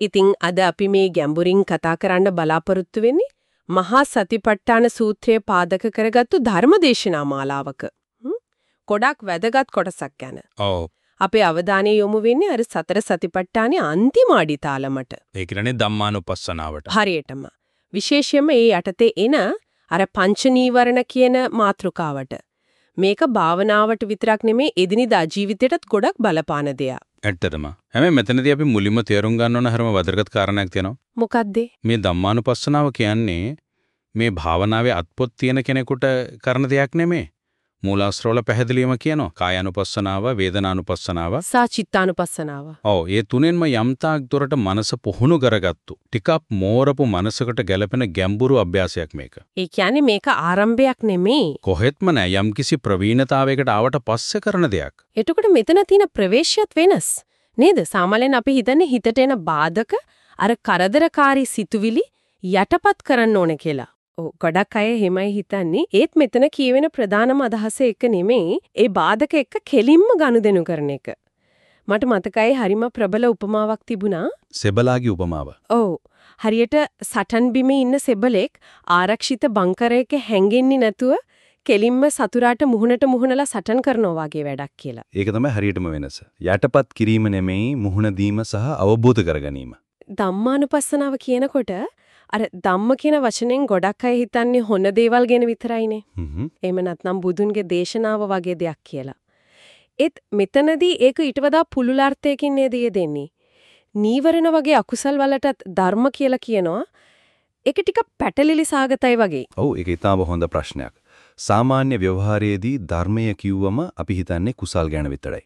ඉතින් අද අපි මේ ගැඹුරින් කතා කරන්න බලාපොරොත්තු වෙන්නේ මහා සතිපට්ඨාන සූත්‍රය පාදක කරගත්තු ධර්මදේශනා මාලාවක. ගොඩක් වැදගත් කොටසක් ගැන. ඔව්. අපේ අවධානය යොමු වෙන්නේ අර සතර සතිපට්ඨානේ අන්තිම අඩිතාලමට. ඒ කියන්නේ ධම්මානුපස්සනාවට. හරියටම. විශේෂයෙන්ම ඒ යටතේ එන අර පංච නීවරණ කියන මාතෘකාවට. මේක භාවනාවට විතරක් නෙමේ එදිනෙදා ජීවිතයටත් ගොඩක් බලපාන දෙයක්. ඇත්තටම. හැබැයි මෙතනදී අපි මුලින්ම තේරුම් ගන්න ඕන හැරම වැදගත් කාරණයක් තියෙනවා. මොකද්ද? මේ ධම්මානුපස්සනාව කියන්නේ මේ භාවනාවේ අත්පොත් තියෙන කෙනෙකුට කරන දෙයක් නෙමෙයි. මූලාශ්‍රවල පැහැදිලිවම කියනවා. කායानुපස්සනාව, වේදනානුපස්සනාව. සාචිත්තානුපස්සනාව. ඔව්, ඒ තුනෙන්ම යම්තාක් දුරට මනස පුහුණු කරගත්තු. ටිකක් මෝරපු මනසකට ගැළපෙන ගැඹුරු අභ්‍යාසයක් මේක. ඒ කියන්නේ මේක ආරම්භයක් නෙමෙයි. කොහෙත්ම නෑ යම්කිසි ප්‍රවීණතාවයකට ආවට පස්සේ කරන දෙයක්. එතකොට මෙතන තියෙන ප්‍රවේශයත් වෙනස්. නේද? සාමාන්‍යයෙන් අපි හිතන්නේ හිතට එන බාධක අර කරදරකාරී සිතුවිලි යටපත් කරන්න ඕන කියලා. ඔව් ගොඩක් අය එහෙමයි හිතන්නේ. ඒත් මෙතන කියවෙන ප්‍රධානම අදහස එක නෙමෙයි. ඒ බාධක එක්ක කෙලින්ම ගනුදෙනු කරන එක. මට මතකයි හරිම ප්‍රබල උපමාවක් තිබුණා. සෙබලාගේ උපමාව. ඔව්. හරියට සටන් බිමේ ඉන්න සෙබලෙක් ආරක්ෂිත බංකරයක හැංගෙන්නේ නැතුව කෙලින්ම සතුරාට මුහුණට මුහුණලා සටන් කරනවා වගේ වැඩක් කියලා. ඒක තමයි හරියටම වෙනස. යටපත් කිරීම නෙමෙයි මුහුණ දීම සහ අවබෝධ කර ගැනීම. ධම්මානුපස්සනාව කියනකොට අර ධම්ම කියන වචනෙන් ගොඩක් අය හිතන්නේ හොන දේවල් ගැන විතරයිනේ. හ්ම් එහෙම නැත්නම් බුදුන්ගේ දේශනාව වගේ දෙයක් කියලා. ඒත් මෙතනදී ඒක ඊට වඩා පුළුල් අර්ථයකින් නේද දෙන්නේ. නීවරණ වගේ අකුසල් වලටත් ධර්ම කියලා කියනවා. ඒක ටික පැටලිලි සාගතයි වගේ. ඔව් ඒක ඊටාම හොඳ ප්‍රශ්නයක්. සාමාන්‍ය ව්‍යවහාරයේදී ධර්මය කිව්වම අපි හිතන්නේ කුසල් ගැන විතරයි.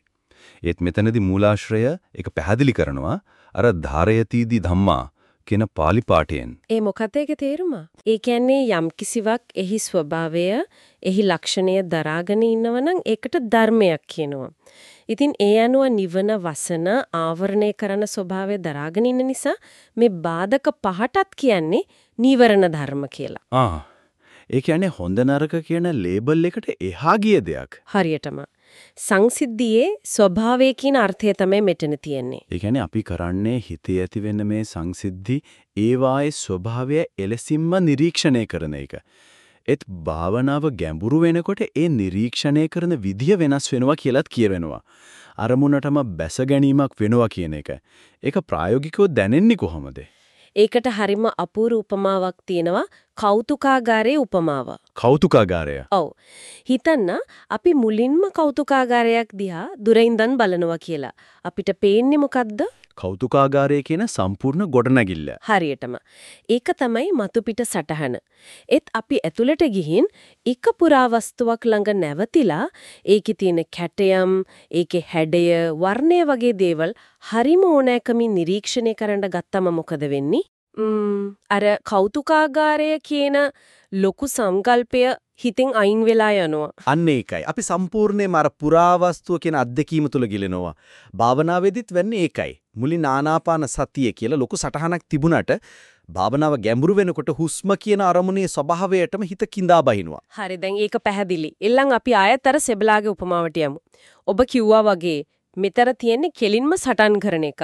ඒත් මෙතනදී මූලාශ්‍රය ඒක පැහැදිලි කරනවා අර ධාරයතිදී ධම්මා කියන pāli පාඨයෙන්. ඒ මොකද ඒකේ තේරුම? ඒ කියන්නේ යම් කිසිවක් එහි ස්වභාවය, එහි ලක්ෂණය දරාගෙන ඉන්නවනම් ඒකට ධර්මයක් කියනවා. ඉතින් ඒ අනුව නිවන වසන ආවරණය කරන ස්වභාවය දරාගෙන ඉන්න නිසා මේ බාධක පහටත් කියන්නේ නීවරණ ධර්ම කියලා. ආ ඒ කියන්නේ හොඳ නරක කියන ලේබල් එකට එහා ගිය දෙයක්. හරියටම. සංසිද්ධියේ ස්වභාවය කියන අර්ථය තමයි මෙතන තියෙන්නේ. ඒ කියන්නේ අපි කරන්නේ හිතේ ඇති වෙන මේ සංසිද්ධි ඒවායේ ස්වභාවය එලෙසින්ම නිරීක්ෂණය කරන එක. ඒත් භාවනාව ගැඹුරු වෙනකොට ඒ නිරීක්ෂණය කරන විදිය වෙනස් වෙනවා කියලාත් කියවෙනවා. අරමුණටම බැස ගැනීමක් වෙනවා කියන එක. ඒක ප්‍රායෝගිකව දැනෙන්නේ කොහොමද? ඒකට හරිම අපූර්ව උපමාවක් තියෙනවා කෞතුකාගාරයේ උපමාව. කෞතුකාගාරය. ඔව්. හිතන්න අපි මුලින්ම කෞතුකාගාරයක් දිහා දුරින්දන් බලනවා කියලා. අපිට පේන්නේ මොකද්ද? කෞතුකාගාරය කියන සම්පූර්ණ ගොඩනැගිල්ල. හරියටම. ඒක තමයි මතු පිට සටහන. ඒත් අපි ඇතුළට ගිහින් එක පුරාවස්තුවක් ළඟ නැවතිලා ඒකේ තියෙන කැටයම්, ඒකේ හැඩය, වර්ණය වගේ දේවල් හරිම ඕනෑකමින් නිරීක්ෂණය කරන්න ගත්තම මොකද වෙන්නේ? අර කෞතුකාගාරය කියන ලොකු සංකල්පය හිතෙන් අයින් වෙලා යනවා. අන්න ඒකයි. අපි සම්පූර්ණයෙන්ම අර පුරාවස්තුව කියන අත්දැකීම තුල ගිලෙනවා. භාවනාවේදීත් වෙන්නේ ඒකයි. මුලින් ආනාපාන සතිය කියලා ලොකු සටහනක් තිබුණට භාවනාව ගැඹුරු වෙනකොට හුස්ම කියන අරමුණේ ස්වභාවයටම හිත කිඳා බහිනවා. හරි දැන් ඒක පැහැදිලි. එල්ලන් අපි ආයෙත් අර සෙබලාගේ උපමාවට යමු. ඔබ කිව්වා වගේ මෙතර තියෙන්නේ කෙලින්ම සටන් කරන එක.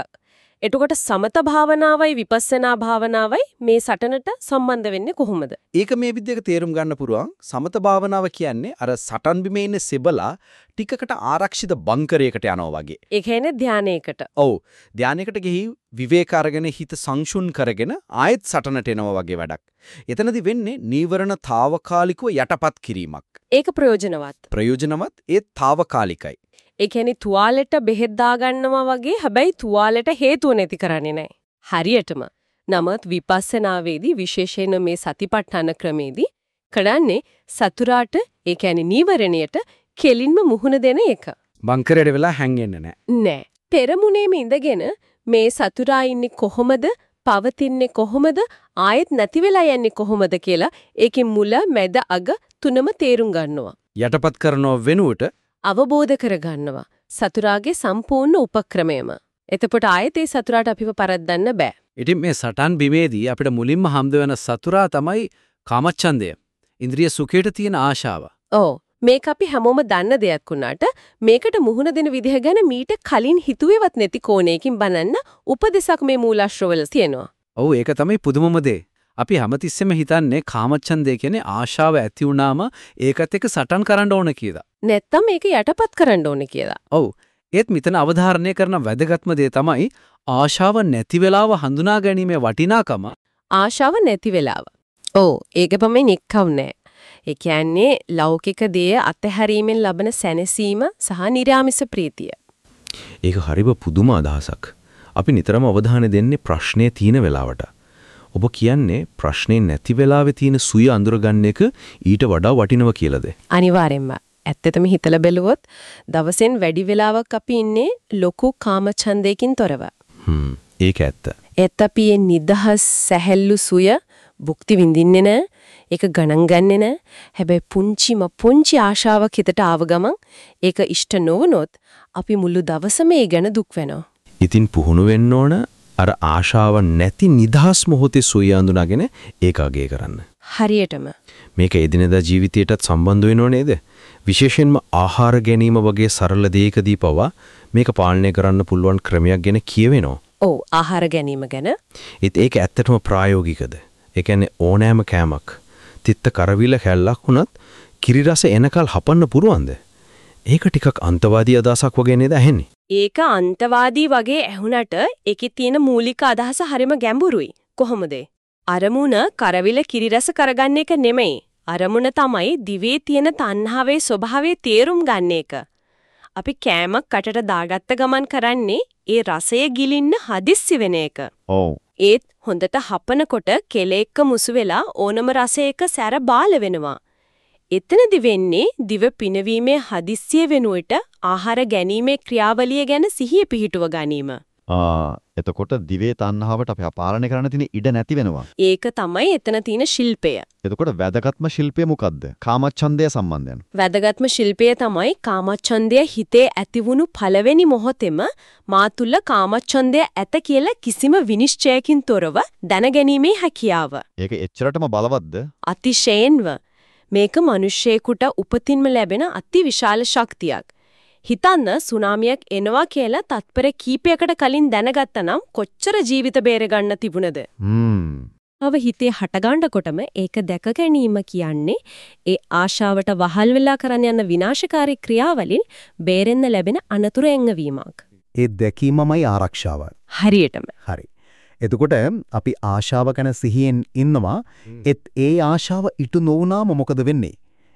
එතකොට සමත භාවනාවයි විපස්සනා භාවනාවයි මේ සටනට සම්බන්ධ වෙන්නේ කොහොමද? ඒක මේ විදිහට තේරුම් ගන්න පුළුවන්. සමත භාවනාව කියන්නේ අර සටන් බිමේ ඉන්න සෙබලා ටිකකට ආරක්ෂිත බංකරයකට යනවා වගේ. ඒ කියන්නේ ධානයකට. ඔව්. ධානයකට ගිහි විවේක අරගෙන හිත සංසුන් කරගෙන ආයෙත් සටනට එනවා වගේ වැඩක්. එතනදි වෙන්නේ නීවරණ తాවකාලිකව යටපත් කිරීමක්. ඒක ප්‍රයෝජනවත්. ප්‍රයෝජනවත් ඒ తాවකාලිකයි. ඒ කියන්නේ තුවාලෙට බෙහෙත් දාගන්නවා වගේ හැබැයි තුවාලෙට හේතුව නැති කරන්නේ නැහැ. හරියටම. නමුත් විපස්සනාවේදී විශේෂයෙන් මේ සතිපට්ඨාන ක්‍රමේදී කරන්නේ සතුරාට ඒ කියන්නේ නීවරණයට කෙලින්ම මුහුණ දෙන එක. බංකරයට වෙලා හැංගෙන්නේ නැහැ. නෑ. පෙරමුණේම ඉඳගෙන මේ සතුරා ඉන්නේ කොහොමද? පවතින්නේ කොහොමද? ආයෙත් නැති වෙලා යන්නේ කොහොමද කියලා ඒකේ මුල, මැද, අග තුනම තේරුම් ගන්නවා. යටපත් කරනව වෙනුවට අවබෝධ කරගන්නවා. සතුරාගේ සම්පූර්ණ උපක්‍රමයම. එතකොට ආයෙත් ඒ සතුරාට අපිව පරද්දන්න බෑ. ඉතින් මේ සටන් බිමේදී අපිට මුලින්ම හම්බ වෙන සතුරා තමයි කාමච්ඡන්දය. ඉන්ද්‍රිය සුඛයට තියෙන ආශාව. ඔව්. මේක අපි හැමෝම දන්න දෙයක් වුණාට මේකට මුහුණ දෙන විදිහ ගැන මීට කලින් හිතුවේවත් නැති කෝණයකින් බලන්න උපදේශක් මේ මූලාශ්‍රවල තියෙනවා. ඔව් ඒක තමයි පුදුමම දේ. අපි හැමතිස්සෙම හිතන්නේ කාමච්ඡන්දය කියන්නේ ආශාව ඇති වුණාම ඒකත් එක්ක සටන් කරන්න ඕන කියලා. නැත්තම් මේක යටපත් කරන්න ඕනේ කියලා. ඔව්. ඒත් මෙතන අවධාරණය කරන වැදගත්ම දේ තමයි ආශාව නැති වෙලාව හඳුනා ගැනීමේ වටිනාකම. ආශාව නැති වෙලාව. ඔව් ඒක පමණ නික්කව නෑ. ඒ කියන්නේ ලෞකික දේ අතහැරීමෙන් ලබන සැනසීම සහ නිර්ාමිස ප්‍රීතිය. ඒක හරිම පුදුම අදහසක්. අපි නිතරම අවධානය දෙන්නේ ප්‍රශ්නේ තියෙන වෙලාවට. ඔබ කියන්නේ ප්‍රශ්නේ නැති වෙලාවේ තියෙන සුය අඳුරගන්න එක ඊට වඩා වටිනව කියලාද? අනිවාර්යෙන්ම. ඇත්තටම හිතලා බැලුවොත් දවසෙන් වැඩි වෙලාවක් අපි ඉන්නේ ලොකු කාමචන්දයකින් තොරව. හ්ම් ඒක ඇත්ත. ඒත් අපි මේ නිදහස් සැහැල්ලු සුය භුක්ති විඳින්නේ නැහැ. ඒක ගණන් ගන්නෙ නැහැ. හැබැයි පුංචිම පුංචි ආශාවක් හිතට ආව ගමන් ඒක ඉෂ්ට නොවනොත් අපි මුළු දවසම ඒ ගැන දුක් වෙනවා. ඉතින් පුහුණු වෙන්න ඕන අර ආශාව නැති නිදහස් මොහොතේ සුය අඳුනාගෙන ඒක අගය කරන්න. හරියටම. මේක එදිනෙදා ජීවිතයටත් සම්බන්ධ වෙනව නේද? විශේෂයෙන්ම ආහාර ගැනීම වගේ සරල දෙයකදී පවා මේක පාලනය කරන්න පුළුවන් ක්‍රමයක් ගැන කියවෙනවා. ඔව් ආහාර ගැනීම ගැන ඒත් ඒක ඇත්තටම ප්‍රායෝගිකද? ඒ කියන්නේ ඕනෑම කෑමක් තිත්ත කරවිල කැල්ලක් වුණත් කිරි රස එනකල් හපන්න පුරුවන්ද? ඒක ටිකක් අන්තවාදී අදහසක් වගේ නේද ඇහෙන්නේ? ඒක අන්තවාදී වගේ ඇහුණට ඒකේ තියෙන මූලික අදහස හරිම ගැඹුරුයි. කොහොමද? අරමුණ කරවිල කිරිරස කරගන්න එක නෙමෙයි. අරමුණ තමයි දිවේ තියෙන තණ්හාවේ ස්වභාවය තේරුම් ගන්න එක. අපි කෑමක් කටට දාගත්ත ගමන් කරන්නේ ඒ රසය ගිලින්න හදිස්සි වෙන එක. ඔව්. ඒත් හොඳට හපනකොට කෙලෙක්ක මුසු වෙලා ඕනම රසයක සැර බාල වෙනවා. එතනදි වෙන්නේ දිව පිනවීමේ හදිස්සිය වෙනුවට ආහාර ගැනීමේ ක්‍රියාවලිය ගැන සිහිය පිහිටුව ගැනීම. ආ එතකොට දිවේ තණ්හාවට අපි පාලනය කරන්න තියෙන ඉඩ නැති වෙනවා. ඒක තමයි එතන තියෙන ශිල්පය. එතකොට වැදගත්ම ශිල්පය මොකද්ද? කාමච්ඡන්දය සම්බන්ධයෙන්. වැදගත්ම ශිල්පය තමයි කාමච්ඡන්දය හිතේ ඇතිවුණු පළවෙනි මොහොතේම මා තුල කාමච්ඡන්දය ඇත කියලා කිසිම විනිශ්චයකින් තොරව දැනගැනීමේ හැකියාව. ඒක එච්චරටම බලවත්ද? අතිශයින්ව මේක මිනිස්සෙකුට උපතින්ම ලැබෙන අති විශාල ශක්තියක්. හිතන්න සුනාමියක් එනවා කියලා තත්පර කීපයකට කලින් දැනගත්තනම් කොච්චර ජීවිත බේරගන්න තිබුණද? අව හිතේ හටගන්නකොටම ඒක දැක ගැනීම කියන්නේ ඒ ආශාවට වහල් වෙලා කරන්න යන විනාශකාරී ක්‍රියාවලින් බේරෙන්න ලැබෙන අනතුරු එංගවීමක්. ඒ දැකීමමයි ආරක්ෂාව. හරියටම. හරි. එතකොට අපි ආශාව ගැන සිහියෙන් ඉන්නවා. ඒත් ඒ ආශාව ඉටු නොවුනාම මොකද වෙන්නේ?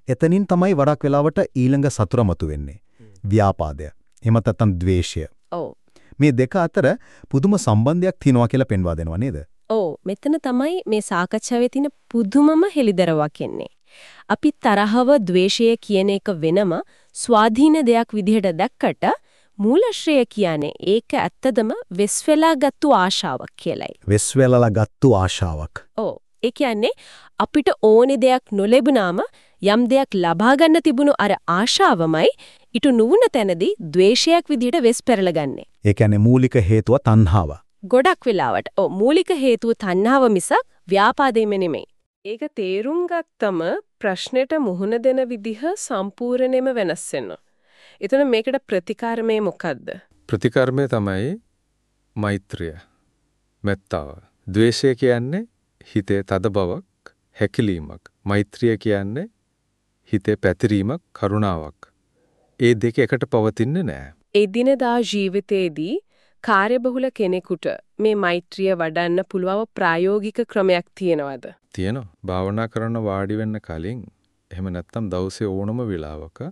එතනින් තමයි වඩාක් වෙලාවට ඊළඟ සතුර මතුවෙන්නේ. ව්‍යාපාදය. එහෙමත් නැත්නම් ද්වේෂය. ඔව්. මේ දෙක අතර පුදුම සම්බන්ධයක් තියෙනවා කියලා පෙන්වා දෙනවා නේද? ඔව් මෙතන තමයි මේ සාකච්ඡාවේ තියෙන පුදුමම හෙලිදරවක් එන්නේ. අපි තරහව ද්වේෂය කියන එක වෙනම ස්වාධීන දෙයක් විදිහට දැක්කට මූලශ්‍රය කියන්නේ ඒක ඇත්තදම වෙස්වෙලාගත්තු ආශාවක් කියලයි. වෙස්වැලලා ගත්තු ආශාවක්. ඔව් ඒ කියන්නේ අපිට ඕනේ දෙයක් නොලැබුණාම යම් දෙයක් ලබා ගන්න තිබුණු අර ආශාවමයි ඊට නුවණ තැනදී ද්වේෂයක් විදිහට වෙස් පෙරලගන්නේ. ඒ කියන්නේ මූලික හේතුව තණ්හාව. ගොඩක් වෙලාවට ඔව් මූලික හේතුව තණ්හාව මිසක් ව්‍යාපාදෙම නෙමෙයි. ඒක තේරුම් ගත්තම ප්‍රශ්නෙට මුහුණ දෙන විදිහ සම්පූර්ණයෙන්ම වෙනස් වෙනවා. එතන මේකට ප්‍රතිකාරමේ මොකද්ද? ප්‍රතිකර්මය තමයි මෛත්‍රිය. මෙත්තාව. ද්වේෂය කියන්නේ හිතේ තද බවක්, හැකිලීමක්. මෛත්‍රිය කියන්නේ හිතේ පැතිරීමක්, කරුණාවක්. ඒ දෙක එකට පවතින්නේ නැහැ. එදිනදා ජීවිතේදී කාර්යබහුල කෙනෙකුට මේ මෛත්‍රිය වඩන්න පුළුවන් ප්‍රායෝගික ක්‍රමයක් තියෙනවද? තියෙනවා. භාවනා කරන වාඩි වෙන්න කලින් එහෙම නැත්නම් දවසේ ඕනම වෙලාවක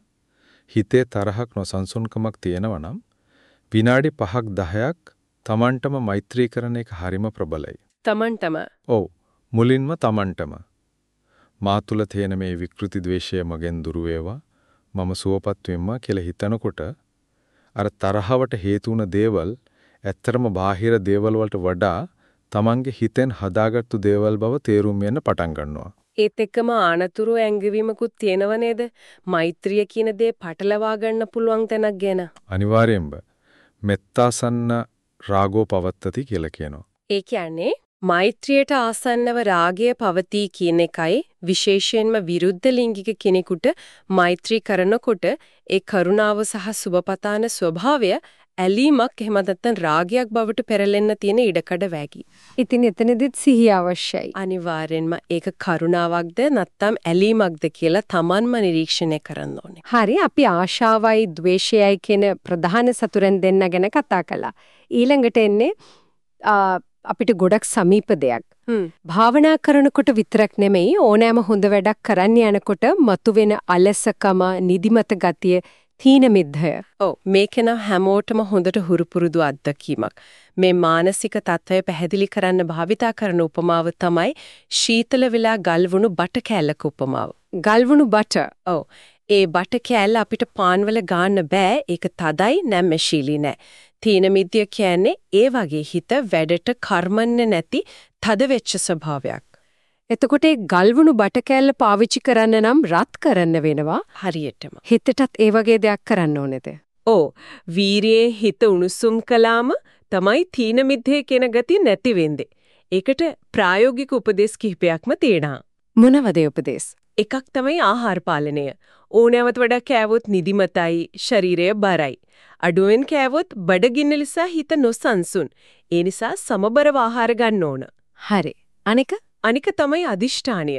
හිතේ තරහක් නොසන්සුන්කමක් තියෙනවා නම් විනාඩි 5ක් 10ක් Tamanටම මෛත්‍රී කරන එක හරිම ප්‍රබලයි. Tamanටම ඔව්. මුලින්ම Tamanටම. මා තුල තියෙන මේ විකෘති ද්වේෂය මගෙන් දුර වේවා. මම සුවපත් වෙම්මා කියලා හිතනකොට අර තරහවට හේතු වුණ දේවල් ඇත්තරම බාහිර දේවල් වලට වඩා Tamanගේ හිතෙන් හදාගත්තු දේවල් බව තේරුම් යන්න පටන් ගන්නවා. ඒත් එක්කම ආනතුරු ඇඟවීමකුත් තියෙනව නේද? මෛත්‍රිය කියන දේ පටලවා ගන්න පුළුවන් තැනක් ගැන. අනිවාර්යෙන්ම මෙත්තාසන්න රාගෝ පවත්තති කියලා කියනවා. ඒ කියන්නේ මෛත්‍රියට ආසන්නව රාගය පවතී කියන එකයි විශේෂයෙන්ම විරුද්ධ ලිංගික කෙනෙකුට මෛත්‍රී කරනකොට ඒ කරුණාව සහ සුබපතාන ස්වභාවය ඇලීමක් එහෙම නැත්නම් රාගයක් බවට පෙරලෙන්න තියෙන ඉඩකඩ වැගි. ඉතින් එතනදිත් සිහිය අවශ්‍යයි. අනිවාර්යෙන්ම ඒක කරුණාවක්ද නැත්නම් ඇලීමක්ද කියලා Tamanම නිරීක්ෂණය කරන්න ඕනේ. හරි අපි ආශාවයි ද්වේෂයයි කියන ප්‍රධාන සතුරන් දෙන්න ගැන කතා කළා. ඊළඟට එන්නේ අපිට ගොඩක් සමීප දෙයක්. භාවනා කරනකොට විතරක් නෙමෙයි ඕනෑම හොඳ වැඩක් කරන්න යනකොට මතුවෙන අලසකම, නිදිමත ගතිය, තීන මිද්ධය. ඔව් මේකේන හැමෝටම හොඳට හුරුපුරුදු අත්දැකීමක්. මේ මානසික තත්ත්වය පැහැදිලි කරන්න භාවිතා කරන උපමාව තමයි ශීතල වෙලා ගල්වුණු බට කෑල්ලක උපමාව. ගල්වුණු බට. ඔව්. ඒ බට කෑල්ල අපිට පාන්වල ගන්න බෑ. ඒක තදයි නැමෙශීලි නෑ. තීන මිද්ධය කියන්නේ ඒ වගේ හිත වැඩට කර්මන්නේ නැති තද වෙච්ච ස්වභාවයක්. එතකොට ඒ ගල්වුණු බට කෑල්ල පාවිච්චි කරන්න නම් රත් කරන්න වෙනවා. හරියටම. හිතටත් ඒ වගේ දෙයක් කරන්න ඕනේද? ඕ වීරියේ හිත උණුසුම් කළාම තමයි තීන මිද්දේ කියන ගතිය නැති වෙන්නේ. ඒකට ප්‍රායෝගික උපදේශ කිහිපයක්ම තියෙනවා. මොනවද උපදේශ? එකක් තමයි ආහාර පාලනය. ඕනෑමට වඩා කෑවොත් නිදිමතයි, ශරීරය බරයි. අඩුවෙන් කෑවොත් බඩගින්න නිසා හිත නොසන්සුන්. ඒ නිසා සමබරව ආහාර ගන්න ඕන. හරි. අනික අනික තමයි අදිෂ්ඨානය.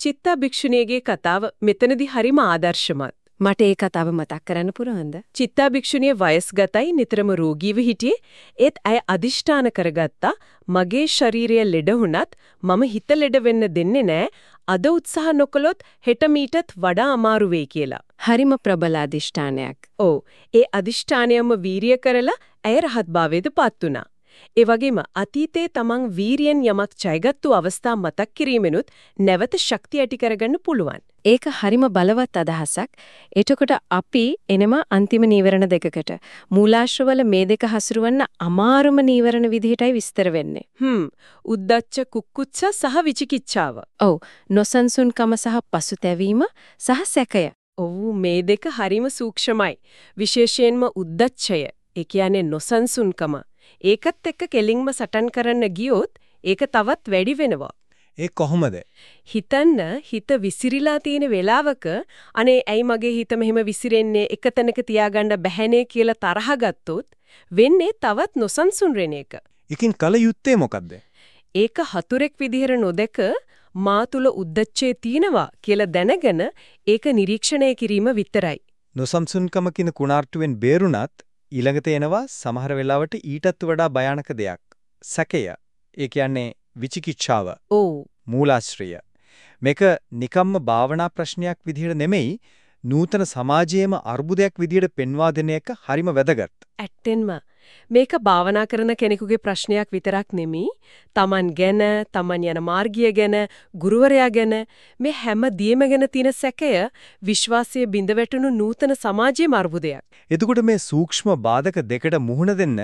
චිත්තා භික්ෂුණියගේ කතාව මෙතනදී හරිම ආදර්ශමත්. මට ඒ කතාව මතක් කරන්න පුරවන්ද? චිත්තා භික්ෂුණිය වයස්ගතයි නිතරම රෝගීව හිටියේ. ඒත් ඇය අදිෂ්ඨාන කරගත්තා මගේ ශරීරය ලෙඩ වුණත් මම හිත ලෙඩ වෙන්න දෙන්නේ නෑ. අද උත්සාහ නොකළොත් හෙට මීටත් වඩා අමාරු වෙයි කියලා. හරිම ප්‍රබල අදිෂ්ඨානයක්. ඔව්. ඒ අදිෂ්ඨානයම වීරිය කරලා ඇය රහත් වුණා. ඒ වගේම අතීතයේ තමන් වීරියෙන් යමක් ජයගත්තු අවස්ථා මතක් කිරීමෙනුත් නැවත ශක්තිය ඇති කරගන්න පුළුවන්. ඒක හරිම බලවත් අදහසක්. එතකොට අපි එනම අන්තිම නීවරණ දෙකකට. මූලාශ්‍රවල මේ දෙක හසුරවන්න අමාරුම නීවරණ විදිහටයි විස්තර වෙන්නේ. හ්ම්. උද්දච්ච කුක්කුච්ච සහ විචිකිච්ඡාව. ඔව්. නොසන්සුන්කම සහ පසුතැවීම සහ සැකය. ඔව් මේ දෙක හරිම සූක්ෂමයි. විශේෂයෙන්ම උද්දච්චය. ඒ කියන්නේ නොසන්සුන්කම. ඒකත් එක්ක කෙලින්ම සටන් කරන්න ගියොත් ඒක තවත් වැඩි වෙනවා. ඒ කොහොමද? හිතන්න හිත විසිරිලා තියෙන වෙලාවක අනේ ඇයි මගේ හිත මෙහෙම විසිරෙන්නේ එක තැනක තියාගන්න බැහැනේ කියලා තරහ ගත්තොත් වෙන්නේ තවත් නොසන්සුන් වෙන එක. ඉකින් කල යුත්තේ මොකද්ද? ඒක හතුරෙක් විදිහට නොදක මා තුල උද්දච්චය තියෙනවා කියලා දැනගෙන ඒක නිරීක්ෂණය කිරීම විතරයි. නොසන්සුන්කම කියන කුණාට්ටුවෙන් බේරුණත් ඊළඟට එනවා සමහර වෙලාවට ඊටත් වඩා භයානක දෙයක්. සැකය. ඒ කියන්නේ විචිකිච්ඡාව. ඔව්. මූලාශ්‍රය. මේක නිකම්ම භාවනා ප්‍රශ්නයක් විදිහට නෙමෙයි නූතන සමාජයේම අර්බුදයක් විදිහට පෙන්වා දෙන එක හරිම වැදගත්. ඇත්තෙන්ම මේක භාවනා කරන කෙනෙකුගේ ප්‍රශ්නයක් විතරක් නෙමෙයි Taman ගැන, Taman යන මාර්ගය ගැන, ගුරුවරයා ගැන මේ හැම දියම ගැන තියෙන සැකය විශ්වාසයේ බිඳ වැටුණු නූතන සමාජයේ අර්බුදයක්. එතකොට මේ සූක්ෂම බාධක දෙකට මුහුණ දෙන්න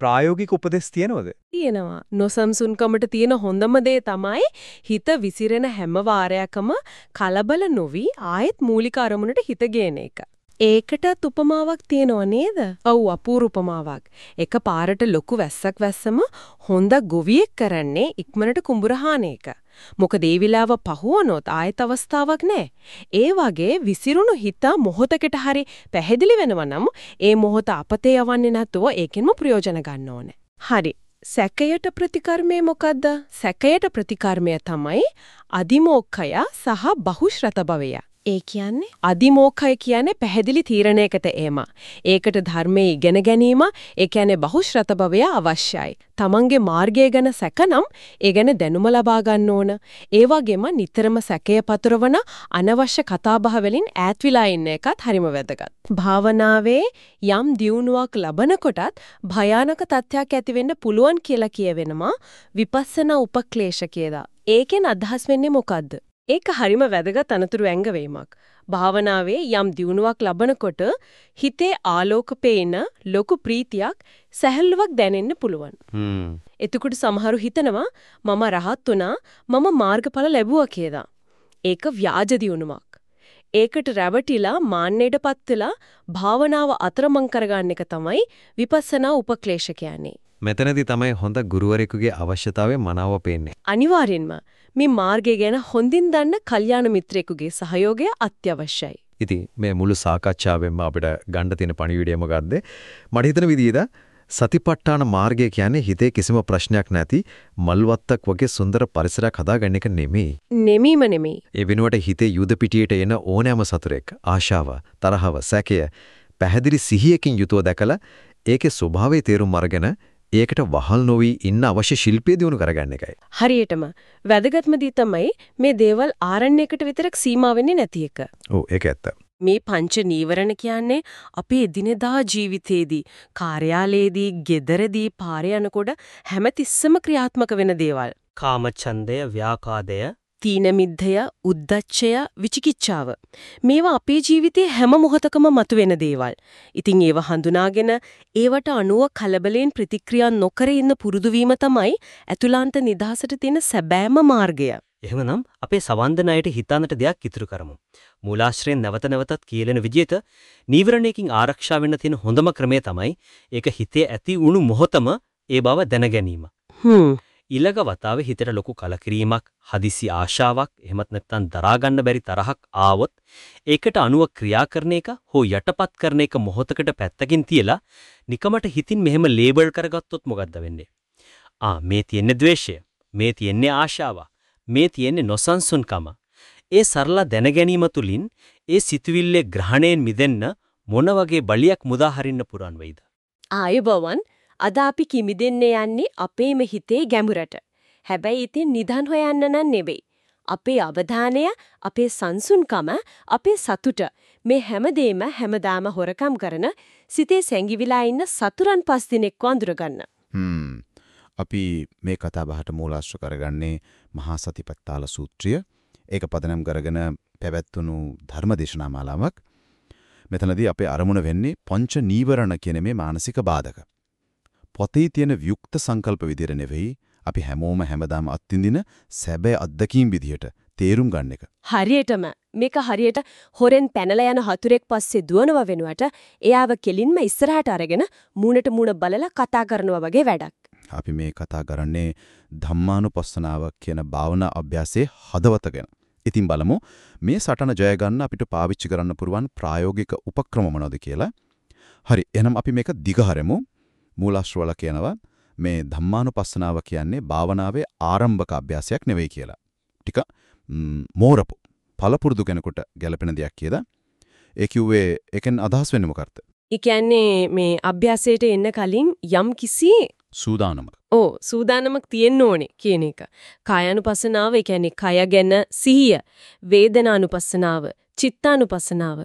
ප්‍රායෝගික උපදෙස් තියෙනවද? තියෙනවා. නොසම්සුන්කමට තියෙන හොඳම දේ තමයි හිත විසිරෙන හැම වාරයකම කලබල නොවි ආයෙත් මූලික අරමුණට හිත ගේන එක. ඒකටත් උපමාවක් තියෙනව නේද? ඔව් අපූර්ව උපමාවක්. එක පාරට ලොකු වැස්සක් වැස්සම හොඳ ගොවියෙක් කරන්නේ ඉක්මනට කුඹුරහාන එක. මොකද ඒ විලාව පහුවනොත් ආයෙත් අවස්ථාවක් නැහැ. ඒ වගේ විසිරුණු හිත මොහොතකට හරි පැහැදිලි වෙනවා නම් ඒ මොහොත අපතේ යවන්නේ නැතුව ඒකෙන්ම ප්‍රයෝජන ගන්න ඕනේ. හරි. සැකයට ප්‍රතිකර්මය මොකද්ද? සැකයට ප්‍රතිකර්මය තමයි අදිමෝක්ඛය සහ බහුශ්‍රත භවය. ඒ කියන්නේ අදිමෝක්ඛය කියන්නේ පැහැදිලි තීරණයකට එම. ඒකට ධර්මයේ ඉගෙන ගැනීම, ඒ කියන්නේ බහුශ්‍රත භවය අවශ්‍යයි. තමන්ගේ මාර්ගය ගැන සැකනම් ඒ ගැන දැනුම ලබා ගන්න ඕන. ඒ වගේම නිතරම සැකය පතුරවන අනවශ්‍ය කතාබහ වලින් ඈත් වෙලා ඉන්න එකත් හරිම වැදගත්. භාවනාවේ යම් දියුණුවක් ලබනකොටත් භයානක තත්ත්වයක් ඇති වෙන්න පුළුවන් කියලා කියවෙනවා විපස්සනා උපක්ලේශ කියලා. ඒකෙන් අදහස් වෙන්නේ මොකද්ද? ඒක හරිම වැදගත් අනතුරු ඇංගවීමක්. භාවනාවේ යම් දියුණුවක් ලබනකොට හිතේ ආලෝක පේන ලොකු ප්‍රීතියක් සැහැල්ලුවක් දැනෙන්න පුළුවන්. එතකොට සමහරු හිතනවා මම රහත් වුණා මම මාර්ගඵල ලැබුවා කියලා. ඒක ව්‍යාජ දියුණුවක්. ඒකට රැවටිලා මාන්නයටපත් වෙලා භාවනාව අතරමං කරගන්න එක තමයි විපස්සනා උපක්ලේශ කියන්නේ. මෙතනදී තමයි හොඳ ගුරුවරයෙකුගේ අවශ්‍යතාවය මනාව පේන්නේ. අනිවාර්යෙන්ම මේ මාර්ගය ගැන හොඳින් දන්න කල්යාණ මිත්‍රයෙකුගේ සහයෝගය අත්‍යවශ්‍යයි. ඉතින් මේ මුළු සාකච්ඡාවෙන්ම අපිට ගන්න තියෙන පණිවිඩය මොකද්ද? මට හිතෙන විදිහට සතිපට්ඨාන මාර්ගය කියන්නේ හිතේ කිසිම ප්‍රශ්නයක් නැති මල්වත්තක් වගේ සුන්දර පරිසරයක් හදාගන්න එක නෙමෙයි. නෙමීම නෙමෙයි. ඒ වෙනුවට හිතේ යුද පිටියට එන ඕනෑම සතුරෙක් ආශාව, තරහව, සැකය පැහැදිලි සිහියකින් යුතුව දැකලා ඒකේ ස්වභාවය තේරුම් අරගෙන ඒකට වහල් නොවි ඉන්න අවශ්‍ය ශිල්පීය දිනු කරගන්න එකයි. හරියටම වැදගත්ම දේ තමයි මේ දේවල් ආරණ්‍යයකට විතරක් සීමා වෙන්නේ නැති එක. ඔව් ඒක ඇත්ත. මේ පංච නීවරණ කියන්නේ අපේ එදිනෙදා ජීවිතේදී කාර්යාලයේදී ගෙදරදී පාරේ යනකොට හැමතිස්සම ක්‍රියාත්මක වෙන දේවල්. කාමච්ඡන්දය ව්‍යාකාදය තීන මිද්ධය, උද්දච්චය, විචිකිච්ඡාව. මේවා අපේ ජීවිතේ හැම මොහොතකම මතුවෙන දේවල්. ඉතින් ඒව හඳුනාගෙන ඒවට අනුව කලබලෙන් ප්‍රතික්‍රියා නොකර ඉන්න පුරුදු වීම තමයි ඇතුළාන්ත නිදහසට තියෙන සැබෑම මාර්ගය. එහෙමනම් අපේ සවන්දනයට හිතන්නට දෙයක් ඉතුරු කරමු. මූලාශ්‍රයෙන් නැවත නැවතත් කියලෙන විදිහට නීවරණයකින් ආරක්ෂා වෙන්න තියෙන හොඳම ක්‍රමය තමයි ඒක හිතේ ඇති වුණු මොහොතම ඒ බව දැන ගැනීම. හ්ම්. ඊළඟ වතාවේ හිතට ලොකු කලකිරීමක්, හදිසි ආශාවක්, එහෙමත් නැත්නම් දරා ගන්න බැරි තරහක් ආවොත් ඒකට අනුව ක්‍රියා කරන එක හෝ යටපත් කරන එක මොහොතකට පැත්තකින් තියලා නිකමට හිතින් මෙහෙම ලේබල් කරගත්තොත් මොකද්ද වෙන්නේ? ආ මේ තියෙන්නේ ද්වේෂය, මේ තියෙන්නේ ආශාව, මේ තියෙන්නේ නොසන්සුන්කම. ඒ සරල දැනගැනීම තුලින් ඒ සිතුවිල්ලේ ග්‍රහණයෙන් මිදෙන්න මොන වගේ බලියක් මුදා හරින්න පුරන් වෙයිද? ආයුබෝවන් අද අපි කිමිදෙන්න යන්නේ අපේම හිතේ ගැඹුරට. හැබැයි ඉතින් නිදන් හොයන්න නන් නෙවෙයි. අපේ අවධානය, අපේ සංසුන්කම, අපේ සතුට මේ හැමදේම හැමදාම හොරකම් කරන සිතේ සැඟිවිලා ඉන්න සතුරන් පස් දිනෙක් වඳුරගන්න. හ්ම්. අපි මේ කතා බහට මූලාශ්‍ර කරගන්නේ මහා සතිපට්ඨාල සූත්‍රය. ඒක පදනම් කරගෙන පැවැත්වුණු ධර්මදේශනා මාලාවක්. මෙතනදී අපේ අරමුණ වෙන්නේ පංච නීවරණ කියන මේ මානසික බාධක. පොතේ තියෙන වියුක්ත සංකල්ප විදිහට නෙවෙයි අපි හැමෝම හැමදාම අත්විඳින සැබෑ අත්දැකීම් විදිහට තේරුම් ගන්න එක. හරියටම මේක හරියට හොරෙන් පැනලා යන හතුරෙක් පස්සේ දුවනව වෙනුවට එයාව කෙලින්ම ඉස්සරහට අරගෙන මූණට මූණ බලලා කතා කරනවා වගේ වැඩක්. අපි මේ කතා කරන්නේ ධම්මානුපස්සනාව කියන භාවනා අභ්‍යාසයේ හදවත ගැන. ඉතින් බලමු මේ සටන ජය ගන්න අපිට පාවිච්චි කරන්න පුරුවන් ප්‍රායෝගික උපක්‍රම මොනවද කියලා. හරි එහෙනම් අපි මේක දිගහරමු. මූලාශ්‍රවල කියනවා මේ ධම්මානුපස්සනාව කියන්නේ භාවනාවේ ආරම්භක අභ්‍යාසයක් නෙවෙයි කියලා. ටික මෝරපු පළපුරුදු කෙනෙකුට ගැළපෙන දෙයක් කියලා. ඒ කිව්වේ ඒකෙන් අදහස් වෙන්නේ මොකක්ද? ඒ කියන්නේ මේ අභ්‍යාසයට එන්න කලින් යම් කිසි සූදානමක්. ඕ සූදානමක් තියෙන්න ඕනේ කියන එක. කායानुපස්සනාව ඒ කියන්නේ කය ගැන සිහිය, වේදනානුපස්සනාව, චිත්තානුපස්සනාව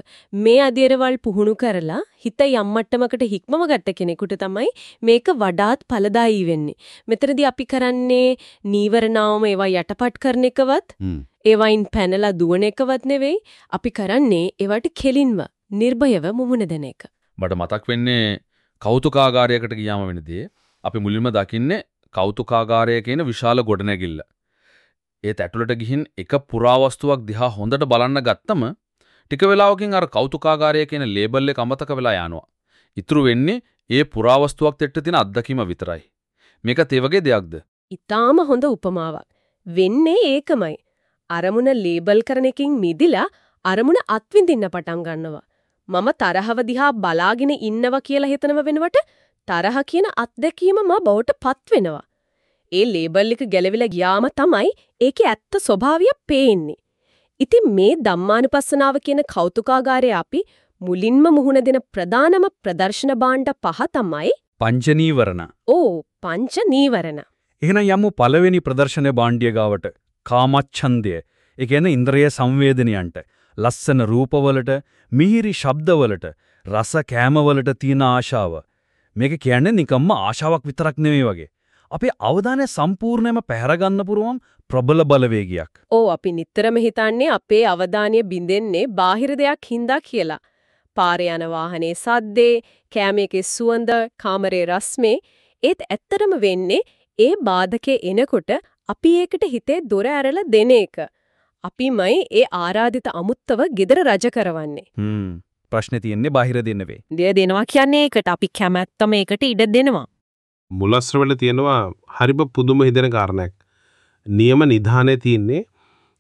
මේ අධිරවල් පුහුණු කරලා හිත යම් මට්ටමකට හික්මව ගත්ත කෙනෙකුට තමයි මේක වඩාත් ඵලදායී වෙන්නේ. මෙතනදී අපි කරන්නේ නීවරණාවම ඒවා යටපත් කරන එකවත් ඒවයින් පැනලා දුවන එකවත් නෙවෙයි අපි කරන්නේ ඒවට කෙලින්ව නිර්භයව මුමුණ දෙන එක. මට මතක් වෙන්නේ කෞතුකාගාරයකට ගියාම වෙනදී අපි මුලින්ම දකින්නේ කෞතුකාගාරය කියන විශාල ගොඩනැගිල්ල. ඒත් ඇතුළට ගිහින් එක පුරාවස්තුවක් දිහා හොඳට බලන්න ගත්තම ටික වෙලාවකින් අර කෞතුකාගාරය කියන ලේබල් එක අමතක වෙලා යනවා. ඉතුරු වෙන්නේ ඒ පුරාවස්තුවක් එක්ක තියෙන අත්දැකීම විතරයි. මේකත් ඒ වගේ දෙයක්ද? ඊටාම හොඳ උපමාවක්. වෙන්නේ ඒකමයි. අරමුණ ලේබල් කරන එකකින් මිදිලා අරමුණ අත්විඳින්න පටන් ගන්නවා. මම තරහව දිහා බලාගෙන ඉන්නවා කියලා හිතනව වෙනවට තරහ කියන අත්දැකීමම බවට පත් වෙනවා. ඒ ලේබල් එක ගැලවිලා ගියාම තමයි ඒකේ ඇත්ත ස්වභාවය පේන්නේ. ඉතින් මේ ධම්මානුපස්සනාව කියන කෞතුකාගාරයේ අපි මුලින්ම මුහුණ දෙන ප්‍රධානම ප්‍රදර්ශන භාණ්ඩ පහ තමයි පංච නීවරණ. ඕ පංච නීවරණ. එහෙනම් යමු පළවෙනි ප්‍රදර්ශන භාණ්ඩිය ගාවට. කාමච්ඡන්දය. ඒ කියන්නේ ඉන්ද්‍රිය සංවේදනයන්ට. ලස්සන රූපවලට, මිහිරි ශබ්දවලට, රස කෑමවලට තියෙන ආශාව. මේක කියන්නේ නිකම්ම ආශාවක් විතරක් නෙමෙයි වගේ. අපේ අවධානය සම්පූර්ණයෙන්ම පැහැරගන්න පුරුවම් ප්‍රබල බලවේගයක්. ඕ අපි නිතරම හිතන්නේ අපේ අවධානය බින්දෙන්නේ බාහිර දෙයක් හින්දා කියලා. පාරේ යන වාහනේ සද්දේ, කෑමේකේ සුවඳ, කාමරේ රස්මේ ඒත් ඇත්තටම වෙන්නේ ඒ බාධකේ එනකොට අපි ඒකට හිතේ දොර ඇරලා දෙන එක. අපිමයි ඒ ආරාධිත අමුත්තව gedara රජ කරවන්නේ. ප්‍රශ්නේ තියෙන්නේ බාහිර දෙන්න වේ. දෙය දෙනවා කියන්නේ ඒකට අපි කැමැත්තම ඒකට ඉඩ දෙනවා. මුලස්රවල තියෙනවා හරිම පුදුම හිතෙන කාරණයක්. නියම නිධානයේ තියෙන්නේ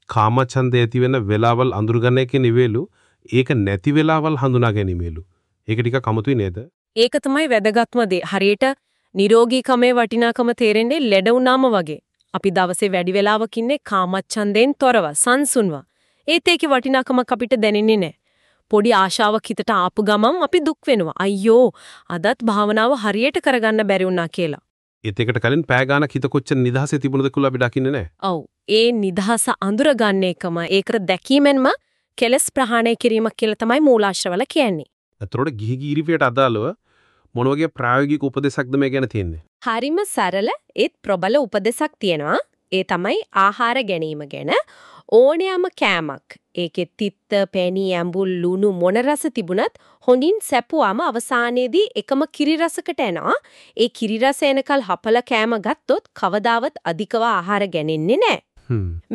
කාමච්ඡන්දය ඇති වෙන වෙලාවල් අඳුරගන්න එක නෙවෙලු ඒක නැති වෙලාවල් හඳුනා ගැනීමලු. ඒක ටිකක් අමුතුයි නේද? ඒක තමයි වැදගත්ම දේ. හරියට නිරෝගීකමේ වටිනාකම තේරෙන්නේ ලෙඩ වුණාම වගේ. අපි දවසේ වැඩි වෙලාවක් ඉන්නේ කාමච්ඡන්දෙන් තොරව, සංසුන්ව. ඒත් ඒකේ වටිනාකමක් අපිට දැනෙන්නේ නැහැ. පොඩි ආශාවක් හිතට ආපු ගමන් අපි දුක් වෙනවා. අයියෝ, අදත් භාවනාව හරියට කරගන්න බැරි වුණා කියලා. ඒත් ඒකට කලින් පෑ ගානක් හිත කොච්චර නිදහසේ තිබුණද කියලා අපි දකින්නේ නැහැ. ඔව්. ඒ නිදහස අඳුරගන්න එකම ඒකට දැකීමෙන්ම කෙලස් ප්‍රහාණය කිරීමක් කියලා තමයි මූලාශ්‍රවල කියන්නේ. එතකොට ගිහි ගිරිපියට අදාළව මොන වගේ ප්‍රායෝගික උපදේශක්ද මේ ගැන තියෙන්නේ? හරිම සරල ඒත් ප්‍රබල උපදේශක් තියෙනවා. ඒ තමයි ආහාර ගැනීම ගැන ඕනෑම කෑමක් ඒකේ තිත්ත, පැණි, ඇඹුල්, ලුණු මොන රස තිබුණත් හොඳින් සැපුවාම අවසානයේදී එකම කිරි රසකට එනවා. ඒ කිරි රස එනකල් හපල කෑම ගත්තොත් කවදාවත් අධිකව ආහාර ගැනෙන්නේ නැහැ.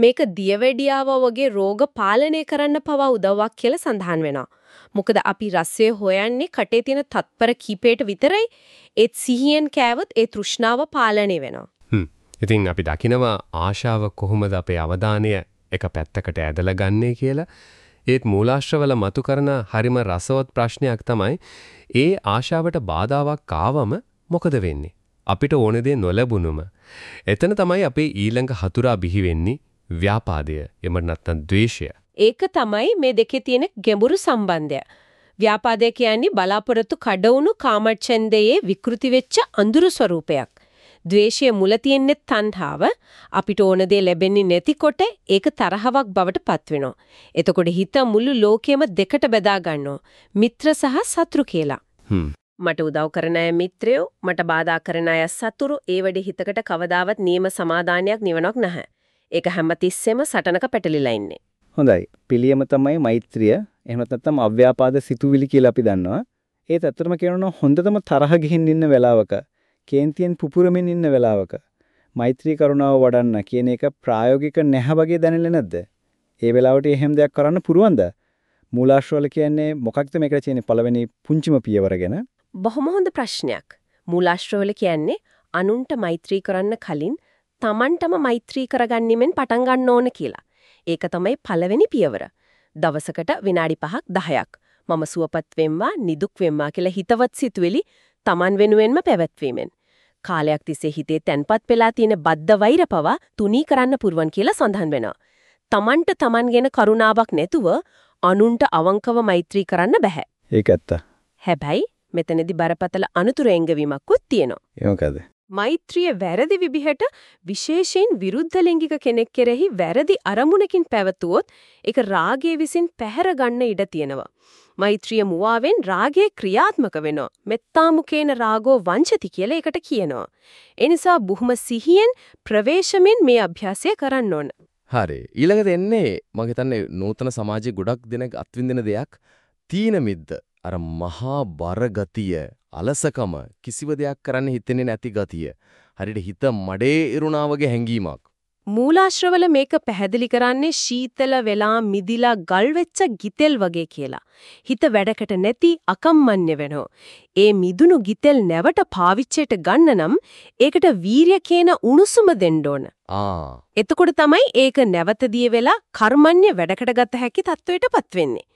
මේක දියවැඩියාව වගේ රෝග පාලනය කරන්න පවා උදව්වක් කියලා සඳහන් වෙනවා. මොකද අපි රසය හොයන්නේ කටේ තියෙන තත්පර කීපයට විතරයි. ඒත් සිහියෙන් කෑවොත් ඒ තෘෂ්ණාව පාලනය වෙනවා. ඉතින් අපි දකිනවා ආශාව කොහොමද අපේ අවධානය එක පැත්තකට ඇදලා ගන්නේ කියලා. ඒත් මූලාශ්‍රවල මතු කරන හරිම රසවත් ප්‍රශ්නයක් තමයි ඒ ආශාවට බාධාවක් ආවම මොකද වෙන්නේ? අපිට ඕන දේ නොලැබුණුම. එතන තමයි අපේ ඊළඟ හතුරා බිහි වෙන්නේ ව්‍යාපාදය. එමත් නැත්නම් ද්වේෂය. ඒක තමයි මේ දෙකේ තියෙන ගැඹුරු සම්බන්ධය. ව්‍යාපාදය කියන්නේ බලාපොරොත්තු කඩවුණු කාමච්ඡන්දයේ විකෘති වෙච්ච අඳුරු ස්වરૂපයක්. ද්වේෂයේ මුල තියෙන්නේ තණ්හාව. අපිට ඕන දේ ලැබෙන්නේ නැතිකොට ඒක තරහවක් බවට පත් වෙනවා. එතකොට හිත මුළු ලෝකෙම දෙකට බෙදා ගන්නවා. මිත්‍ර සහ සතුරු කියලා. මට උදව් කරන අය මිත්‍රයෝ, මට බාධා කරන අය සතුරු. ඒ වැඩි හිතකට කවදාවත් නියම සමාදානයක් නිවනක් නැහැ. ඒක හැමතිස්සෙම සටනක පැටලිලා ඉන්නේ. හොඳයි. පිළියම තමයි මෛත්‍රිය. එහෙම නැත්නම් අව්‍යාපාද සිතුවිලි කියලා අපි දන්නවා. ඒත් ඇත්තටම කියනවා හොඳටම තරහ ගිහින් ඉන්න වෙලාවක කේන්තියෙන් පුපුරමින් ඉන්න වෙලාවක මෛත්‍රී කරුණාව වඩන්න කියන එක ප්‍රායෝගික නැහැ වගේ දැනෙන්නේ නැද්ද? ඒ වෙලාවට එහෙම දෙයක් කරන්න පුරුවන්ද? මූලාශ්‍රවල කියන්නේ මොකක්ද මේකට තියෙන පළවෙනි පුංචිම පියවර ගැන? බොහොම හොඳ ප්‍රශ්නයක්. මූලාශ්‍රවල කියන්නේ අනුන්ට මෛත්‍රී කරන්න කලින් Tamanටම මෛත්‍රී කරගන්නෙමින් පටන් ගන්න ඕන කියලා. ඒක තමයි පළවෙනි පියවර. දවසකට විනාඩි 5ක් 10ක් මම සුවපත් වෙම්වා නිදුක් වෙම්වා කියලා හිතවත් සිතුවිලි Taman වෙනුවෙන්ම පැවැත්වීමෙන් කාලයක් තිස්සේ හිතේ තැන්පත් වෙලා තියෙන බද්ධ වෛර පවා තුනී කරන්න පුරුවන් කියලා සඳහන් වෙනවා. Tamanට Taman ගැන කරුණාවක් නැතුව අනුන්ට අවංකව මෛත්‍රී කරන්න බෑ. ඒක ඇත්ත. හැබැයි මෙතනදී බරපතල අනුතුරු එංගවීමක්වත් තියෙනවා. ඒ මොකද? මෛත්‍රිය වැරදි විදිහට විශේෂයෙන් විරුද්ධ ලිංගික කෙනෙක් කෙරෙහි වැරදි අරමුණකින් පැවතුවොත් ඒක රාගයේ විසින් පැහැර ගන්න ඉඩ තියෙනවා. මෛත්‍රිය මුවාවෙන් රාගයේ ක්‍රියාත්මක වෙනවා. මෙත්තා මුකේන රාගෝ වංචති කියලා ඒකට කියනවා. ඒ නිසා බුහුම සිහියෙන් ප්‍රවේශමෙන් මේ අභ්‍යාසය කරන්න ඕන. හරි. ඊළඟට එන්නේ මම හිතන්නේ නූතන සමාජයේ ගොඩක් දෙනෙක් අත්විඳින දෙයක් තීන මිද්ද. අර මහා බර ගතිය, අලසකම, කිසිව දෙයක් කරන්න හිතෙන්නේ නැති ගතිය. හරියට හිත මඩේ ඉරුණා වගේ හැඟීමක්. මූලාශ්‍රවල මේක පැහැදිලි කරන්නේ ಶೀතල වෙලා මිදිලා ගල් වෙච්ච ගිතෙල් වගේ කියලා. හිත වැඩකට නැති අකම්මන්‍ය වෙනවා. ඒ මිදුණු ගිතෙල් නැවට පාවිච්චයට ගන්න නම් ඒකට වීරිය කියන උණුසුම දෙන්න ඕන. ආ. එතකොට තමයි ඒක නැවතදී වෙලා කර්මන්‍ය වැඩකට ගත හැකි තත්වයටපත් වෙන්නේ.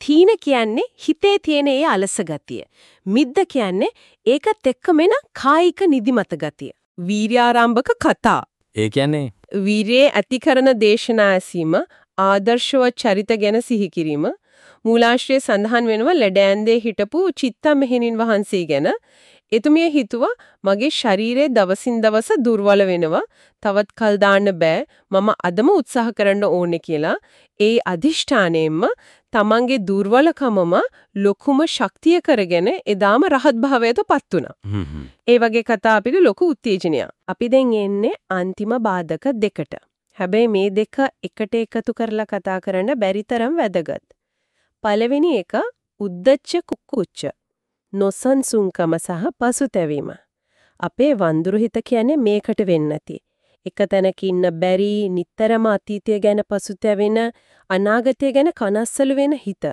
තීන කියන්නේ හිතේ තියෙන ඒ අලස ගතිය. මිද්ද කියන්නේ ඒකත් එක්කම එන කායික නිදිමත ගතිය. වීර්යාරම්භක කතා. ඒ කියන්නේ වීරයේ ඇති කරන දේශනා ඇසීම ආදර්ශවත් චරිත ගැන සිහි කිරීම මූලාශ්‍රයේ සඳහන් වෙනවා ලැඩෑන්දේ හිටපු චිත්ත මෙහෙණින් වහන්සේ ගැන. එතුමිය හිතුවා මගේ ශරීරය දවසින් දවස දුර්වල වෙනවා තවත් කල් දාන්න බෑ මම අදම උත්සාහ කරන්න ඕනේ කියලා ඒ අදිෂ්ඨානයෙන්ම තමන්ගේ දුර්වලකමම ලොකුම ශක්තිය කරගෙන එදාම රහත් භාවයටපත් වුණා. ඒ වගේ කතා අපිට ලොකු උත්තේජනයක්. අපි දැන් එන්නේ අන්තිම බාධක දෙකට. හැබැයි මේ දෙක එකට එකතු කරලා කතා කරන්න බැරි තරම් වැදගත්. පළවෙනි එක උද්දච්ච කුක්කුච්ච. නොසන්සුන්කම සහ පසුතැවීම. අපේ වඳුරු හිත කියන්නේ මේකට වෙන්නේ නැති. එක තැනක ඉන්න බැරි නිතරම අතීතය ගැන පසුතැවෙන අනාගතය ගැන කනස්සලු වෙන හිත.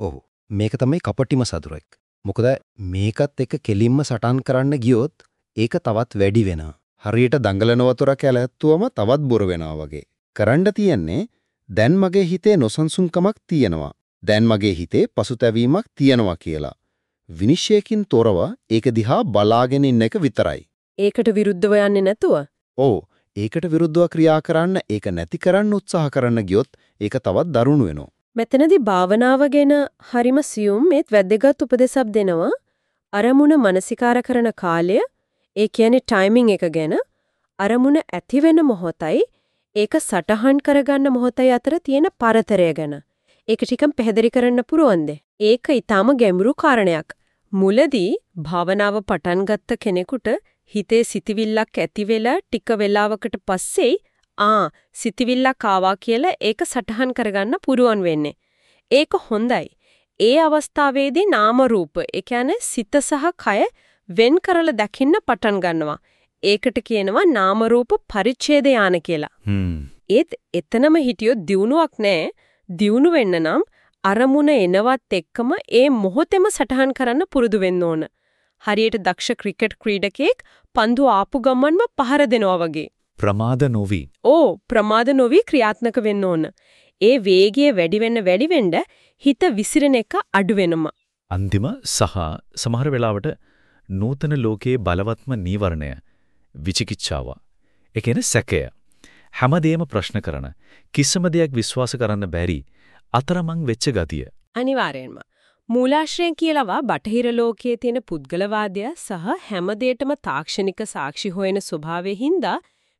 ඔව්. මේක තමයි කපටිම සතුරෙක්. මොකද මේකත් එක කෙලින්ම සටන් කරන්න ගියොත් ඒක තවත් වැඩි වෙනවා. හරියට දඟලන වතුරක් ඇලැත්තුවම තවත් බොර වෙනවා වගේ. කරන්න තියෙන්නේ දැන් මගේ හිතේ නොසන්සුන්කමක් තියෙනවා. දැන් මගේ හිතේ පසුතැවීමක් තියෙනවා කියලා. විනිශ්චයකින් තොරව ඒක දිහා බලාගෙන ඉන්න එක විතරයි. ඒකට විරුද්ධව යන්නේ නැතුව ඔව් ඒකට විරුද්ධව ක්‍රියා කරන්න ඒක නැති කරන්න උත්සාහ කරන්න ගියොත් ඒක තවත් දරුණු වෙනවා. මෙතනදී භාවනාව ගැන හරිම සියුම් මේත් වැදගත් උපදේශක් දෙනවා. අරමුණ මනසිකාර කරන කාලය, ඒ කියන්නේ ටයිමින් එක ගැන අරමුණ ඇති වෙන මොහොතයි ඒක සටහන් කරගන්න මොහොතයි අතර තියෙන පරතරය ගැන. ඒක ටිකක් පැහැදිලි කරන්න පුරවන්ද? ඒක ඊටාම ගැඹුරු කාරණයක්. මුලදී භාවනාව පටන් ගත්ත කෙනෙකුට හිතේ සිතිවිල්ලක් ඇති වෙලා ටික වෙලාවකට පස්සේ ආ සිතිවිල්ලක් ආවා කියලා ඒක සටහන් කරගන්න පුරුවන් වෙන්නේ. ඒක හොඳයි. ඒ අවස්ථාවේදී නාම රූප ඒ කියන්නේ සිත සහ කය වෙන් කරලා දකින්න පටන් ගන්නවා. ඒකට කියනවා නාම රූප පරිච්ඡේද යාන කියලා. ඒත් එතනම හිටියොත් දියුණුවක් නැහැ. දියුණු වෙන්න නම් අරමුණ එනවත් එක්කම ඒ මොහොතේම සටහන් කරන්න පුරුදු වෙන්න ඕන. හරියට දක්ෂ ක්‍රිකට් ක්‍රීඩකයෙක් පන්දු ආපු ගමන්ම පහර දෙනවා වගේ. ප්‍රමාද නොවි. ඕ ප්‍රමාද නොවි ක්‍රියාත්මක වෙන්න ඕන. ඒ වේගය වැඩි වෙන්න වැඩි වෙන්න හිත විසිරෙන එක අඩු වෙනවා. අන්තිම සහ සමහර වෙලාවට නූතන ලෝකයේ බලවත්ම නීවරණය විචිකිච්ඡාව. ඒ කියන්නේ සැකය. හැමදේම ප්‍රශ්න කරන කිසිම දෙයක් විශ්වාස කරන්න බැරි අතරමං වෙච්ච ගතිය. අනිවාර්යෙන්ම. මූලාශ්‍රයෙන් කියලාවා බටහිර ලෝකයේ තියෙන පුද්ගලවාදය සහ හැමදේටම තාක්ෂණික සාක්ෂි හොයන ස්වභාවයෙන් හින්දා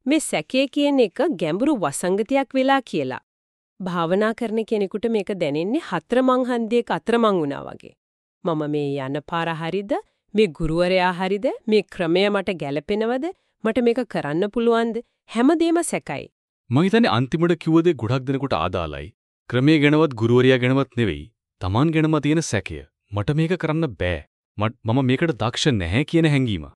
මේ සැකය කියන එක ගැඹුරු වසංගතයක් වෙලා කියලා. භාවනා කරන කෙනෙකුට මේක දැනෙන්නේ හතරමං හන්දියක අතරමං වුණා වගේ. මම මේ යන පාර හරිද? මේ ගුරුවරයා හරිද? මේ ක්‍රමය මට ගැළපෙනවද? මට මේක කරන්න පුළුවන්ද? හැමදේම සැකයි. මං හිතන්නේ අන්තිමට කිව්ව දේ ගොඩක් දෙනෙකුට ආදාළයි. ක්‍රමයේ ගැනවත් ගුරුවරයා ගැනවත් නෙවෙයි. Taman ගැනම තියෙන සැකය. මට මේක කරන්න බෑ. මම මේකට දක්ෂ නැහැ කියන හැඟීම.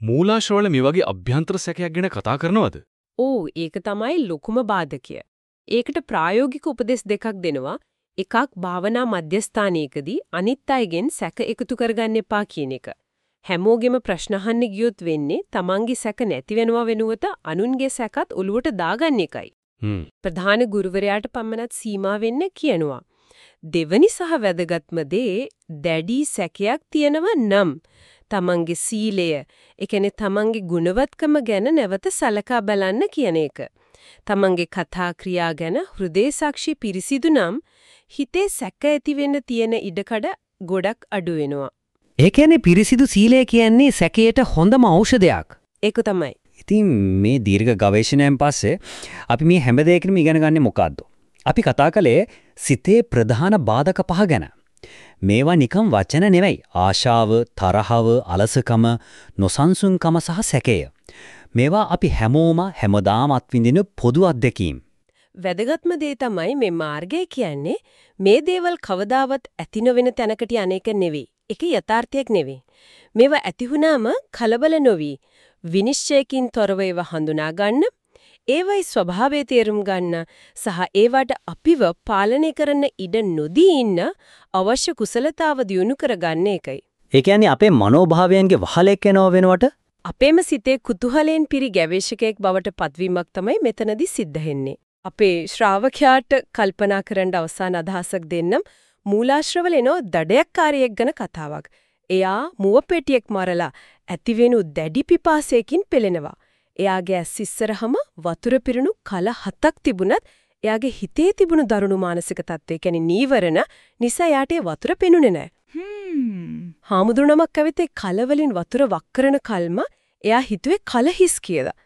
මූලාශ්‍රවල මේ වගේ අභ්‍යන්තර සැකයක් ගැන කතා කරනවද? ඕ ඒක තමයි ලොකුම බාධකය. ඒකට ප්‍රායෝගික උපදෙස් දෙකක් දෙනවා. එකක් භාවනා මධ්‍යස්ථානයකදී අනිත් අයගෙන් සැක එකතු කරගන්න එපා කියන එක. හැමෝගෙම ප්‍රශ්න අහන්න ගියොත් වෙන්නේ තමන්ගේ සැක නැති වෙනවා වෙනුවට අනුන්ගේ සැකත් ඔලුවට දාගන්න එකයි. ප්‍රධාන ගුරුවරයාට පමණක් සීමා වෙන්න කියනවා. දෙවනි සහ වැදගත්ම දේ දැඩි සැකයක් තියෙනව නම් තමන්ගේ සීලය, ඒ කියන්නේ තමන්ගේ ගුණවත්කම ගැන නැවත සලකා බලන්න කියන එක. තමන්ගේ කතා ක්‍රියා ගැන හෘදේ සාක්ෂි පිරිසිදු නම් හිතේ සැක ඇති වෙන්න තියෙන ඉඩකඩ ගොඩක් අඩු වෙනවා. ඒ කියන්නේ පිරිසිදු සීලය කියන්නේ සැකයට හොඳම ඖෂධයක්. ඒක තමයි. ඉතින් මේ දීර්ඝ ගවේෂණයෙන් පස්සේ අපි මේ හැම දෙයකින්ම ඉගෙන ගන්නේ මොකද්ද? අපි කතා කළේ සිතේ ප්‍රධාන බාධක පහ ගැන. මේවා නිකම් වචන නෙවෙයි. ආශාව, තරහව, අලසකම, නොසන්සුන්කම සහ සැකය. මේවා අපි හැමෝම හැමදාම අත්විඳින පොදු අත්දැකීම්. වැදගත්ම දේ තමයි මේ මාර්ගය කියන්නේ මේ දේවල් කවදාවත් ඇති නොවන තැනකට යන්නේක නෙවෙයි. ඒක යථාර්ථයක් නෙවෙයි. මේවා ඇති වුණාම කලබල නොවි විනිශ්චයකින් තොරව ඒවා හඳුනා ගන්න ඒවයි ස්වභාවය තේරුම් ගන්න සහ ඒවට අපිව පාලනය කරන්න ඉඩ නොදී ඉන්න අවශ්‍ය කුසලතාව දියුණු කරගන්න එකයි. ඒ කියන්නේ අපේ මනෝභාවයන්ගේ වහලෙක් වෙනව වෙනවට අපේම සිතේ කුතුහලයෙන් පිරි ගවේෂකයෙක් බවට පත්වීමක් තමයි මෙතනදී සිද්ධ වෙන්නේ. අපේ ශ්‍රාවකයාට කල්පනා කරන්න අවසාන අදහසක් දෙන්නම් මූලාශ්‍රවල එනෝ දඩයක්කාරයෙක් ගැන කතාවක්. එයා මුව පෙටියක් මරලා ඇතිවෙනු දැඩි පිපාසයකින් පෙළෙනවා. එයාගේ ඇස් ඉස්සරහම වතුර පිරුණු කල හතක් තිබුණත් එයාගේ හිතේ තිබුණු දරුණු මානසික තත්ත්වය කියන්නේ නීවරණ නිසා යාට වතුර පෙනුනේ නැහැ. හ්ම්. හාමුදුරුවමක් ඇවිත් ඒ කලවලින් වතුර වක් කරන කල්ම එයා හිතුවේ කල හිස් කියලා.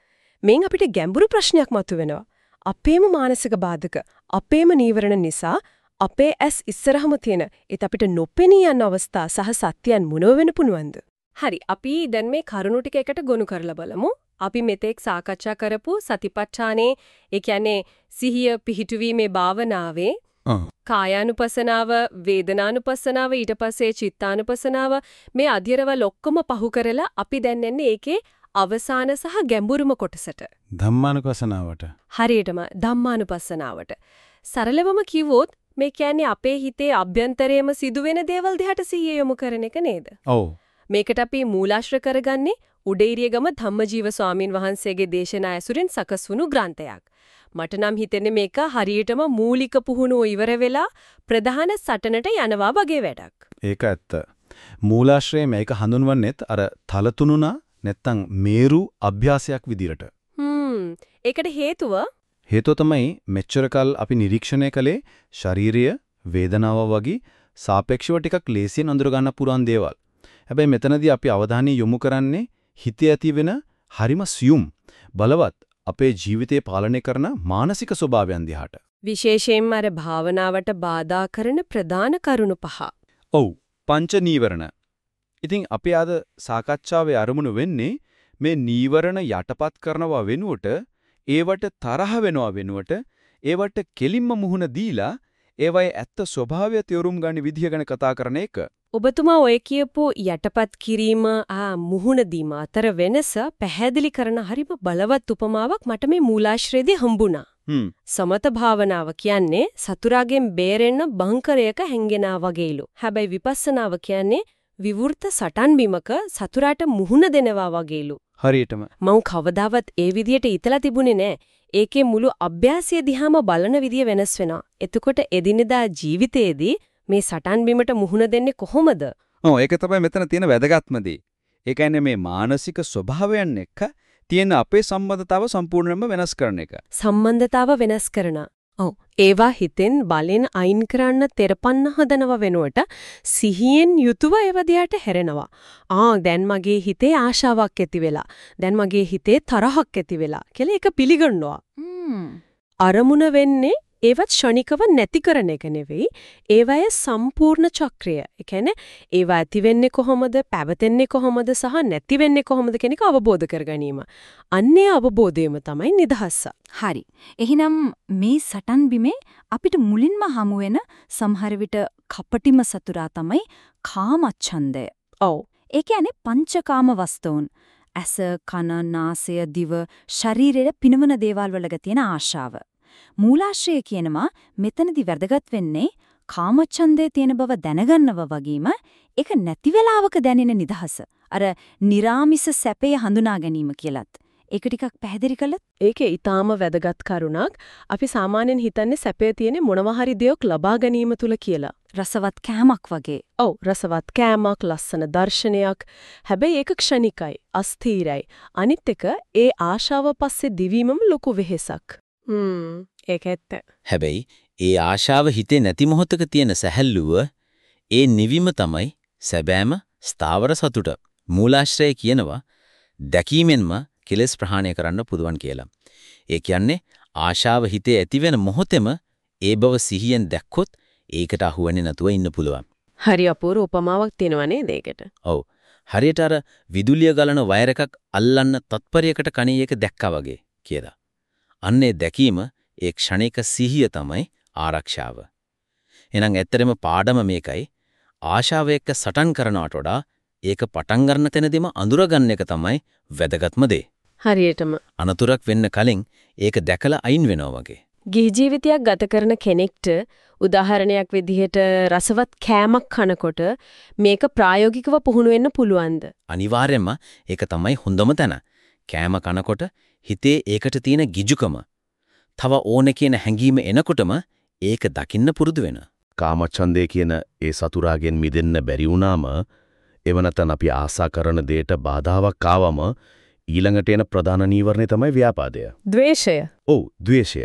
මෙන් අපිට ගැඹුරු ප්‍රශ්නයක් මතුවෙනවා. අපේම මානසික බාධක, අපේම නීවරණ නිසා අපේ ඇස් ඉස්සරහම තියෙන ඒත් අපිට නොපෙනී යන අවස්ථා සහ සත්‍යයන් මොනව වෙන පුණුවන්ද? හරි අපි දැන් මේ කරුණු ටික එකට ගොනු කරලා බලමු. අපි මෙතෙක් සාකච්ඡා කරපු සතිපට්ඨානේ ඒ කියන්නේ සිහිය පිහිටුවීමේ භාවනාවේ කායානුපසනාව වේදනානුපසනාව ඊට පස්සේ චිත්තානුපසනාව මේ අධිරවල ඔක්කොම පහු කරලා අපි දැන් එන්නේ ඒකේ අවසාන සහ ගැඹුරුම කොටසට ධම්මානුපසනාවට හරියටම ධම්මානුපස්සනාවට සරලවම කිව්වොත් මේ කියන්නේ අපේ හිතේ අභ්‍යන්තරයේම සිදුවෙන දේවල් දිහාට සිහිය යොමු කරන එක නේද? ඔව්. මේකට අපි මූලාශ්‍ර කරගන්නේ උඩේරියගම ධම්මජීව ස්වාමින් වහන්සේගේ දේශනා ඇසුරෙන් සකස් වුණු ග්‍රන්ථයක්. මට නම් හිතෙන්නේ මේක හරියටම මූලික පුහුණුව ඉවර වෙලා ප්‍රධාන සටනට යනවා වගේ වැඩක්. ඒක ඇත්ත. මූලාශ්‍රයේ මේක හඳුන්වන්නෙත් අර තලතුණුනා නැත්තම් මේරු අභ්‍යාසයක් විදියට. හ්ම් ඒකට හේතුව හේතුව තමයි මෙච්චරකල් අපි නිරීක්ෂණය කළේ ශාරීරිය වේදනාව වගේ සාපේක්ෂව ටිකක් ලේසියෙන් අඳුර ගන්න පුරන් දේවල්. හැබැයි මෙතනදී අපි අවධානය යොමු කරන්නේ හිතේ ඇති වෙන හරිම සියුම් බලවත් අපේ ජීවිතේ පාලනය කරන මානසික ස්වභාවයන් දිහාට. විශේෂයෙන්ම අර භාවනාවට බාධා කරන ප්‍රධාන කරුණු පහ. ඔව් පංච නීවරණ. ඉතින් අපි අද සාකච්ඡාවේ අරමුණු වෙන්නේ මේ නීවරණ යටපත් කරනවා වෙනුවට ඒවට තරහ වෙනවා වෙනුවට ඒවට කෙලින්ම මුහුණ දීලා ඒවයේ ඇත්ත ස්වභාවය තේරුම් ගන්න විදිය ගැන කතා කරන එක. ඔබතුමා ඔය කියපු යටපත් කිරීම ආ මුහුණ දීම අතර වෙනස පැහැදිලි කරන හරිම බලවත් උපමාවක් මට මේ මූලාශ්‍රයේදී හම්බුණා. සමත භාවනාව කියන්නේ සතුරාගෙන් බේරෙන්න බංකරයක හැංගෙනා වගේලු. හැබැයි විපස්සනාව කියන්නේ විවෘත සටන් බිමක සතුරාට මුහුණ දෙනවා වගේලු. හරියටම. මම කවදාවත් ඒ විදියට හිතලා තිබුණේ නෑ. ඒකේ මුළු අභ්‍යාසය දිහාම බලන විදිය වෙනස් වෙනවා. එතකොට එදිනෙදා ජීවිතයේදී මේ සටන් බිමට මුහුණ දෙන්නේ කොහොමද? ඔව් ඒක තමයි මෙතන තියෙන වැදගත්ම දේ. ඒ කියන්නේ මේ මානසික ස්වභාවයන් එක්ක තියෙන අපේ සම්බන්ධතාව සම්පූර්ණයෙන්ම වෙනස් කරන එක. සම්බන්ධතාව වෙනස් කරන. ඔව් ඒවා හිතෙන් බලෙන් අයින් කරන්න තෙරපන්න හදනව වෙනුවට සිහියෙන් යුතුව ඒව දිහාට හැරෙනවා. ආ දැන් මගේ හිතේ ආශාවක් ඇති වෙලා. දැන් මගේ හිතේ තරහක් ඇති වෙලා කියලා ඒක පිළිගන්නවා. අරමුණ වෙන්නේ ඒවත් ෂණිකව නැති කරන එක නෙවෙයි ඒවය සම්පූර්ණ චක්‍රය. ඒ කියන්නේ ඒවා ඇති වෙන්නේ කොහොමද, පැවතෙන්නේ කොහොමද සහ නැති වෙන්නේ කොහොමද කියන එක අවබෝධ කර ගැනීම. අන්නේ අවබෝධයම තමයි නිදහස. හරි. එහෙනම් මේ සටන් බිමේ අපිට මුලින්ම හමු වෙන සමහර විට කපටිම සතුරා තමයි කාමච්ඡන්දය. ඔව්. ඒ කියන්නේ පංචකාම වස්තුන්. ඇස, කන, නාසය, දිව, ශරීරයේ පිනවන දේවල් වල තියෙන ආශාව. මූලාශ්‍රය කියනවා මෙතනදි වැදගත් වෙන්නේ කාමච්ඡන්දේ තියෙන බව දැනගන්නව වගේම ඒක නැති වෙලාවක දැනෙන නිදහස. අර निराமிස සැපේ හඳුනා ගැනීම කියලත්. ඒක ටිකක් පැහැදිලි කළොත්? ඒකේ ඊටාම වැදගත් කරුණක් අපි සාමාන්‍යයෙන් හිතන්නේ සැපේ තියෙන මොනවා හරි දෙයක් ලබා ගැනීම තුල කියලා. රසවත් කෑමක් වගේ. ඔව් රසවත් කෑමක් ලස්සන දර්ශනයක්. හැබැයි ඒක ක්ෂණිකයි අස්ථීරයි. අනිත් එක ඒ ආශාව පස්සේ දිවීමම ලොකු වෙහෙසක්. හ්ම් ඒක ඇත්ත. හැබැයි ඒ ආශාව හිතේ නැති මොහොතක තියෙන සැහැල්ලුව ඒ නිවිම තමයි සැබෑම ස්ථාවර සතුට. මූලාශ්‍රය කියනවා දැකීමෙන්ම කෙලෙස් ප්‍රහාණය කරන්න පුදුවන් කියලා. ඒ කියන්නේ ආශාව හිතේ ඇතිවෙන මොහොතෙම ඒ බව සිහියෙන් දැක්කොත් ඒකට අහු වෙන්නේ නැතුව ඉන්න පුළුවන්. හරි අපූර්ව උපමාවක් තියෙනවා නේද ඒකට? ඔව්. හරියට අර විදුලිය ගලන වයර් එකක් අල්ලන්න තත්පරයකට කණේ එක දැක්කා වගේ කියලා. අන්නේ දැකීම ඒ ක්ෂණික සිහිය තමයි ආරක්ෂාව. එහෙනම් ඇත්තටම පාඩම මේකයි ආශාව එක්ක සටන් කරනවට වඩා ඒක පටන් ගන්න තැනදීම අඳුරගන්න එක තමයි වැදගත්ම දේ. හරියටම අනතුරක් වෙන්න කලින් ඒක දැකලා අයින් වෙනවා වගේ. ගිහි ජීවිතයක් ගත කරන කෙනෙක්ට උදාහරණයක් විදිහට රසවත් කෑමක් කනකොට මේක ප්‍රායෝගිකව පුහුණු වෙන්න පුළුවන්ද? අනිවාර්යයෙන්ම ඒක තමයි හොඳම තැන. කෑම කනකොට හිතේ ඒකට තියෙන ගිජුකම තව ඕන කියන හැඟීම එනකොටම ඒක දකින්න පුරුදු වෙන. කාමච්ඡන්දේ කියන ඒ සතුරාගෙන් මිදෙන්න බැරි වුණාම එව නැත්නම් අපි ආසා කරන දෙයට බාධාවක් ආවම ඊළඟට එන ප්‍රධාන නීවරණය තමයි ව්‍යාපාදය. ද්වේෂය. ඔව් ද්වේෂය.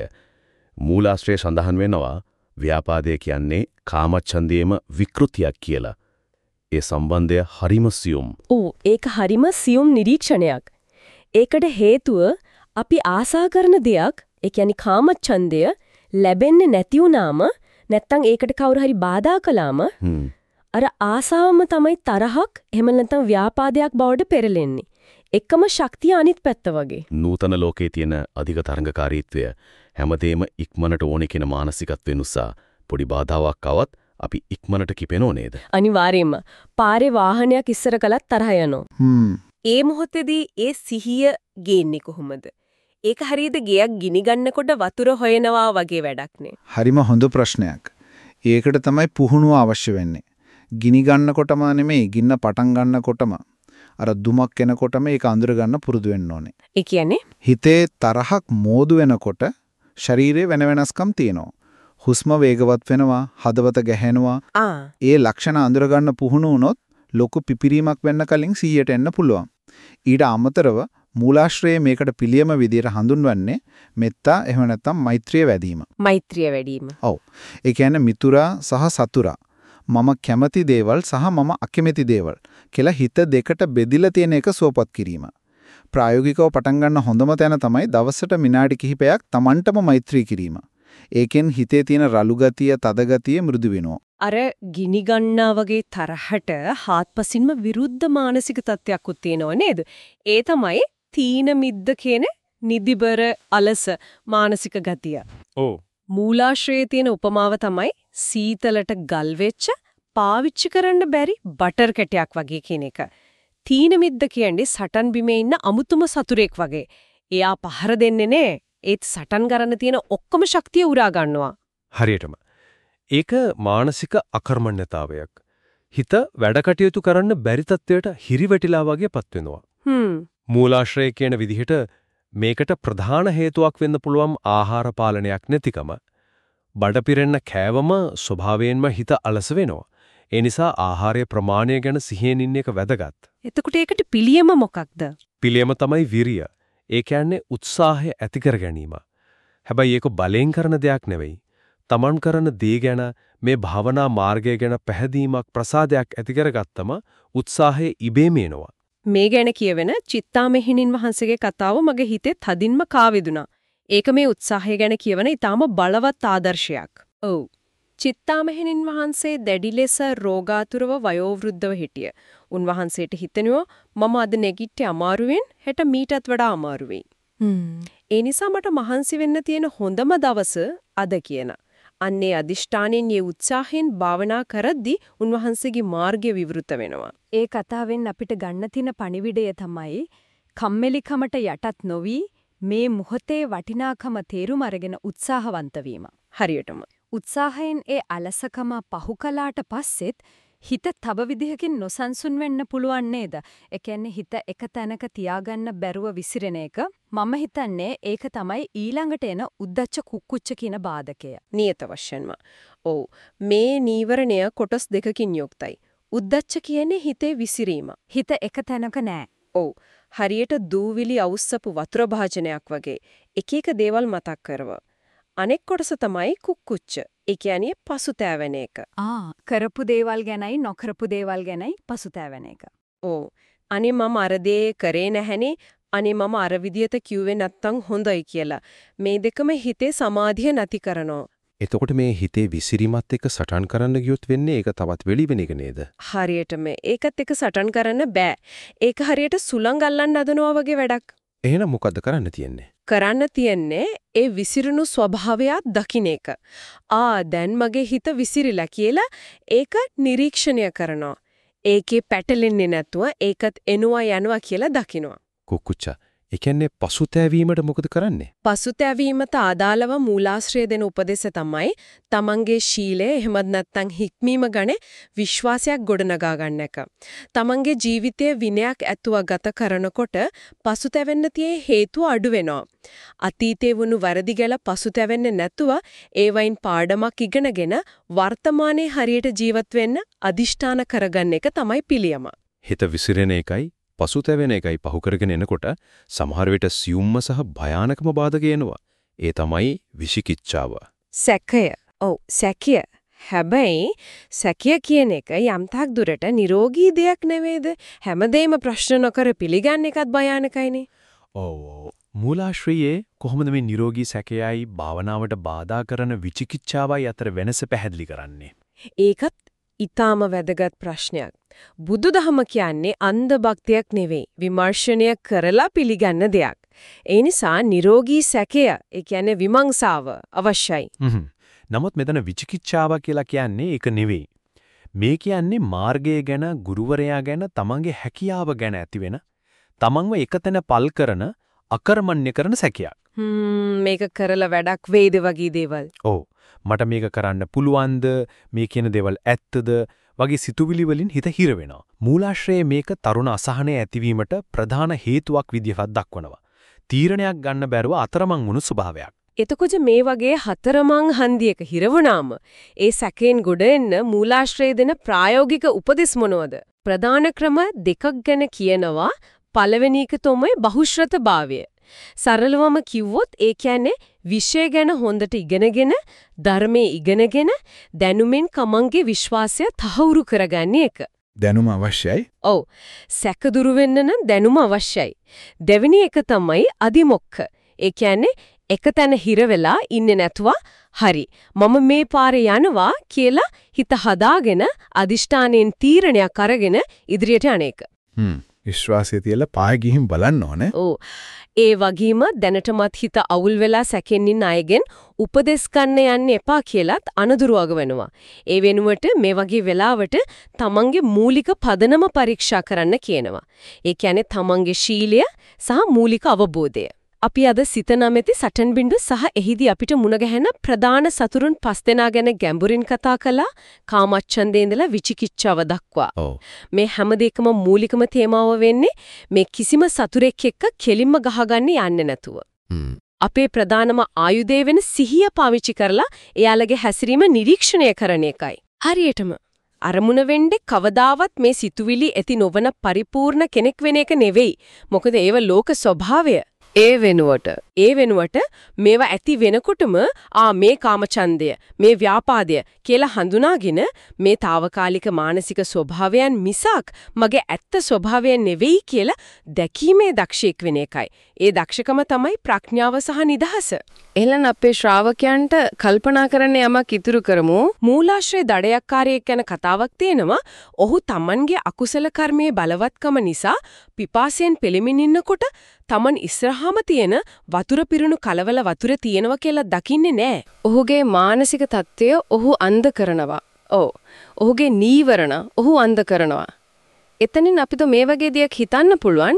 මූලාශ්‍රයේ සඳහන් වෙනවා ව්‍යාපාදය කියන්නේ කාමච්ඡන්දේම විකෘතියක් කියලා. ඒ සම්බන්ධය හරිම සියුම්. ඔව් ඒක හරිම සියුම් නිරීක්ෂණයක්. ඒකට හේතුව අපි ආසා කරන දෙයක්, ඒ කියන්නේ කාමච්ඡන්දය ලැබෙන්නේ නැති වුනාම නැත්තම් ඒකට කවුරු හරි බාධා කළාම අර ආසාවම තමයි තරහක් එහෙම නැත්නම් ව්‍යාපාදයක් බවට පෙරලෙන්නේ. එකම ශක්තිය අනිත් පැත්ත වගේ. නූතන ලෝකයේ තියෙන අධික තරංගකාරීත්වය හැමදේම ඉක්මනට ඕනේ කියන මානසිකත්වය නිසා පොඩි බාධාවක් આવත් අපි ඉක්මනට කිපෙනෝ නේද? අනිවාර්යයෙන්ම. පාරේ වාහනයක් ඉස්සර කළත් තරහ යනවා. ඒ මොහොතේදී ඒ සිහිය ගේන්නේ කොහොමද? ඒක හරියට ගෙයක් ගිනි ගන්නකොට වතුර හොයනවා වගේ වැඩක් නේ. හරිම හොඳ ප්‍රශ්නයක්. ඒකට තමයි පුහුණුව අවශ්‍ය වෙන්නේ. ගිනි ගන්නකොටම නෙමෙයි ගින්න පටන් ගන්නකොටම අර දුමක් එනකොටම ඒක අඳුර ගන්න පුරුදු වෙන්න ඕනේ. ඒ කියන්නේ හිතේ තරහක් මෝදු වෙනකොට ශරීරයේ වෙන වෙනස්කම් තියෙනවා. හුස්ම වේගවත් වෙනවා, හදවත ගැහෙනවා. ආ ඒ ලක්ෂණ අඳුර ගන්න පුහුණු වුණොත් ලොකු පිපිරීමක් වෙන්න කලින් 100ට එන්න පුළුවන්. ඊට අමතරව මූලාශ්‍රයේ මේකට පිළියම විදියට හඳුන්වන්නේ මෙත්තා එහෙම නැත්නම් මෛත්‍රිය වැඩිම. මෛත්‍රිය වැඩිම. ඔව්. ඒ කියන්නේ මිතුරා සහ සතුරා. මම කැමති දේවල් සහ මම අකමැති දේවල් කියලා හිත දෙකට බෙදිලා තියෙන එක සුවපත් කිරීම. ප්‍රායෝගිකව පටන් ගන්න හොඳම තැන තමයි දවසට විනාඩි කිහිපයක් Tamanටම මෛත්‍රී කිරීම. ඒකෙන් හිතේ තියෙන රළු ගතිය, තද ගතිය මෘදු වෙනවා. අර ගිනි ගන්නා වගේ තරහට හාත්පසින්ම විරුද්ධ මානසික තත්ත්වයක් උත් තියෙනව නේද? ඒ තමයි තීන මිද්ද කියන නිදිබර අලස මානසික ගතිය. ඔව්. මූලාශ්‍රයේ තියෙන උපමාව තමයි සීතලට ගල් වෙච්ච පාවිච්චි කරන්න බැරි බටර් කැටයක් වගේ කියන එක. තීන මිද්ද කියන්නේ සටන් බිමේ ඉන්න අමුතුම සතුරෙක් වගේ. එයා පහර දෙන්නේ නේ. ඒත් සටන් කරන්න තියෙන ඔක්කොම ශක්තිය උරා ගන්නවා. හරියටම. ඒක මානසික අකර්මණ්‍යතාවයක්. හිත වැඩ කටයුතු කරන්න බැරි තත්ත්වයට හිරිවැටිලා වගේපත් වෙනවා. හ්ම්. මූලාශ්‍රය කියන විදිහට මේකට ප්‍රධාන හේතුවක් වෙන්න පුළුවන් ආහාර පාලනයක් නැතිකම. බඩ පිරෙන්න කෑවම ස්වභාවයෙන්ම හිත අලස වෙනවා. ඒ නිසා ආහාරයේ ප්‍රමාණය ගැන සිහියෙන් ඉන්න එක වැදගත්. එතකොට ඒකට පිළියම මොකක්ද? පිළියම තමයි විරිය. ඒ කියන්නේ උත්සාහය ඇති කර ගැනීම. හැබැයි ඒක බලෙන් කරන දෙයක් නෙවෙයි. තමන් කරන දේ ගැන මේ භාවනා මාර්ගය ගැන පැහැදීමක් ප්‍රසාදයක් ඇති කරගත්තම උත්සාහය ඉබේම එනවා. මේ ගැන කියවෙන චිත්තාමෙහිණින් වහන්සේගේ කතාව මගේ හිතේ තදින්ම කාවෙදුනා. ඒක මේ උත්සාහය ගැන කියවන ඊටාම බලවත් ආදර්ශයක්. ඔව්. චිත්තාමෙහිණින් වහන්සේ දැඩි ලෙස රෝගාතුරව වයෝවෘද්ධව හිටිය. උන්වහන්සේට හිතෙනවා මම අද නැගිට්ටේ අමාරුවෙන් හෙට මීටත් වඩා අමාරු වෙයි. ඒ නිසා මට මහන්සි වෙන්න තියෙන හොඳම දවස අද කියන. අන්නේ අදිෂ්ඨානෙන් යේ උත්සාහයෙන් භාවනා කරද්දී උන්වහන්සේගේ මාර්ගය විවෘත වෙනවා. ඒ කතාවෙන් අපිට ගන්න තියෙන පණිවිඩය තමයි කම්මැලිකමට යටත් නොවි මේ මොහොතේ වටිනාකම තේරුම් අරගෙන උත්සාහවන්ත වීම. හරියටම. උත්සාහයෙන් ඒ අලසකම පහු කළාට පස්සෙත් හිත තව විදිහකින් නොසන්සුන් වෙන්න පුළුවන් නේද? ඒ කියන්නේ හිත එක තැනක තියාගන්න බැරුව විසිරෙන එක මම හිතන්නේ ඒක තමයි ඊළඟට එන උද්දච්ච කුක්කුච්ච කියන බාධකය. නියත වශයෙන්ම. ඔව්. මේ නීවරණය කොටස් දෙකකින් යුක්තයි. උද්දච්ච කියන්නේ හිතේ විසිරීම. හිත එක තැනක නෑ. ඔව්. හරියට දූවිලි අවුස්සපු වතුර භාජනයක් වගේ එක එක දේවල් මතක් කරව. අනෙක් කොටස තමයි කුක්කුච්ච. ඒ කියන්නේ පසුතැවෙන එක. ආ කරපු දේවල් ගැනයි නොකරපු දේවල් ගැනයි පසුතැවෙන එක. ඔව්. අනේ මම අර දේ කරේ නැහනේ. අනේ මම අර විදියට කිව්වේ නැත්තම් හොඳයි කියලා. මේ දෙකම හිතේ සමාධිය නැති කරනවා. එතකොට මේ හිතේ විසිරීමත් එක්ක සටන් කරන්න ගියොත් වෙන්නේ ඒක තවත් වෙලි වෙන එක නේද? හරියටම ඒකත් එක්ක සටන් කරන්න බෑ. ඒක හරියට සුළං අල්ලන්න හදනවා වගේ වැඩක්. එහෙනම් මොකද්ද කරන්න තියෙන්නේ? කරන්න තියෙන්නේ ඒ විසිරුණු ස්වභාවයත් දකින්න එක. ආ දැන් මගේ හිත විසිරිලා කියලා ඒක නිරීක්ෂණය කරනවා. ඒකේ පැටලෙන්නේ නැතුව ඒකත් එනවා යනවා කියලා දකිනවා. කුකුච්චා. ඒ කියන්නේ පසුතැවීමට මොකද කරන්නේ? පසුතැවීමට අදාළව මූලාශ්‍රය දෙන උපදේශ තමයි තමන්ගේ ශීලය එහෙමත් නැත්නම් හික්මීම ගැන විශ්වාසයක් ගොඩනගා ගන්න එක. තමන්ගේ ජීවිතයේ විනයක් ඇතුව ගත කරනකොට පසුතැවෙන්න tie හේතු අඩු වෙනවා. අතීතේ වුණු වැරදි ගැල පසුතැවෙන්නේ නැතුව ඒවයින් පාඩමක් ඉගෙනගෙන වර්තමානයේ හරියට ජීවත් වෙන්න අදිෂ්ඨාන කරගන්න එක තමයි පිළියම. හිත විසිරෙන එකයි පසුතැවෙන එකයි පහු කරගෙන එනකොට සමහර විට සියුම්ම සහ භයානකම බාධක එනවා. ඒ තමයි විශිකිච්ඡාව. සැකය. ඔව් සැකය. හැබැයි සැකය කියන එක යම්තාක් දුරට නිරෝගී දෙයක් නෙවෙයිද? හැමදේම ප්‍රශ්න නොකර පිළිගන්න එකත් භයානකයිනේ. ඔව්. මූලාශ්‍රයේ කොහොමද මේ නිරෝගී සැකයයි භාවනාවට බාධා කරන විචිකිච්ඡාවයි අතර වෙනස පැහැදිලි කරන්නේ? ඒකත් ඊටාම වැදගත් ප්‍රශ්නයක්. බුදුදහම කියන්නේ අන්ධ භක්තියක් නෙවෙයි විමර්ශනය කරලා පිළිගන්න දෙයක්. ඒ නිසා නිරෝගී සැකය, ඒ කියන්නේ විමංශාව අවශ්‍යයි. නමුත් මෙතන විචිකිච්ඡාව කියලා කියන්නේ ඒක නෙවෙයි. මේ කියන්නේ මාර්ගය ගැන, ගුරුවරයා ගැන, තමන්ගේ හැකියාව ගැන ඇතිවෙන, තමන්ව එකතැන පල් කරන, අකර්මණ්‍ය කරන සැකයක්. මේක කරලා වැඩක් වේද වගේ දේවල්. ඔව්. මට මේක කරන්න පුළුවන්ද? මේ කියන දේවල් ඇත්තද? වගේ සිතුවිලි වලින් හිත හිර වෙනවා. මූලාශ්‍රයේ මේක තරුණ අසහනය ඇතිවීමට ප්‍රධාන හේතුවක් විදිහට දක්වනවා. තීරණයක් ගන්න බැරුව අතරමං වුණු ස්වභාවයක්. එතකොට මේ වගේ හතරමං හන්දියක හිරවුනාම ඒ සැකෙන් ගොඩ එන්න මූලාශ්‍රය දෙන ප්‍රායෝගික උපදෙස් මොනවද? ප්‍රධාන ක්‍රම දෙකක් ගැන කියනවා. පළවෙනි එක තමයි බහුශ්‍රතභාවය. සරලවම කිව්වොත් ඒ කියන්නේ විෂය ගැන හොඳට ඉගෙනගෙන ධර්මයේ ඉගෙනගෙන දැනුමින් කමංගේ විශ්වාසය තහවුරු කරගන්න එක. දැනුම අවශ්‍යයි. ඔව්. සැක දුරු වෙන්න නම් දැනුම අවශ්‍යයි. දෙවෙනි එක තමයි අදිමොක්ක. ඒ කියන්නේ එක තැන හිර වෙලා ඉන්නේ නැතුව හරි මම මේ පාරේ යනවා කියලා හිත හදාගෙන අදිෂ්ඨානෙන් තීරණයක් අරගෙන ඉදිරියට යන්නේක. හ්ම් විශ්වාසය තියලා පාය ගිහින් බලන්න ඕනේ. ඔව්. ඒ වගේම දැනටමත් හිත අවුල් වෙලා සැකෙන් ඉන්න අයගෙන් උපදෙස් ගන්න යන්න එපා කියලත් අනදුරුවග වෙනවා. ඒ වෙනුවට මේ වගේ වෙලාවට තමන්ගේ මූලික පදනම පරීක්ෂා කරන්න කියනවා. ඒ කියන්නේ තමන්ගේ ශීලය සහ මූලික අවබෝධය. අපි අද සිත නැමැති සටන් බින්දු සහ එහිදී අපිට මුණ ගැහෙන ප්‍රධාන සතුරුන් පස් දෙනා ගැන ගැඹුරින් කතා කළා කාමච්ඡන්දේ ඉඳලා විචිකිච්ඡාව දක්වා. මේ හැම දෙයකම මූලිකම තේමාව වෙන්නේ මේ කිසිම සතුරෙක් එක්ක කෙලින්ම ගහගන්න යන්නේ නැතුව. අපේ ප්‍රධානම ආයුධය වෙන සිහිය පාවිච්චි කරලා එයාලගේ හැසිරීම නිරීක්ෂණය කරන එකයි. හරියටම අරමුණ වෙන්නේ කවදාවත් මේ සිතුවිලි ඇති නොවන පරිපූර්ණ කෙනෙක් වෙන එක නෙවෙයි. මොකද ඒව ලෝක ස්වභාවය. ඒ වෙනුවට ඒ වෙනුවට මේවා ඇති වෙනකොටම ආ මේ කාමචන්දය මේ ව්‍යාපාදය කියලා හඳුනාගෙන මේ తాවකාලික මානසික ස්වභාවයන් මිසක් මගේ ඇත්ත ස්වභාවය නෙවෙයි කියලා දැකීමේ දක්ෂයෙක් වෙන එකයි. ඒ දක්ෂකම තමයි ප්‍රඥාව සහ නිදහස. එහෙනම් අපේ ශ්‍රාවකයන්ට කල්පනා කරන්න යමක් ඉතුරු කරමු. මූලාශ්‍රයේ දඩයක්කාරයෙක් ගැන කතාවක් තියෙනවා. ඔහු Tamanගේ අකුසල කර්මයේ බලවත්කම නිසා පිපාසයෙන් පෙළෙමින් ඉන්නකොට Taman ඉස්සරහාම තියෙන වතුර පිරුණු කලවල වතුර තියෙනවා කියලා දකින්නේ නැහැ. ඔහුගේ මානසික தত্ত্বය ඔහු අන්ධ කරනවා. ඔව්. ඔහුගේ නීවරණ ඔහු අන්ධ කරනවා. එතනින් අපිට මේ වගේ දෙයක් හිතන්න පුළුවන්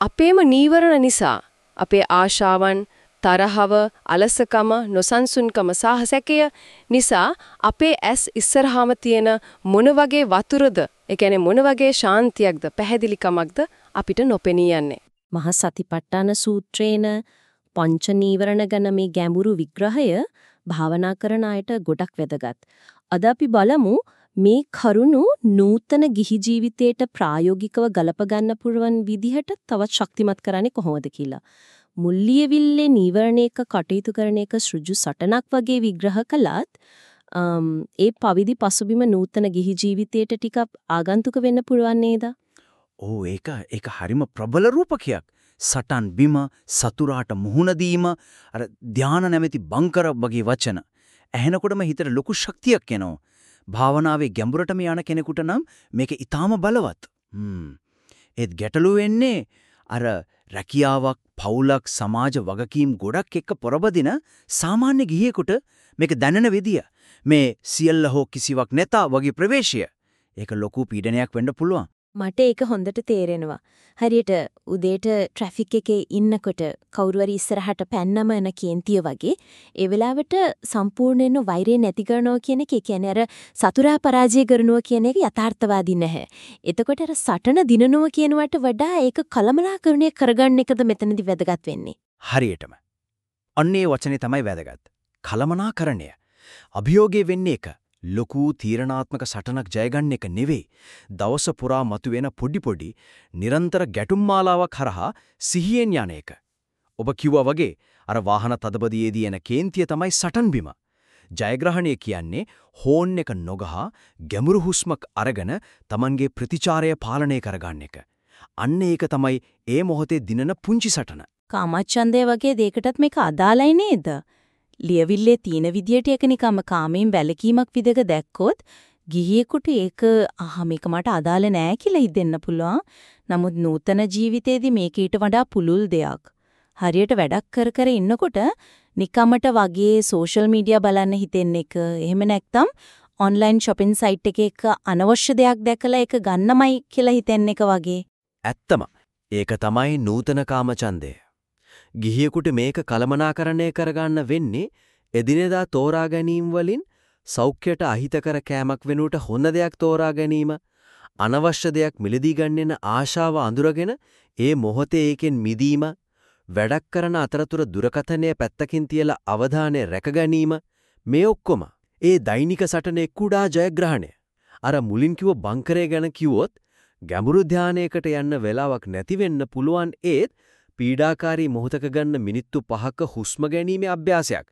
අපේම නීවරණ නිසා අපේ ආශාවන් තරහව අලසකම නොසන්සුන්කම සාහසකය නිසා අපේ ඇස් ඉස්සරහාම තියෙන මොන වගේ වතුරද ඒ කියන්නේ මොන වගේ ශාන්තියක්ද පැහැදිලිකමක්ද අපිට නොපෙනී යන්නේ මහා සතිපට්ඨාන සූත්‍රේන පංච නීවරණ ගැන මේ ගැඹුරු විග්‍රහය භාවනා කරන අයට ගොඩක් වැදගත්. අද අපි බලමු මේ කරුණු නූතන ගිහි ජීවිතයට ප්‍රායෝගිකව ගලප ගන්න පුළුවන් විදිහට තවත් ශක්තිමත් කරන්නේ කොහොමද කියලා. මුල්ලියවිල්ලේ නීවරණයක කටයුතු කරන එක සෘජු සටනක් වගේ විග්‍රහ කළත් ඒ පවිදි පසුබිම නූතන ගිහි ජීවිතයට ටිකක් ආගන්තුක වෙන්න පුළුවන් නේද? ඕ ඒක ඒක හරිම ප්‍රබල රූපකයක්. සටන් බිම සතුරාට මුහුණ දීම අර ධාන නැමැති බංකර වගේ වචන ඇහෙනකොටම හිතට ලොකු ශක්තියක් එනවා. භාවනාවේ ගැඹුරටම යන කෙනෙකුට නම් මේක ඊටාම බලවත්. හ්ම්. ඒත් ගැටලුව වෙන්නේ අර රැකියාවක්, පවුලක්, සමාජ වගකීම් ගොඩක් එක්ක පොරබදින සාමාන්‍ය ගිහියෙකුට මේක දැනෙන විදිය. මේ සියල්ල හෝ කිසිවක් නැතා වගේ ප්‍රවේශය. ඒක ලොකු පීඩනයක් වෙන්න පුළුවන්. මට ඒක හොඳට තේරෙනවා. හරියට උදේට ට්‍රැෆික් එකේ ඉන්නකොට කවුරු හරි ඉස්සරහට පැන්නම එන කේන්තිය වගේ ඒ වෙලාවට සම්පූර්ණයෙන්ම වෛරය නැති කරනවා කියන එක කියන්නේ අර සතුරා පරාජය කරනවා කියන එක යථාර්ථවාදී නැහැ. එතකොට අර සටන දිනනවා කියනවට වඩා ඒක කලමනාකරණය කරගන්න එකද මෙතනදි වැදගත් වෙන්නේ. හරියටම. අන්නේ වචනේ තමයි වැදගත්. කලමනාකරණය. අභියෝගයේ වෙන්නේ එක. ලොකු තීරණාත්මක සටනක් ජයගන්න එක නෙවෙයි. දවස පුරා මතුවෙන පොඩි පොඩි නිරන්තර ගැටුම් මාලාවක් හරහා සිහියෙන් යන එක. ඔබ කිව්වා වගේ අර වාහන තදබදියේදී එන කේන්තිය තමයි සටන් බිම. ජයග්‍රහණය කියන්නේ හෝන් එක නොගහ ගැඹුරු හුස්මක් අරගෙන Tamanගේ ප්‍රතිචාරය පාලනය කරගන්න එක. අන්න ඒක තමයි ඒ මොහොතේ දිනන පුංචි සටන. කාමච්ඡන්දය වගේ දෙයකටත් මේක අදාළයි නේද? ලියවිල්ලේ තියෙන විදියට ඒක නිකම්ම කාමයෙන් වැළකීමක් විදක දැක්කොත් ගිහියෙකුට ඒක අහ මේක මට අදාළ නෑ කියලා හිතෙන්න පුළුවන්. නමුත් නූතන ජීවිතේදී මේක ඊට වඩා පුළුල් දෙයක්. හරියට වැඩක් කර කර ඉන්නකොට නිකමට වගේ සෝෂල් මීඩියා බලන්න හිතෙන්න එක. එහෙම නැත්නම් ඔන්ලයින් shopping site එකේ එක අනවශ්‍ය දෙයක් දැකලා ඒක ගන්නමයි කියලා හිතෙන්න එක වගේ. ඇත්තම. ඒක තමයි නූතන කාමචන්දය. ගිහියෙකුට මේක කලමනාකරණය කරගන්න වෙන්නේ එදිනෙදා තෝරා ගැනීම වලින් සෞඛ්‍යයට අහිතකර කෑමක් වෙනුවට හොඳ දෙයක් තෝරා ගැනීම, අනවශ්‍ය දෙයක් මිලදී ගන්නෙන ආශාව අඳුරගෙන ඒ මොහොතේ ඒකෙන් මිදීම, වැඩක් කරන අතරතුර දුරකථනය පැත්තකින් තියලා අවධානය රැක ගැනීම මේ ඔක්කොම ඒ දෛනික සටනේ කුඩා ජයග්‍රහණය. අර මුලින් කිව්ව බංකරය ගැන කිව්වොත් ගැඹුරු ධානයකට යන්න වෙලාවක් නැති වෙන්න පුළුවන් ඒත් පීඩාකාරී මොහොතක ගන්න මිනිත්තු 5ක හුස්ම ගැනීමේ අභ්‍යාසයක්.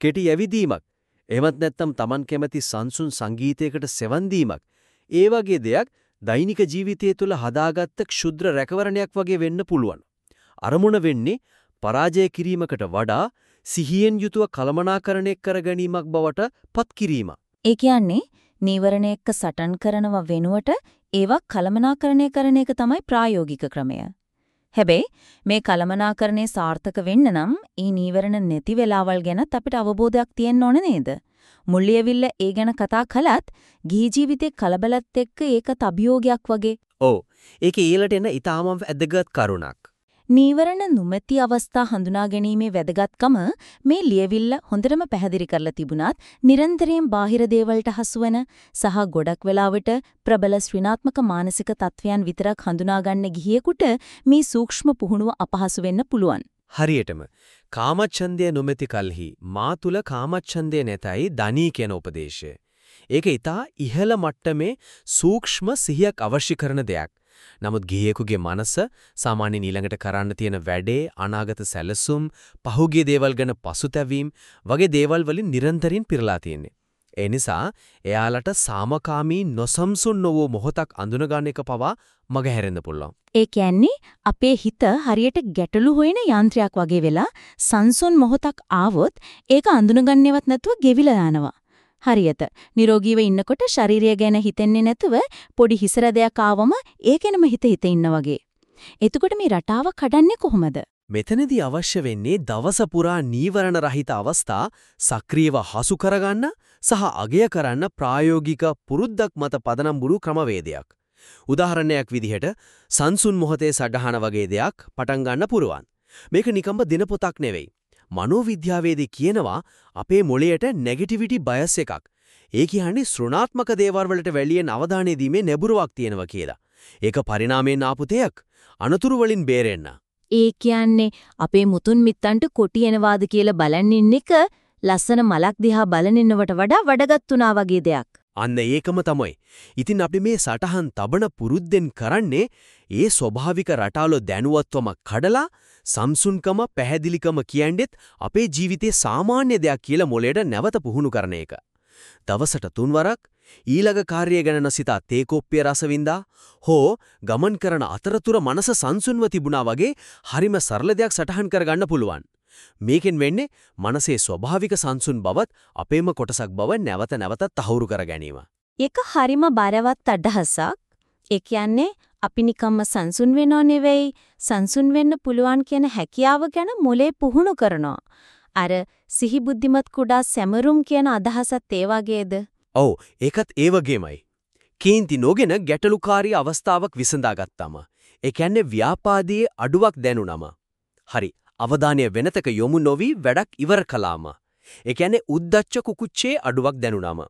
කෙටි යැවිදීමක්. එහෙමත් නැත්නම් Taman කැමති සංසුන් සංගීතයකට සෙවන් දීමක්. ඒ වගේ දෙයක් දෛනික ජීවිතය තුළ හදාගත්ත ක්ෂුද්‍ර රැකවරණයක් වගේ වෙන්න පුළුවන්. අරමුණ වෙන්නේ පරාජය කිරීමකට වඩා සිහියෙන් යුතුව කලමනාකරණය කර ගැනීමක් බවට පත් කිරීම. ඒ කියන්නේ නීවරණ එක්ක සටන් කරනව වෙනුවට ඒවා කලමනාකරණය කරන එක තමයි ප්‍රායෝගික ක්‍රමය. හැබැයි මේ කලමනාකරණේ සාර්ථක වෙන්න නම් ඊ නීවරණ නැති වෙලාවල් ගැනත් අපිට අවබෝධයක් තියෙන්න ඕන නේද? මුල්ලියවිල්ල ඒ ගැන කතා කළත් ගිහි ජීවිතේ කලබලත් එක්ක ඒකත් අභියෝගයක් වගේ. ඔව්. ඒකේ ඊළට එන ඊටාම වැදගත් කරුණක්. නීවරණ නුමැති අවස්ථා හඳුනා ගැනීමේ වැදගත්කම මේ ලියවිල්ල හොඳටම පැහැදිලි කරලා තිබුණත් නිරන්තරයෙන් බාහිර දේවල්ට හසුවන සහ ගොඩක් වෙලාවට ප්‍රබල ශ්‍රීනාත්මක මානසික තත්වයන් විතරක් හඳුනාගන්න ගිහියෙකුට මේ සූක්ෂම පුහුණුව අපහසු වෙන්න පුළුවන්. හරියටම කාමච්ඡන්දය නොමැති කලෙහි මා තුල කාමච්ඡන්දය නැතයි දනී කියන උපදේශය. ඒක ඊටා ඉහළ මට්ටමේ සූක්ෂම සිහියක් අවශ්‍ය කරන දෙයක්. නමුත් ගිහියෙකුගේ මනස සාමාන්‍යයෙන් ඊළඟට කරන්න තියෙන වැඩේ අනාගත සැලසුම් පහුගිය දේවල් ගැන පසුතැවීම් වගේ දේවල් වලින් නිරන්තරයෙන් පිරලා තියෙන්නේ. ඒ නිසා එයාලට සාමකාමී නොසම්සුන් නොවූ මොහොතක් අඳුනගන්න එක පවා මගහැරෙන්න පුළුවන්. ඒ කියන්නේ අපේ හිත හරියට ගැටලු හොයන යන්ත්‍රයක් වගේ වෙලා සංසුන් මොහොතක් ආවොත් ඒක අඳුනගන්නේවත් නැතුව ගෙවිලා යනවා. හරියට නිරෝගීව ඉන්නකොට ශරීරය ගැන හිතෙන්නේ නැතුව පොඩි හිසරදයක් ආවම ඒකෙනම හිත හිත ඉන්න වගේ. එතකොට මේ රටාව කඩන්නේ කොහොමද? මෙතනදී අවශ්‍ය වෙන්නේ දවස පුරා නීවරණ රහිත අවස්ථා සක්‍රියව හසු කරගන්න සහ අගය කරන්න ප්‍රායෝගික පුරුද්දක් මත පදනම් බුරු ක්‍රමවේදයක්. උදාහරණයක් විදිහට සංසුන් මොහොතේ සඩහන වගේ දෙයක් පටන් ගන්න පුරුවන්. මේක නිකම්ම දිනපොතක් නෙවෙයි. මනෝවිද්‍යාවේදී කියනවා අපේ මොළයට නෙගටිවිටි බයස් එකක්. ඒ කියන්නේ ශ්‍රොණාත්මක දේවල් වලට වැළියෙන් අවධානය දීමේ නැඹුරුවක් තියෙනවා කියලා. ඒක පරිණාමයෙන් ආපු දෙයක්. අනතුරු වලින් බේරෙන්න. ඒ කියන්නේ අපේ මුතුන් මිත්තන්ට කොටි එනවාද කියලා බලන් ඉන්න එක ලස්සන මලක් දිහා බලන ඉන්නවට වඩා වඩගත් උනා වගේ දෙයක්. අන්න ඒකම තමයි. ඉතින් අපි මේ සටහන් තබන පුරුද්දෙන් කරන්නේ ඒ ස්වභාවික රටාවල දැනුවත්වම කඩලා සම්සුන්කම පැහැදිලිකම කියන්නේත් අපේ ජීවිතේ සාමාන්‍ය දෙයක් කියලා මොලේට නැවත පුහුණු කරන එක. දවසට තුන්වරක් ඊළඟ කාර්යය ගැන නසිතා තේකෝප්පිය රසවින්දා හෝ ගමන් කරන අතරතුර මනස සංසුන්ව තිබුණා වගේ හරිම සරල දෙයක් සටහන් කරගන්න පුළුවන්. මේකෙන් වෙන්නේ මනසේ ස්වභාවික සංසුන් බවත් අපේම කොටසක් බව නැවත නැවත තහවුරු කර ගැනීම. ඒක හරිම බරවත් අදහසක්. ඒ කියන්නේ අපි නිකම්ම සංසුන් වෙනව නෙවෙයි සංසුන් වෙන්න පුළුවන් කියන හැකියාව ගැන මොලේ පුහුණු කරනවා. අර සිහි බුද්ධිමත් කුඩා සැමරුම් කියන අදහසත් ඒ වගේද? ඔව් ඒකත් ඒ වගේමයි. කේන්ති නොගෙන ගැටලුකාරී අවස්ථාවක් විසඳාගත්තාම ඒ කියන්නේ ව්‍යාපාදයේ අඩුවක් දැනුනම. හරි අවධානය වෙනතක යොමු නොවි වැඩක් ඉවර කළාම. ඒ කියන්නේ උද්දච්ච කුකුච්චේ අඩුවක් දැනුනම.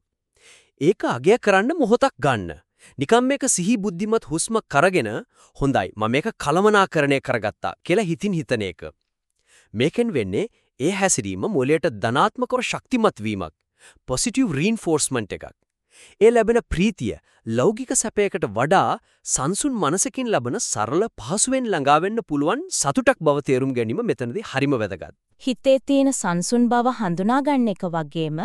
ඒක අගය කරන්න මොහොතක් ගන්න. නිකම් මේක සිහි බුද්ධිමත් හුස්ම කරගෙන හොඳයි මම මේක කලමනාකරණය කරගත්තා කියලා හිතින් හිතන එක. මේකෙන් වෙන්නේ ඒ හැසිරීම මොළයට ධනාත්මකව ශක්තිමත් වීමක්. පොසිටිව් රීන්ෆෝර්ස්මන්ට් එකක්. ඒ ලැබෙන ප්‍රීතිය ලෞකික සැපයකට වඩා සංසුන් මනසකින් ලබන සරල පහසුවෙන් ළඟා වෙන්න පුළුවන් සතුටක් බව තේරුම් ගැනීම මෙතනදී හරිම වැදගත්. හිතේ තියෙන සංසුන් බව හඳුනා ගන්න එක වගේම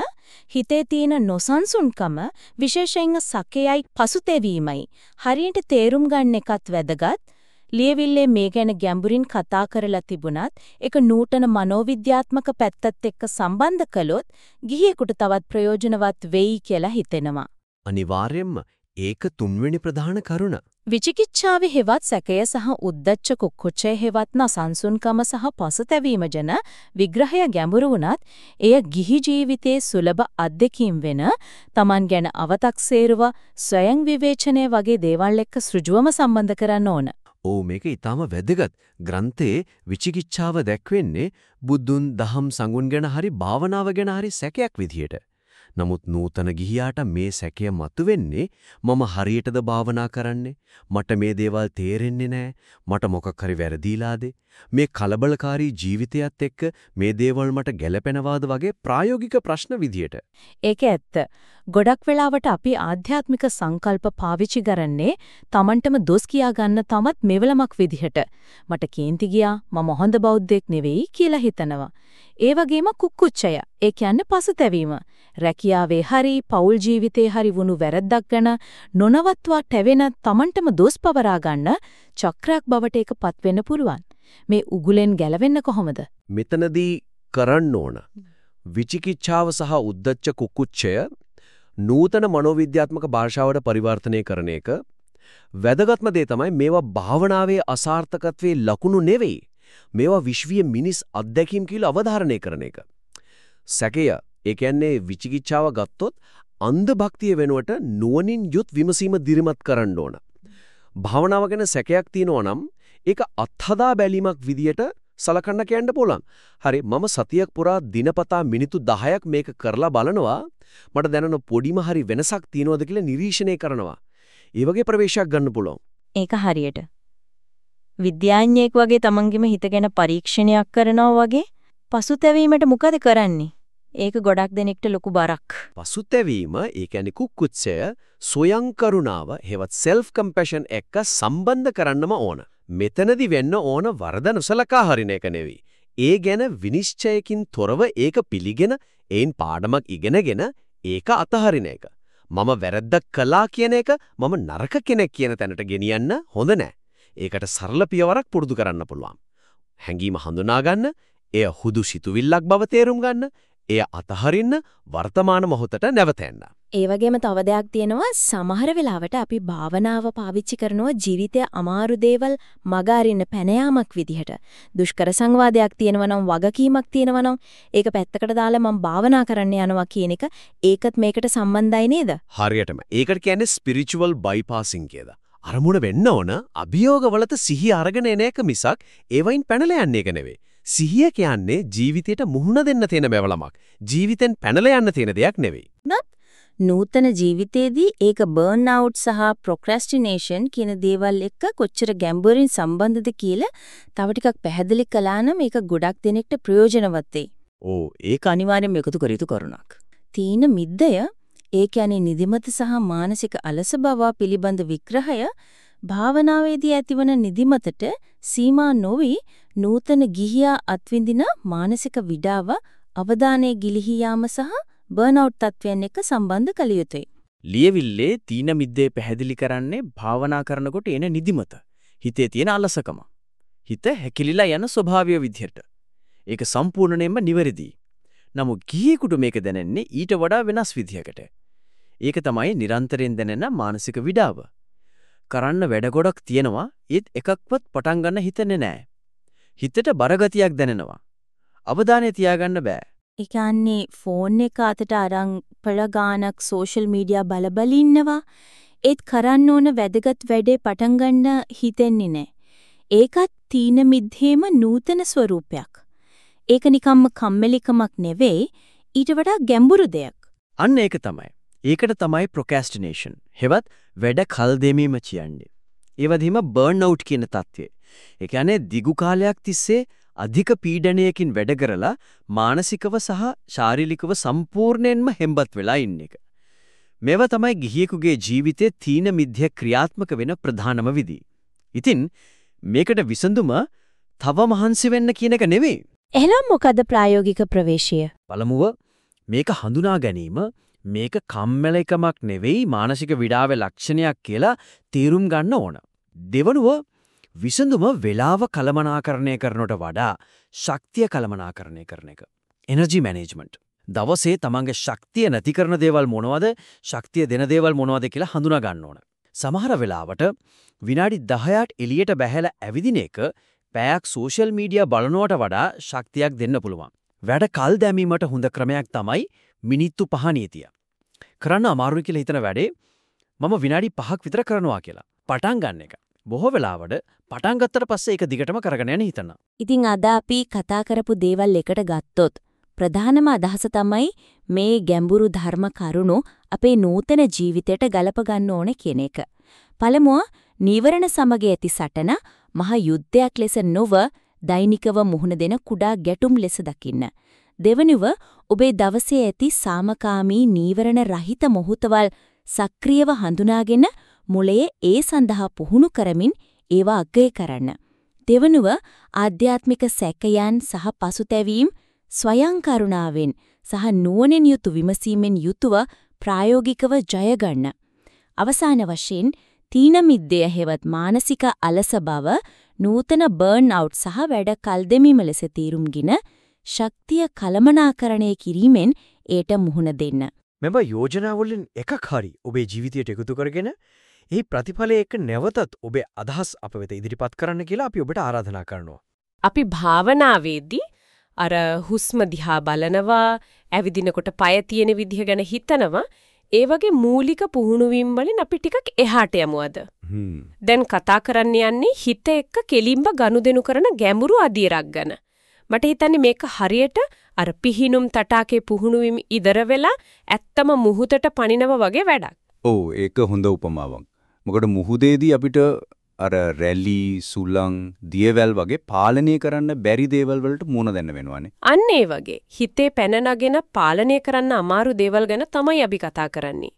හිතේ තියෙන නොසන්සුන්කම විශේෂයෙන්ම සකයයි පසුතැවීමයි හරියට තේරුම් ගන්න එකත් වැදගත්. ලියවිල්ලේ මේ ගැන ගැඹුරින් කතා කරලා තිබුණත් ඒක නූතන මනෝවිද්‍යාත්මක පැත්තත් එක්ක සම්බන්ධ කළොත් ගිහියෙකුට තවත් ප්‍රයෝජනවත් වෙයි කියලා හිතෙනවා. අනිවාර්යයෙන්ම ඒක තුන්වෙනි ප්‍රධාන කරුණ. විචිකිච්ඡාවේ හෙවත් සැකය සහ උද්දච්ච කුක්කුච්චය හෙවත් නසන්සුන්කම සහ පසුතැවීම ජන විග්‍රහය ගැඹුරු වුණත් එය ගිහි ජීවිතයේ සුලභ අත්දැකීම් වෙන Taman ගැන අව탁සේරුව ස්වයං විවේචනය වගේ දේවල් එක්ක සෘජුවම සම්බන්ධ කරන්න ඕන. ඕ මේක ඊටාම වැදගත්. ග්‍රන්ථයේ විචිකිච්ඡාව දැක්වෙන්නේ බුදුන් දහම් සංගුණ ගැන හරි භාවනාව ගැන හරි සැකයක් විදියට. නමුත් නූතන ගිහියාට මේ සැකය මතුවෙන්නේ මම හරියටද භාවනා කරන්නේ? මට මේ දේවල් තේරෙන්නේ නැහැ. මට මොකක් හරි වැරදීලාද? මේ කලබලකාරී ජීවිතයත් එක්ක මේ දේවල් මට ගැළපෙනවාද වගේ ප්‍රායෝගික ප්‍රශ්න විදියට. ඒක ඇත්ත. ගොඩක් වෙලාවට අපි ආධ්‍යාත්මික සංකල්ප පාවිච්චි කරන්නේ Tamanටම දොස් කියා ගන්න තමත් මෙවලමක් විදිහට. මට කේන්ති ගියා මම හොඳ බෞද්ධයෙක් නෙවෙයි කියලා හිතනවා. ඒ වගේම කුක්කුච්චය. ඒ කියන්නේ පසුතැවීම. රැකියාවේ හරි පෞල් ජීවිතේ හරි වුණු වැරද්දක් ගැන නොනවත්වා තැවෙන Tamanටම දොස් පවරා ගන්න චක්‍රයක් බවට ඒකපත් වෙන්න පුළුවන්. මේ උගුලෙන් ගැලවෙන්න කොහොමද? මෙතනදී කරන්න ඕන විචිකිච්ඡාව සහ උද්දච්ච කුක්කුච්චය නූතන මනෝවිද්‍යාත්මක භාෂාවට පරිවර්තනය කරන එක වැදගත්ම දේ තමයි මේවා භාවනාවේ අසාර්ථකත්වයේ ලකුණු නෙවෙයි මේවා විශ්වීය මිනිස් අත්දැකීම් කියලා අවධාරණය කරන එක සැකය ඒ කියන්නේ විචිකිච්ඡාව ගත්තොත් අන්ධ භක්තිය වෙනුවට නුවණින් යුත් විමසීම දිරිමත් කරන්න ඕන භාවනාව ගැන සැකයක් තියෙනවා නම් ඒක අත්හදා බැලීමක් විදියට සලකන්න කියන්න පුළුවන්. හරි මම සතියක් පුරා දිනපතා මිනිත්තු 10ක් මේක කරලා බලනවා. මට දැනෙන පොඩිම හරි වෙනසක් තියෙනවද කියලා නිරීක්ෂණය කරනවා. ඒ වගේ ප්‍රවේශයක් ගන්න පුළුවන්. ඒක හරියට. විද්‍යාඥයෙක් වගේ තමන්ගෙම හිත ගැන පරීක්ෂණයක් කරනවා වගේ පසුතැවීමට මොකද කරන්නේ? ඒක ගොඩක් දෙනෙක්ට ලොකු බරක්. පසුතැවීම ඒ කියන්නේ කුක්කුච්චය සොයං කරුණාව හෙවත් self compassion එක්ක සම්බන්ධ කරන්නම ඕන. මෙතනදි වෙන්න ඕන වරද නොසලකා හරින එක නෙවෙයි. ඒ ගැන විනිශ්චයකින් තොරව ඒක පිළිගෙන ඒන් පාඩමක් ඉගෙනගෙන ඒක අතහරින එක. මම වැරද්දක් කළා කියන එක මම නරක කෙනෙක් කියන තැනට ගෙනියන්න හොඳ නෑ. ඒකට සරල පියවරක් පුරුදු කරන්න පුළුවන්. හැඟීම හඳුනා ගන්න, එය හුදු සිතුවිල්ලක් බව තේරුම් ගන්න, එය අතහරින්න වර්තමාන මොහොතට නැවතෙන්න. ඒ වගේම තව දෙයක් තියෙනවා සමහර වෙලාවට අපි භාවනාව පාවිච්චි කරනවා ජීවිතය අමාරු දේවල් මග අරින්න පැන යාමක් විදිහට. දුෂ්කර සංවාදයක් තියෙනවා නම් වගකීමක් තියෙනවා නම් ඒක පැත්තකට දාලා මම භාවනා කරන්න යනවා කියන එක ඒකත් මේකට සම්බන්ධයි නේද? හරියටම. ඒකට කියන්නේ spiritual bypassing කියලා. අරමුණ වෙන්න ඕන අභියෝගවලට සිහිය අරගෙන එන එක මිසක් ඒවයින් පැනලා යන්නේ එක නෙවෙයි. සිහිය කියන්නේ ජීවිතයට මුහුණ දෙන්න තියෙන බැවලමක්. ජීවිතෙන් පැනලා යන්න තියෙන දෙයක් නෙවෙයි. නූතන ජීවිතයේදී ඒක බර්න් අවුට් සහ ප්‍රොක්‍රැස්ටිනේෂන් කියන දේවල් එක්ක කොච්චර ගැඹුරින් සම්බන්ධද කියලා තව ටිකක් පැහැදිලි කළා නම් ඒක ගොඩක් දෙනෙක්ට ප්‍රයෝජනවත් වෙයි. ඕ ඒක අනිවාර්යයෙන්ම එකතු කර යුතු කරුණක්. තීන මිද්දය ඒ කියන්නේ නිදිමත සහ මානසික අලස බව පිළිබඳ විග්‍රහය භාවනාවේදී ඇතිවන නිදිමතට සීමා නොවි නූතන ගිහියා අත්විඳින මානසික විඩාව අවධානයේ ගිලිහි යාම සහ බර්න්අවුට් තත්වයන් එක්ක සම්බන්ධ කළ යුතුයි. ලියවිල්ලේ තීන මිද්දේ පැහැදිලි කරන්නේ භාවනා කරනකොට එන නිදිමත. හිතේ තියෙන අලසකම. හිත හැකිලිලා යන ස්වභාවය විදිහට. ඒක සම්පූර්ණයෙන්ම නිවැරදි. නමුත් ගිහියෙකුට මේක දැනෙන්නේ ඊට වඩා වෙනස් විදිහකට. ඒක තමයි නිරන්තරයෙන් දැනෙන මානසික විඩාව. කරන්න වැඩ ගොඩක් තියෙනවා ඒත් එකක්වත් පටන් ගන්න හිතෙන්නේ නැහැ. හිතට බරගතියක් දැනෙනවා. අවධානය තියාගන්න බෑ. ඒ කියන්නේ ෆෝන් එක අතට අරන් පළ ගානක් සෝෂල් මීඩියා බලබල ඉන්නවා. ඒත් කරන්න ඕන වැදගත් වැඩේ පටන් ගන්න හිතෙන්නේ නැහැ. ඒකත් තීන මිද්දේම නූතන ස්වරූපයක්. ඒක නිකම්ම කම්මැලිකමක් නෙවෙයි ඊට වඩා ගැඹුරු දෙයක්. අන්න ඒක තමයි. ඒකට තමයි procrastination. හෙවත් වැඩ කල් දෙමීම කියන්නේ. ඒ වගේම burn out කියන தත්ත්වය. ඒ කියන්නේ දිගු කාලයක් තිස්සේ අධික පීඩනයකින් වැඩ කරලා මානසිකව සහ ශාරීරිකව සම්පූර්ණයෙන්ම හෙම්බත් වෙලා ඉන්න එක. මේවා තමයි ගිහියෙකුගේ ජීවිතයේ තීන මිද්‍ය ක්‍රියාත්මක වෙන ප්‍රධානම විදි. ඉතින් මේකට විසඳුම තව මහන්සි වෙන්න කියන එක නෙවෙයි. එහෙනම් මොකද ප්‍රායෝගික ප්‍රවේශය? පළමුව මේක හඳුනා ගැනීම මේක කම්මැලිකමක් නෙවෙයි මානසික විඩාවේ ලක්ෂණයක් කියලා තීරුම් ගන්න ඕන. දෙවනුව විසඳුම වේලාව කළමනාකරණය කරනට වඩා ශක්තිය කළමනාකරණය කරන එක. Energy management. දවසේ තමන්ගේ ශක්තිය නැති කරන දේවල් මොනවද ශක්තිය දෙන දේවල් මොනවද කියලා හඳුනා ගන්න ඕන. සමහර වෙලාවට විනාඩි 10ක් එළියට බැහැලා ඇවිදින එක පැයක් සෝෂල් මීඩියා බලනවට වඩා ශක්තියක් දෙන්න පුළුවන්. වැඩ කල් දැමීමට හොඳ ක්‍රමයක් තමයි මිනිත්තු 5 නීතිය. කරන්න අමාරුයි කියලා හිතන වැඩේ මම විනාඩි 5ක් විතර කරනවා කියලා. පටන් ගන්න එක. බොහෝ වෙලාවට පටන් ගත්තට පස්සේ ඒක දිගටම කරගෙන යන්න හිතනවා. ඉතින් අද අපි කතා කරපු දේවල් එකට ගත්තොත් ප්‍රධානම අදහස තමයි මේ ගැඹුරු ධර්ම කරුණු අපේ නූතන ජීවිතයට ගලප ගන්න ඕනේ කියන එක. පළමුව නීවරණ සමග ඇති සටන මහ යුද්ධයක් ලෙස නොව දෛනිකව මුහුණ දෙන කුඩා ගැටුම් ලෙස දකින්න. දෙවනුව ඔබේ දවසේ ඇති සාමකාමී නීවරණ රහිත මොහොතවල් සක්‍රියව හඳුනාගෙන මුලයේ ඒ සඳහා පුහුණු කරමින් ඒවා අගය කරන්න. දෙවනුව ආධ්‍යාත්මික සැකයන් සහ පසුතැවීම් ස්වයං කරුණාවෙන් සහ නුවණින් යුතු විමසීමෙන් යුතුව ප්‍රායෝගිකව ජය ගන්න. අවසාන වශයෙන් තීන මිද්දය හෙවත් මානසික අලස බව නූතන බර්න් අවුට් සහ වැඩ කල් දෙමීම ලෙස තීරුම්ගෙන ශක්තිය කළමනාකරණය කිරීමෙන් ඒට මුහුණ දෙන්න. මෙම යෝජනාවලින් එකක් හරි ඔබේ ජීවිතයට එකතු කරගෙන එහි ප්‍රතිඵලය එක්ක නැවතත් ඔබේ අදහස් අප වෙත ඉදිරිපත් කරන්න කියලා අපි ඔබට ආරාධනා කරනවා. අපි භාවනාවේදී අර හුස්ම දිහා බලනවා, ඇවිදිනකොට পায় තියෙන විදිහ ගැන හිතනවා. ඒ වගේ මූලික පුහුණුවීම් වලින් අපි ටිකක් එහාට යමු අද. දැන් කතා කරන්න යන්නේ හිත එක්ක කෙලින්ම ගනුදෙනු කරන ගැඹුරු අදියරක් ගැන. මට හිතන්නේ මේක හරියට අර පිහිනුම් තටාකේ පුහුණුවීම් ඉදර වෙලා ඇත්තම මුහුතට පනිනව වගේ වැඩක්. ඔව් ඒක හොඳ උපමාවක්. මොකද මුහුදේදී අපිට අර රැලි, සුළං, දියවැල් වගේ පාලනය කරන්න බැරි දේවල් වලට මුහුණ දෙන්න වෙනවානේ. අන්න ඒ වගේ හිතේ පැන නගෙන පාලනය කරන්න අමාරු දේවල් ගැන තමයි අපි කතා කරන්නේ.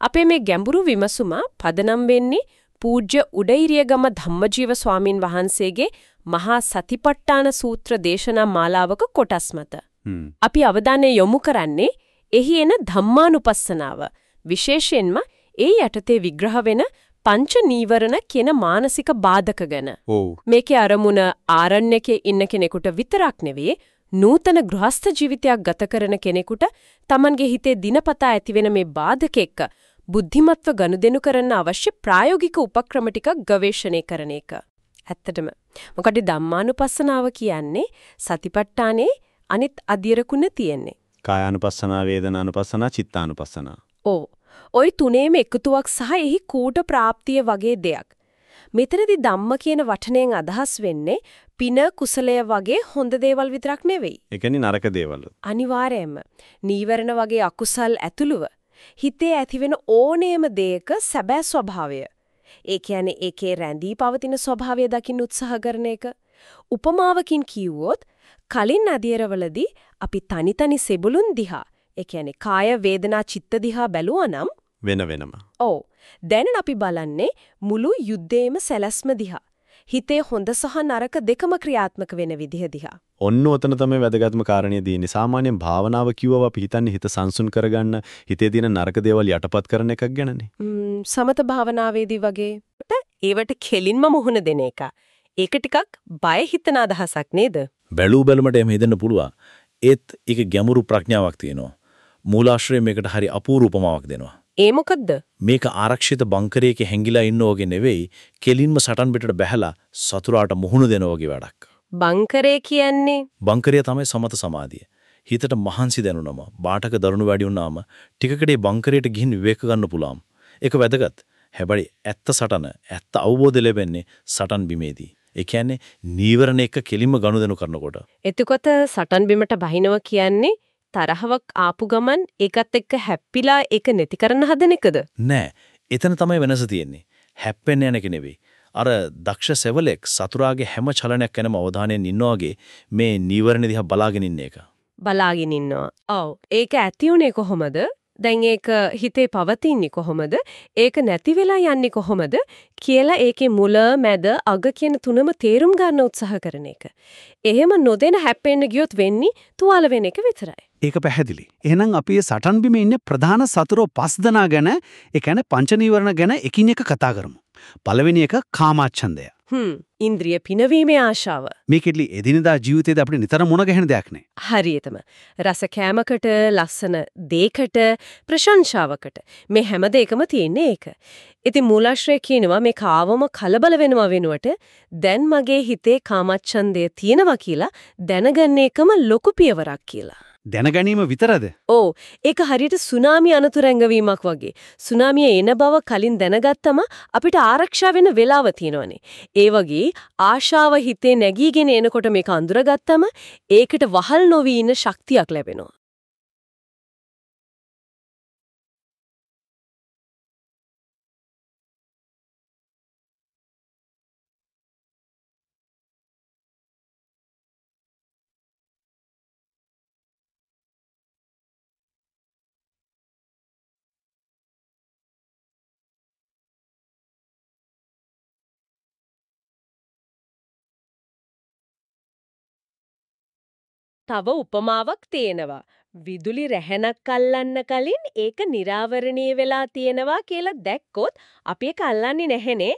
අපේ මේ ගැඹුරු විමසුම පදනම් වෙන්නේ පූජ්‍ය උඩෛරියගම ධම්මජීව ස්වාමින් වහන්සේගේ මහා සතිපට්ඨාන සූත්‍ර දේශනා මාලාවක කොටස් මත. අපි අවධානය යොමු කරන්නේ එහි එන ධම්මානුපස්සනාව විශේෂයෙන්ම ඒ යටතේ විග්‍රහ වෙන පංච නීවරණ කියන මානසික බාධක ගැන. මේකේ අරමුණ ආරණ්‍යකේ ඉන්න කෙනෙකුට විතරක් නෙවෙයි නූතන ගෘහස්ත ජීවිතයක් ගත කරන කෙනෙකුට Tamanගේ හිතේ දිනපතා ඇතිවෙන මේ බාධක එක්ක බුද්ධිමත්ව ගනුදෙනු කරන්න අවශ්‍ය ප්‍රායෝගික උපක්‍රම ටිකක් ගවේෂණය කරන එක. ඇත්තටම මොකද ධම්මානුපස්සනාව කියන්නේ සතිපට්ඨානේ අනිත් අධිරකුණ තියෙන්නේ. කායානුපස්සනා, වේදනානුපස්සනා, චිත්තානුපස්සනා. ඔව්. ওই තුනේම එකතුවක් සහ එහි කූට ප්‍රාප්තිය වගේ දෙයක්. මෙතනදී ධම්ම කියන වචනයෙන් අදහස් වෙන්නේ පින කුසලය වගේ හොඳ දේවල් විතරක් නෙවෙයි. ඒ කියන්නේ නරක දේවල්. අනිවාර්යයෙන්ම. නීවරණ වගේ අකුසල් ඇතුළුව හිතේ ඇතිවෙන ඕනෑම දෙයක සැබෑ ස්වභාවය. ඒ කියන්නේ ඒකේ රැඳී පවතින ස්වභාවය දකින්න උත්සාහ කරන එක. උපමාවකින් කිව්වොත් කලින් අධීරවලදී අපි තනි තනි සෙබළුන් දිහා ඒ කියන්නේ කාය වේදනා චිත්ත දිහා බැලුවා නම් වෙන වෙනම. ඔව්. දැන් අපි බලන්නේ මුළු යුද්ධේම සැලැස්ම දිහා. හිතේ හොඳ සහ නරක දෙකම ක්‍රියාත්මක වෙන විදිහ දිහා. ඔන්න ඔතන තමයි වැදගත්ම කාරණේ තියෙන්නේ. සාමාන්‍යයෙන් භාවනාව කිව්වව අපි හිතන්නේ හිත සංසුන් කරගන්න, හිතේ තියෙන නරක දේවල් යටපත් කරන එකක් ගැනනේ. සමත භාවනාවේදී වගේ ඒවට කෙලින්ම මුහුණ දෙන එක. ඒක ටිකක් බය හිතන අදහසක් නේද? බැලූ බැලමට එමෙ හිතන්න පුළුවන්. ඒත් ඒක ගැඹුරු ප්‍රඥාවක් තියෙනවා. මූලාශ්‍රය මේකට හරි අපූර්ව උපමාවක් දෙනවා. ඒ මොකද්ද? මේක ආරක්ෂිත බංකරයක හැංගිලා ඉන්න වගේ නෙවෙයි, කෙලින්ම සටන් පිටට බැහැලා සතුරාට මුහුණ දෙන වගේ වැඩක්. බංකරය කියන්නේ බංකරය තමයි සමත සමාධිය. හිතට මහන්සි දැනුනම, බාටක දරුණු වැඩි වුණාම ටිකකඩේ බංකරයට ගිහින් විවේක ගන්න පුළුවන්. ඒක වැදගත්. හැබැයි ඇත්ත සටන, ඇත්ත අවබෝධය ලැබෙන්නේ සටන් බිමේදී. ඒ කියන්නේ නීවරණ එක කෙලින්ම ගනුදෙනු කරනකොට. එතකොට සටන් බිමට බහිනව කියන්නේ තරහවක් ආපු ගමන් ඒකත් එක්ක හැප්පිලා ඒක නැති කරන්න හදන එකද? නෑ. එතන තමයි වෙනස තියෙන්නේ. හැප්පෙන්න යන එක නෙවෙයි. අර දක්ෂ සෙවලෙක් සතුරාගේ හැම චලනයක් ගැනම අවධානයෙන් ඉන්නා වගේ මේ නීවරණ දිහා බලාගෙන ඉන්න එක. බලාගෙන ඉන්නවා. ඔව්. ඒක ඇති උනේ කොහොමද? දැන් ඒක හිතේ පවතින්නේ කොහොමද? ඒක නැති වෙලා යන්නේ කොහොමද? කියලා ඒකේ මුල, මැද, අග කියන තුනම තේරුම් ගන්න උත්සාහ කරන එක. එහෙම නොදෙන හැප්පෙන්න ගියොත් වෙන්නේ තුවාල වෙන එක විතරයි. ඒක පැහැදිලි. එහෙනම් අපි මේ සටන් බිමේ ඉන්න ප්‍රධාන සතුරෝ පස් දෙනා ගැන, ඒ කියන්නේ පංච නීවරණ ගැන එකින් එක කතා කරමු. පළවෙනි එක කාමාච්ඡන්දය. හ්ම් ඉන්ද්‍රිය පිනවීමේ ආශාව. මේකෙදි එදිනදා ජීවිතේදී අපිට නිතර මුණ ගැහෙන දෙයක් නේ. හරියටම. රස කෑමකට, ලස්සන දේකට, ප්‍රශංසාවකට මේ හැම දෙයකම තියෙන්නේ ඒක. ඉතින් මූලාශ්‍රය කියනවා මේ කාවම කලබල වෙනවා වෙනුවට දැන් මගේ හිතේ කාමච්ඡන්දය තියෙනවා කියලා දැනගන්න එකම ලොකු පියවරක් කියලා. දැනගැනීම විතරද? ඕ ඒක හරියට සුනාමි අනතුර ඇඟවීමක් වගේ. සුනාමිය එන බව කලින් දැනගත්තම අපිට ආරක්ෂා වෙන වෙලාව තියෙනවනේ. ඒ වගේ ආශාව හිතේ නැගීගෙන එනකොට මේක අඳුරගත්තම ඒකට වහල් නොවි ඉන්න ශක්තියක් ලැබෙනවා. තව උපමාවක් තියෙනවා. විදුලි රැහැනක් අල්ලන්න කලින් ඒක निराවරණීය වෙලා තියෙනවා කියලා දැක්කොත් අපි ඒක අල්ලන්නේ නැහනේ.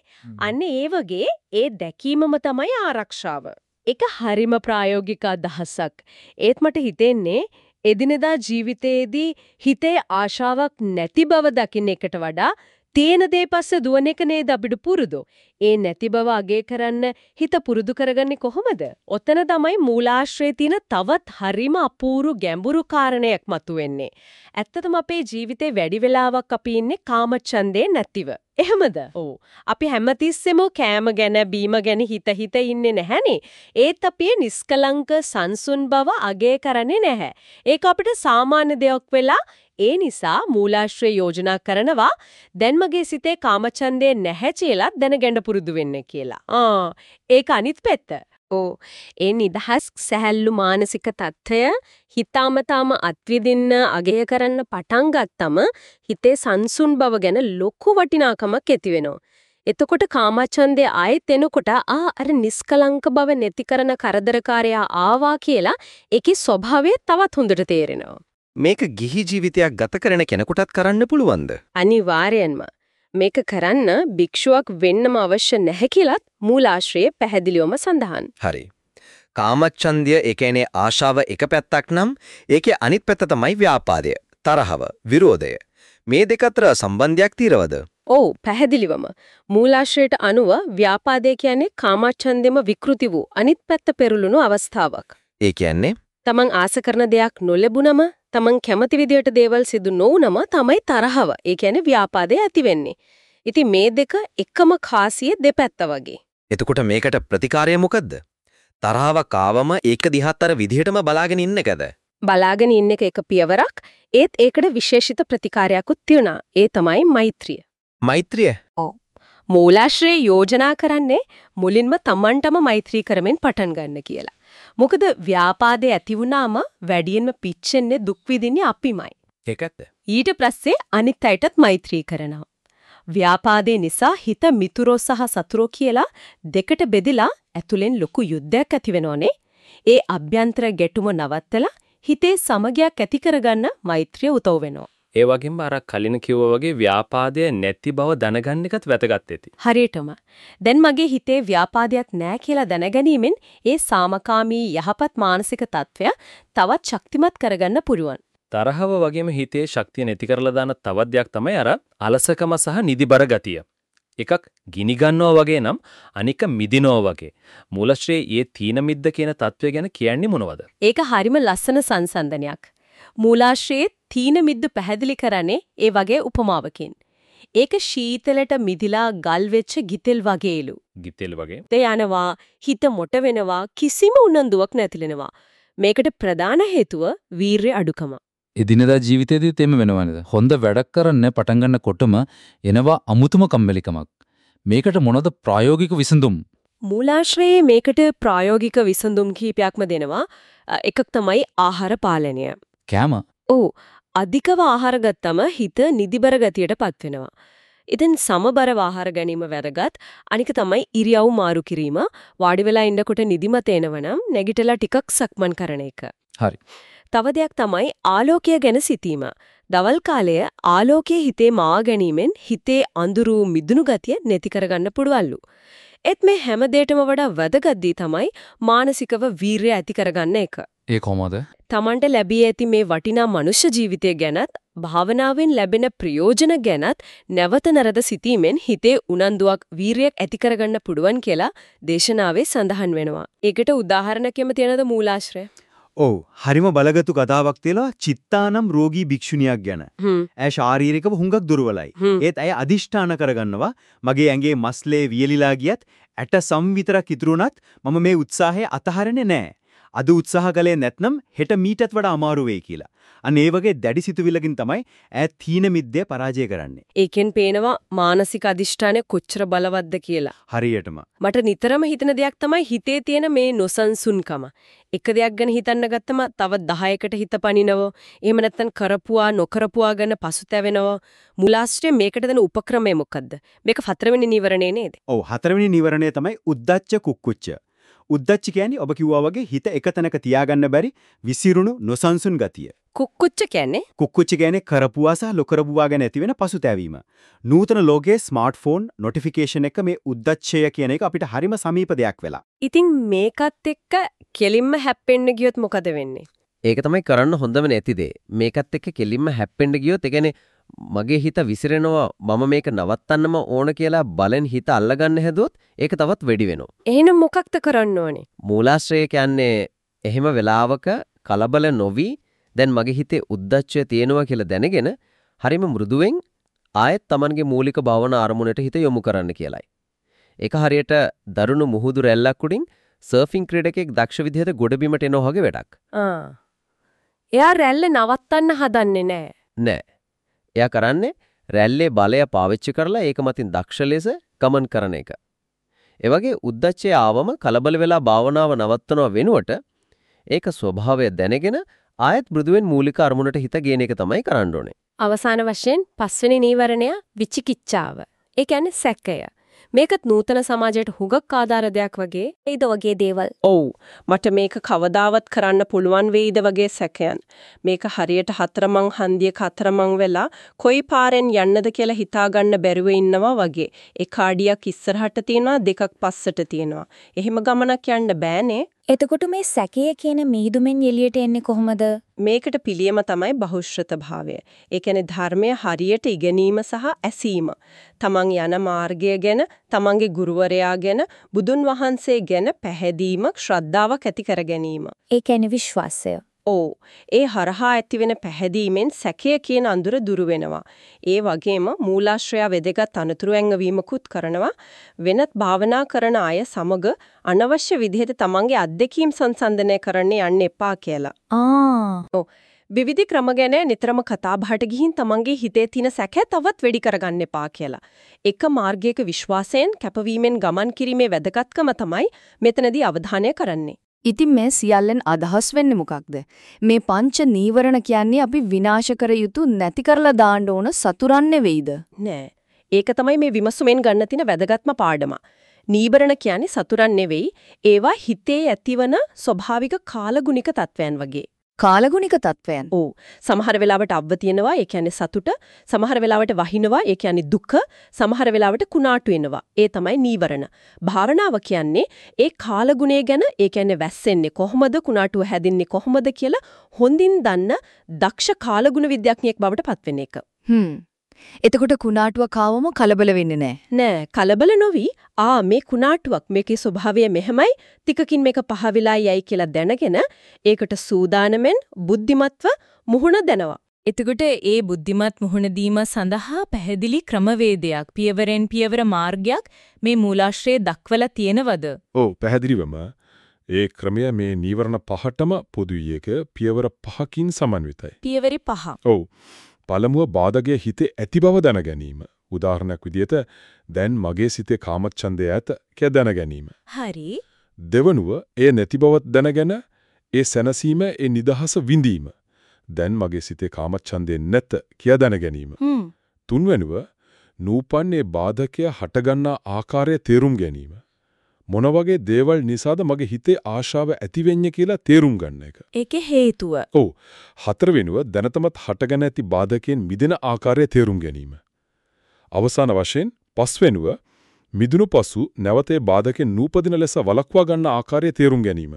අන්න ඒ වගේ ඒ දැකීමම තමයි ආරක්ෂාව. ඒක හරිම ප්‍රායෝගික අදහසක්. ඒත් මට හිතෙන්නේ එදිනෙදා ජීවිතයේදී හිතේ ආශාවක් නැති බව දකින්න එකට වඩා තියෙන දේ පස්සේ දුවන එක නේද අපිට පුරුදු. ඒ නැති බව අගය කරන්න හිත පුරුදු කරගන්නේ කොහොමද? ඔතන තමයි මූලාශ්‍රයේ තියෙන තවත් හරිම අපූරු ගැඹුරු කාරණයක් මතුවෙන්නේ. ඇත්තටම අපේ ජීවිතේ වැඩි වෙලාවක් අපි ඉන්නේ කාමච්ඡන්දේ නැතිව. එහෙමද? ඔව්. අපි හැමතිස්සෙම කෑම ගැන බීම ගැන හිත හිත ඉන්නේ නැහනේ. ඒත් අපි නිස්කලංක සංසුන් බව අගය කරන්නේ නැහැ. ඒක අපිට සාමාන්‍ය දෙයක් වෙලා ඒ නිසා මූලාශ්‍රය යෝජනා කරනවා දැන් මගේ සිතේ කාමචන්දේ නැහැ කියලා දැනගන්න පුරුදු වෙන්න කියලා. ආ ඒක අනිත් පැත්ත. ඕ ඒ නිදහස් සැහැල්ලු මානසික තත්ත්වය හිතාමතාම අත්විඳින්න අගය කරන්න පටන් ගත්තම හිතේ සංසුන් බව ගැන ලොකු වටිනාකමක් ඇති වෙනවා. එතකොට කාමචන්දේ ආයෙත් එනකොට ආ අර නිස්කලංක බව නැති කරන කරදරකාරයා ආවා කියලා ඒකේ ස්වභාවය තවත් හොඳට තේරෙනවා. මේක ගිහි ජීවිතයක් ගත කරන කෙනෙකුටත් කරන්න පුළුවන්ද? අනිවාර්යෙන්ම. මේක කරන්න භික්ෂුවක් වෙන්නම අවශ්‍ය නැහැ කියලත් මූලාශ්‍රයේ පැහැදිලිවම සඳහන්. හරි. කාමච්ඡන්දය ඒ කියන්නේ ආශාව එක පැත්තක් නම් ඒකේ අනිත් පැත්ත තමයි ව්‍යාපාදය, තරහව, විරෝධය. මේ දෙක අතර සම්බන්ධයක් తీරවද? ඔව් පැහැදිලිවම මූලාශ්‍රයට අනුව ව්‍යාපාදය කියන්නේ කාමච්ඡන්දෙම විකෘති වූ අනිත් පැත්ත පෙරළුණු අවස්ථාවක්. ඒ කියන්නේ තමන් ආස කරන දෙයක් නොලැබුණම තමන් කැමති විදියට දේවල් සිදු නොවුනම තමයි තරහව. ඒ කියන්නේ ව්‍යාපාදේ ඇති වෙන්නේ. ඉතින් මේ දෙක එකම කාසියේ දෙපැත්ත වගේ. එතකොට මේකට ප්‍රතිකාරය මොකද්ද? තරහවක් ආවම ඒක දිහාත් අර විදිහටම බලාගෙන ඉන්න එකද? බලාගෙන ඉන්න එක එක පියවරක්. ඒත් ඒකට විශේෂිත ප්‍රතිකාරයක්ත් තියෙනවා. ඒ තමයි මෛත්‍රිය. මෛත්‍රිය? ඔව්. මූලාශ්‍රයේ යෝජනා කරන්නේ මුලින්ම තමන්ටම මෛත්‍රී කරමින් පටන් ගන්න කියලා. මොකද ව්‍යාපාදේ ඇති වුණාම වැඩියෙන්ම පිච්චෙන්නේ දුක් විඳින්නේ අපිමයි. ඒකත්. ඊට පස්සේ අනිත් අයටත් මෛත්‍රී කරනවා. ව්‍යාපාදේ නිසා හිත මිතුරෝ සහ සතුරෝ කියලා දෙකට බෙදිලා ඇතුලෙන් ලොකු යුද්ධයක් ඇති වෙනෝනේ. ඒ අභ්‍යන්තර ගැටුම නවත්තලා හිතේ සමගයක් ඇති කරගන්න මෛත්‍රිය උදව් වෙනවා. ඒ වගේම අර කලින් කිව්වා වගේ ව්‍යාපාදය නැති බව දැනගන්න එකත් වැදගත් ඇති. හරියටම. දැන් මගේ හිතේ ව්‍යාපාදයක් නැහැ කියලා දැනගැනීමෙන් ඒ සාමකාමී යහපත් මානසික තත්ත්වය තවත් ශක්තිමත් කරගන්න පුරුවන්. තරහව වගේම හිතේ ශක්තිය නැති කරලා දාන තවත් දෙයක් තමයි අර අලසකම සහ නිදිබර ගතිය. එකක් ගිනි ගන්නවා වගේ නම් අනික මිදිනවා වගේ. මූලශ්‍රේ යේ තීන මිද්ද කියන තත්වය ගැන කියන්නේ මොනවද? ඒක හරිම ලස්සන සංසන්දනයක්. මූලාශ්‍රයේ තීන මිද්ද පැහැදිලි කරන්නේ ඒ වගේ උපමාවකින්. ඒක ශීතලට මිදිලා ගල් වෙච්ච ගිතෙල් වගේලු. ගිතෙල් වගේ. තේ යනවා හිත මොට වෙනවා කිසිම උනන්දුවක් නැතිලෙනවා. මේකට ප්‍රධාන හේතුව වීරය අඩුකම. එදිනදා ජීවිතේදීත් එම වෙනවනේද? හොඳ වැඩක් කරන්න පටන් ගන්නකොටම එනවා අමුතුම කම්මැලිකමක්. මේකට මොනවද ප්‍රායෝගික විසඳුම්? මූලාශ්‍රයේ මේකට ප්‍රායෝගික විසඳුම් කිහිපයක්ම දෙනවා. එකක් තමයි ආහාර පාලනය. කෑම. ඔව්. අධිකව ආහාර ගත්තම හිත නිදිබර ගතියටපත් වෙනවා. ඉතින් සමබරව ආහාර ගැනීම වැදගත්. අනික තමයි ඉරියව් මාරු කිරීම. වාඩි වෙලා ඉන්නකොට නිදිමත එනවනම් නැගිටලා ටිකක් සක්මන් කරන එක. හරි. තව දෙයක් තමයි ආලෝකය ගැන සිතීම. දවල් කාලය ආලෝකයේ හිතේ මා ගැනීමෙන් හිතේ අඳුරු මිදුණු ගතිය නැති කරගන්න පුළුවන්ලු. ඒත් මේ හැම දෙයකටම වඩා වැදගත් තමයි මානසිකව වීරය ඇති කරගන්න එක. ඒ කොහොමද? Tamanට ලැබී ඇති මේ වටිනා මනුෂ්‍ය ජීවිතය ගැනත් භාවනාවෙන් ලැබෙන ප්‍රයෝජන ගැනත් නැවත නැරද සිතීමෙන් හිතේ උනන්දුවක් වීරියක් ඇති කරගන්න පුළුවන් කියලා දේශනාවේ සඳහන් වෙනවා. ඒකට උදාහරණයක් යම තියෙනද මූලාශ්‍රය? ඔව් හරිම බලගතු කතාවක් තියෙනවා චිත්තානම් රෝගී භික්ෂුණියක් ගැන. ඇය ශාරීරිකව හුඟක් දුර්වලයි. ඒත් ඇය අදිෂ්ඨාන කරගන්නවා මගේ ඇඟේ මස්ලේ වියලිලා ගියත් ඇට සම් විතරක් ඉතුරුනත් මම මේ උත්සාහය අතහරින්නේ නැහැ. අද උත්සාහ කළේ නැත්නම් හෙට මීටත් වඩා අමාරු වෙයි කියලා. අන්න ඒ වගේ දැඩි සිතුවිල්ලකින් තමයි ඈ තීන මිද්දේ පරාජය කරන්නේ. ඒකෙන් පේනවා මානසික අදිෂ්ඨානය කොච්චර බලවත්ද කියලා. හරියටම. මට නිතරම හිතෙන දෙයක් තමයි හිතේ තියෙන මේ නොසන්සුන්කම. එක දෙයක් ගැන හිතන්න ගත්තම තව 10කට හිත පනිනව. එහෙම නැත්නම් කරපුවා නොකරපුවා ගැන පසුතැවෙනව. මුලාශ්‍රය මේකට දෙන උපක්‍රමය මොකද්ද? මේක හතරවෙනි නීවරණේ නේද? ඔව් හතරවෙනි නීවරණය තමයි උද්දච්ච කුක්කුච්ච. උද්දච්ච කියන්නේ ඔබ කිව්වා වගේ හිත එක තැනක තියාගන්න බැරි විසිරුණු නොසන්සුන් ගතිය. කුක්කුච්ච කියන්නේ කුක්කුච්ච කියන්නේ කරපුවා සහ ලොකරපුවා ගැන ඇතිවෙන පසුතැවීම. නූතන ලෝකයේ ස්මාර්ට්ෆෝන් නොටිෆිකේෂන් එක මේ උද්දච්චය කියන එක අපිට හරිම සමීප දෙයක් වෙලා. ඉතින් මේකත් එක්ක කෙලින්ම හැප්පෙන්න ගියොත් මොකද වෙන්නේ? ඒක තමයි කරන්න හොඳම නැති දේ. මේකත් එක්ක කෙලින්ම හැප්පෙන්න ගියොත් ඒ කියන්නේ මගේ හිත විසිරෙනවා මම මේක නවත්තන්නම ඕන කියලා බලෙන් හිත අල්ලගන්න හැදුවොත් ඒක තවත් වැඩි වෙනවා. එහෙනම් මොකක්ද කරන්න ඕනේ? මූලාශ්‍රය කියන්නේ එහෙම වෙලාවක කලබල නොවි දැන් මගේ හිතේ උද්දච්චය තියෙනවා කියලා දැනගෙන හරිම මෘදුවෙන් ආයෙත් Tamanගේ මූලික භාවනා අරමුණට හිත යොමු කරන්න කියලයි. ඒක හරියට දරුණු මුහුදු රැල්ලක් උඩින් සර්ෆින් ක්‍රීඩකෙක් දක්ෂ විදිහට ගොඩබිමට එනවා වගේ වැඩක්. ආ. එයා රැල්ල නවත්තන්න හදන්නේ නැහැ. නෑ. එයා කරන්නේ රැල්ලේ බලය පාවිච්චි කරලා ඒක මතින් දක්ෂ ලෙස ගමන් කරන එක. ඒ වගේ උද්දච්චය ආවම කලබල වෙලා භාවනාව නවත්තනව වෙනුවට ඒක ස්වභාවය දැනගෙන ආයත් මෘදුවෙන් මූලික අරමුණට හිත ගේන එක තමයි කරන්න ඕනේ. අවසාන වශයෙන් පස්වෙනි නීවරණය විචිකිච්ඡාව. ඒ කියන්නේ සැකය. මේකත් නූතන සමාජයට හුඟක් ආධාර දෙයක් වගේ ඒද වගේ දේවල්. ඔව්. මට මේක කවදාවත් කරන්න පුළුවන් වෙයිද වගේ සැකයන්. මේක හරියට හතරමං හන්දියක හතරමං වෙලා කොයි පාරෙන් යන්නද කියලා හිතාගන්න බැරුව ඉන්නවා වගේ. එක අඩියක් ඉස්සරහට තියෙනවා දෙකක් පස්සට තියෙනවා. එහෙම ගමනක් යන්න බෑනේ. එතකොට මේ සැකය කියන මීදුමෙන් එළියට එන්නේ කොහොමද? මේකට පිළියම තමයි බහුශ්‍රත භාවය. ඒ කියන්නේ ධර්මය හරියට ඉගෙනීම සහ ඇසීම. තමන් යන මාර්ගය ගැන, තමන්ගේ ගුරුවරයා ගැන, බුදුන් වහන්සේ ගැන පැහැදීමක්, ශ්‍රද්ධාවක් ඇති කර ගැනීම. ඒ කියන්නේ විශ්වාසය. ඔව්. ඒ හරහා ඇතිවෙන පැහැදීමෙන් සැකය කියන අඳුර දුරු වෙනවා. ඒ වගේම මූලාශ්‍රය වැදගත් අනතුරු ඇඟවීමකුත් කරනවා. වෙනත් භාවනා කරන අය සමග අනවශ්‍ය විදිහට තමන්ගේ අත්දැකීම් සංසන්දනය කරන්න යන්න එපා කියලා. ආ. ඔව්. විවිධ ක්‍රම ගැන නිතරම කතා බහට ගිහින් තමන්ගේ හිතේ තියෙන සැකය තවත් වැඩි කරගන්න එපා කියලා. එක මාර්ගයක විශ්වාසයෙන් කැපවීමෙන් ගමන් කිරීමේ වැදගත්කම තමයි මෙතනදී අවධානය කරන්නේ. ඉතින් මේ සියල්ලෙන් අදහස් වෙන්නේ මොකක්ද? මේ පංච නීවරණ කියන්නේ අපි විනාශ කර යුතු නැති කරලා දාන්න ඕන සතුරන් නෙවෙයිද? නෑ. ඒක තමයි මේ විමසුමෙන් ගන්න තියෙන වැදගත්ම පාඩම. නීවරණ කියන්නේ සතුරන් නෙවෙයි, ඒවා හිතේ ඇතිවන ස්වභාවික කාලගුණික තත්වයන් වගේ. කාලගුණික තත්වයන්. ඔව්. සමහර වෙලාවට අව්ව තියෙනවා, ඒ කියන්නේ සතුට. සමහර වෙලාවට වහිනවා, ඒ කියන්නේ දුක. සමහර වෙලාවට කුණාටු වෙනවා. ඒ තමයි නීවරණ. භාවනාව කියන්නේ ඒ කාලගුණය ගැන, ඒ කියන්නේ වැස්සෙන්නේ කොහොමද, කුණාටුව හැදින්නේ කොහොමද කියලා හොඳින් දන්න දක්ෂ කාලගුණ විද්‍යාඥයෙක් බවට පත් වෙන එක. හ්ම්. එතකොට කුණාටුව කාවම කලබල වෙන්නේ නැහැ. නෑ කලබල නොවි ආ මේ කුණාටුවක් මේකේ ස්වභාවය මෙහෙමයි ටිකකින් මේක පහ වෙලා යයි කියලා දැනගෙන ඒකට සූදානමෙන් බුද්ධිමත්ව මුහුණ දෙනවා. එතකොට ඒ බුද්ධිමත් මුහුණ දීම සඳහා පැහැදිලි ක්‍රමවේදයක් පියවරෙන් පියවර මාර්ගයක් මේ මූලාශ්‍රයේ දක්වලා තියෙනවද? ඔව් පැහැදිලිවම ඒ ක්‍රමය මේ නීවරණ පහටම පොදුයි එක පියවර පහකින් සමන්විතයි. පියවරි පහ. ඔව්. පළමුව බාධකයේ හිතේ ඇති බව දැන ගැනීම. උදාහරණයක් විදිහට දැන් මගේ සිතේ කාමච්ඡන්දය ඇත කියලා දැන ගැනීම. හරි. දෙවනුව ඒ නැති බවත් දැනගෙන ඒ සැනසීම ඒ නිදහස විඳීම. දැන් මගේ සිතේ කාමච්ඡන්දේ නැත කියලා දැන ගැනීම. තුන්වෙනුව නූපන්නේ බාධකය හටගන්නා ආකාරය තේරුම් ගැනීම. මොන වගේ දේවල් නිසාද මගේ හිතේ ආශාව ඇති වෙන්නේ කියලා තේරුම් ගන්න එක. ඒකේ හේතුව. ඔව්. හතරවෙනුව දැනටමත් හටගෙන ඇති බාධකයෙන් මිදෙන ආකාරය තේරුම් ගැනීම. අවසාන වශයෙන් පස්වෙනුව මිදුණු පසු නැවතේ බාධකෙන් නූපදින ලෙස වළක්වා ගන්න ආකාරය තේරුම් ගැනීම.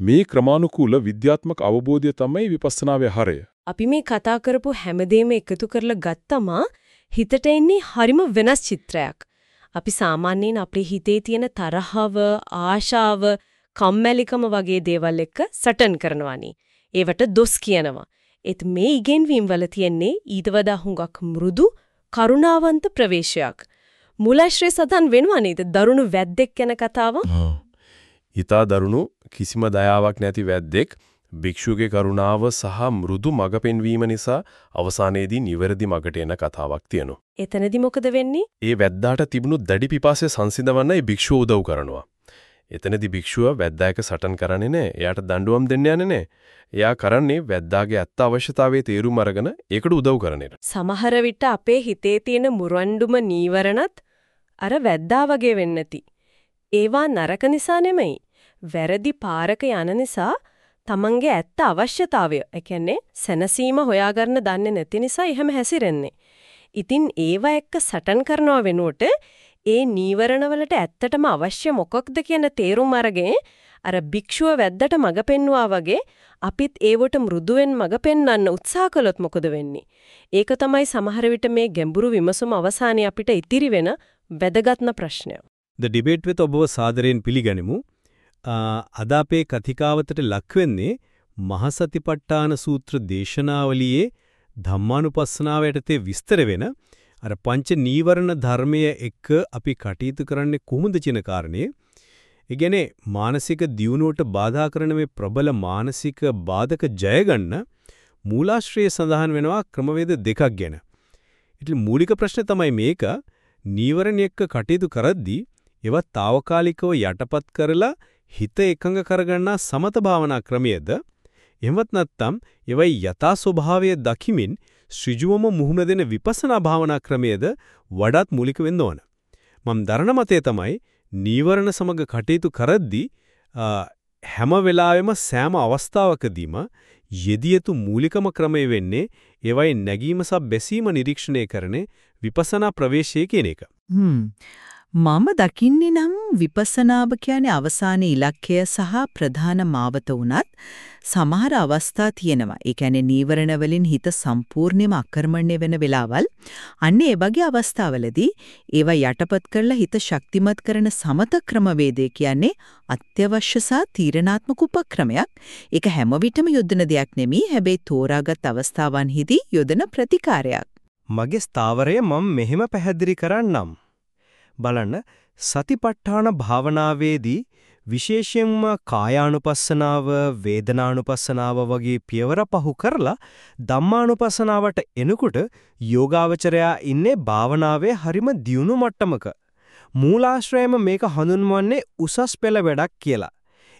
මේ ක්‍රමානුකූල විද්‍යාත්මක අවබෝධය තමයි විපස්සනාවේ හරය. අපි මේ කතා කරපු හැමදේම එකතු කරලා ගත්තම හිතට එන්නේ හරිම වෙනස් චිත්‍රයක්. අපි සාමාන්‍යයෙන් අපේ හිතේ තියෙන තරහව, ආශාව, කම්මැලිකම වගේ දේවල් එක්ක සටන් කරනවානි. ඒවට දොස් කියනවා. ඒත් මේ ඉගෙන්වීම් වල තියෙන්නේ ඊට වඩා හුඟක් මෘදු කරුණාවන්ත ප්‍රවේශයක්. මුලාශ්‍රේ සතන් වෙනවා නේද? දරුණු වැද්දෙක් ගැන කතාව. ඊතා දරුණු කිසිම දයාවක් නැති වැද්දෙක් භික්ෂුවගේ කරුණාව සහ මෘදු මඟ පෙන්වීම නිසා අවසානයේදී නිවැරදි මඟට එන කතාවක් තියෙනවා. එතනදි මොකද වෙන්නේ? ඒ වැද්දාට තිබුණු දැඩි පිපාසය සංසිඳවන්න ඒ භික්ෂුව උදව් කරනවා. එතනදී භික්ෂුව වැද්දා එක සටන් කරන්නේ නැහැ. එයාට දඬුවම් දෙන්න යන්නේ නැහැ. එයා කරන්නේ වැද්දාගේ ඇත්ත අවශ්‍යතාවයේ තේරුම අරගෙන ඒකට උදව් කරන එක. සමහර විට අපේ හිතේ තියෙන මුරණ්ඩුම නීවරණත් අර වැද්දා වගේ වෙන්නති. ඒවා නරක නිසා නෙමෙයි. වැරදි පාරක යන නිසා තමන්ගේ ඇත්ත අවශ්‍යතාවය, ඒ කියන්නේ සැනසීම හොයාගන්න දන්නේ නැති නිසා එහෙම හැසිරෙන්නේ. ඉතින් ඒව එක්ක සටන් කරනව වෙනුවට ඒ නීවරණවලට ඇත්තටම අවශ්‍ය මොකක්ද කියන තේරුම අරගෙන අර භික්ෂුව වැද්දට මඟ පෙන්වුවා වගේ අපිත් ඒවට මෘදුවෙන් මඟ පෙන්වන්න උත්සාහ කළොත් මොකද වෙන්නේ? ඒක තමයි සමහර විට මේ ගැඹුරු විමසුම අවසානයේ අපිට ඉතිරි වෙන වැදගත්ම ප්‍රශ්නය. ද ඩිබේට් වෙත ඔබව සාදරයෙන් පිළිගනිමු. අද අපේ කතිකාවතට ලක් වෙන්නේ මහසතිපට්ඨාන සූත්‍ර දේශනාවලියේ ධම්මානුපස්සනාව යටතේ විස්තර වෙන අර පංච නීවරණ ධර්මය එක්ක අපි කටයුතු කරන්නේ කොහොමද කියන කාරණේ. ඒ කියන්නේ මානසික දියුණුවට බාධා කරන මේ ප්‍රබල මානසික බාධක ජය ගන්න මූලාශ්‍රයේ සඳහන් වෙනවා ක්‍රමවේද දෙකක් ගැන. ඉතින් මූලික ප්‍රශ්නේ තමයි මේක නීවරණ එක්ක කටයුතු කරද්දී ඒවත් తాවකාලිකව යටපත් කරලා හිත එකඟ කරගන්නා සමත භාවනා ක්‍රමයේද එහෙමත් නැත්නම් ඒවයි යථා ස්වභාවය දකිමින් ඍජුවම මුහුණ දෙන විපස්සනා භාවනා ක්‍රමයේද වඩාත් මූලික වෙන්න ඕන. මම දරන මතය තමයි නීවරණ සමග කටයුතු කරද්දී හැම වෙලාවෙම සෑම අවස්ථාවකදීම යෙදියතු මූලිකම ක්‍රමය වෙන්නේ ඒවයි නැගීම සහ බැසීම නිරීක්ෂණය කරන්නේ විපස්සනා ප්‍රවේශය කියන එක. හ්ම් මම දකින්නේ නම් විපස්සනාව කියන්නේ අවසාන ඉලක්කය සහ ප්‍රධාන මාවත උනත් සමහර අවස්ථා තියෙනවා. ඒ කියන්නේ නීවරණ වලින් හිත සම්පූර්ණයෙන්ම අකර්මණ්‍ය වෙන වෙලාවල් අන්න ඒ වගේ අවස්ථාවලදී ඒවා යටපත් කරලා හිත ශක්තිමත් කරන සමත ක්‍රමවේදය කියන්නේ අත්‍යවශ්‍ය සහ තීරණාත්මක උපක්‍රමයක්. ඒක හැම විටම යොදන දෙයක් නෙමෙයි. හැබැයි තෝරාගත් අවස්ථාවන්හිදී යොදන ප්‍රතිකාරයක්. මගේ ස්ථාවරය මම මෙහෙම පැහැදිලි කරන්නම්. බලන්න සතිපට්ඨාන භාවනාවේදී විශේෂයෙන්ම කායානුපස්සනාව වේදනානුපස්සනාව වගේ පියවර පහු කරලා ධම්මානුපස්සනාවට එනකොට යෝගාවචරයා ඉන්නේ භාවනාවේ හරිම දියුණු මට්ටමක මූලාශ්‍රයම මේක හඳුන්වන්නේ උසස් පෙළ වැඩක් කියලා.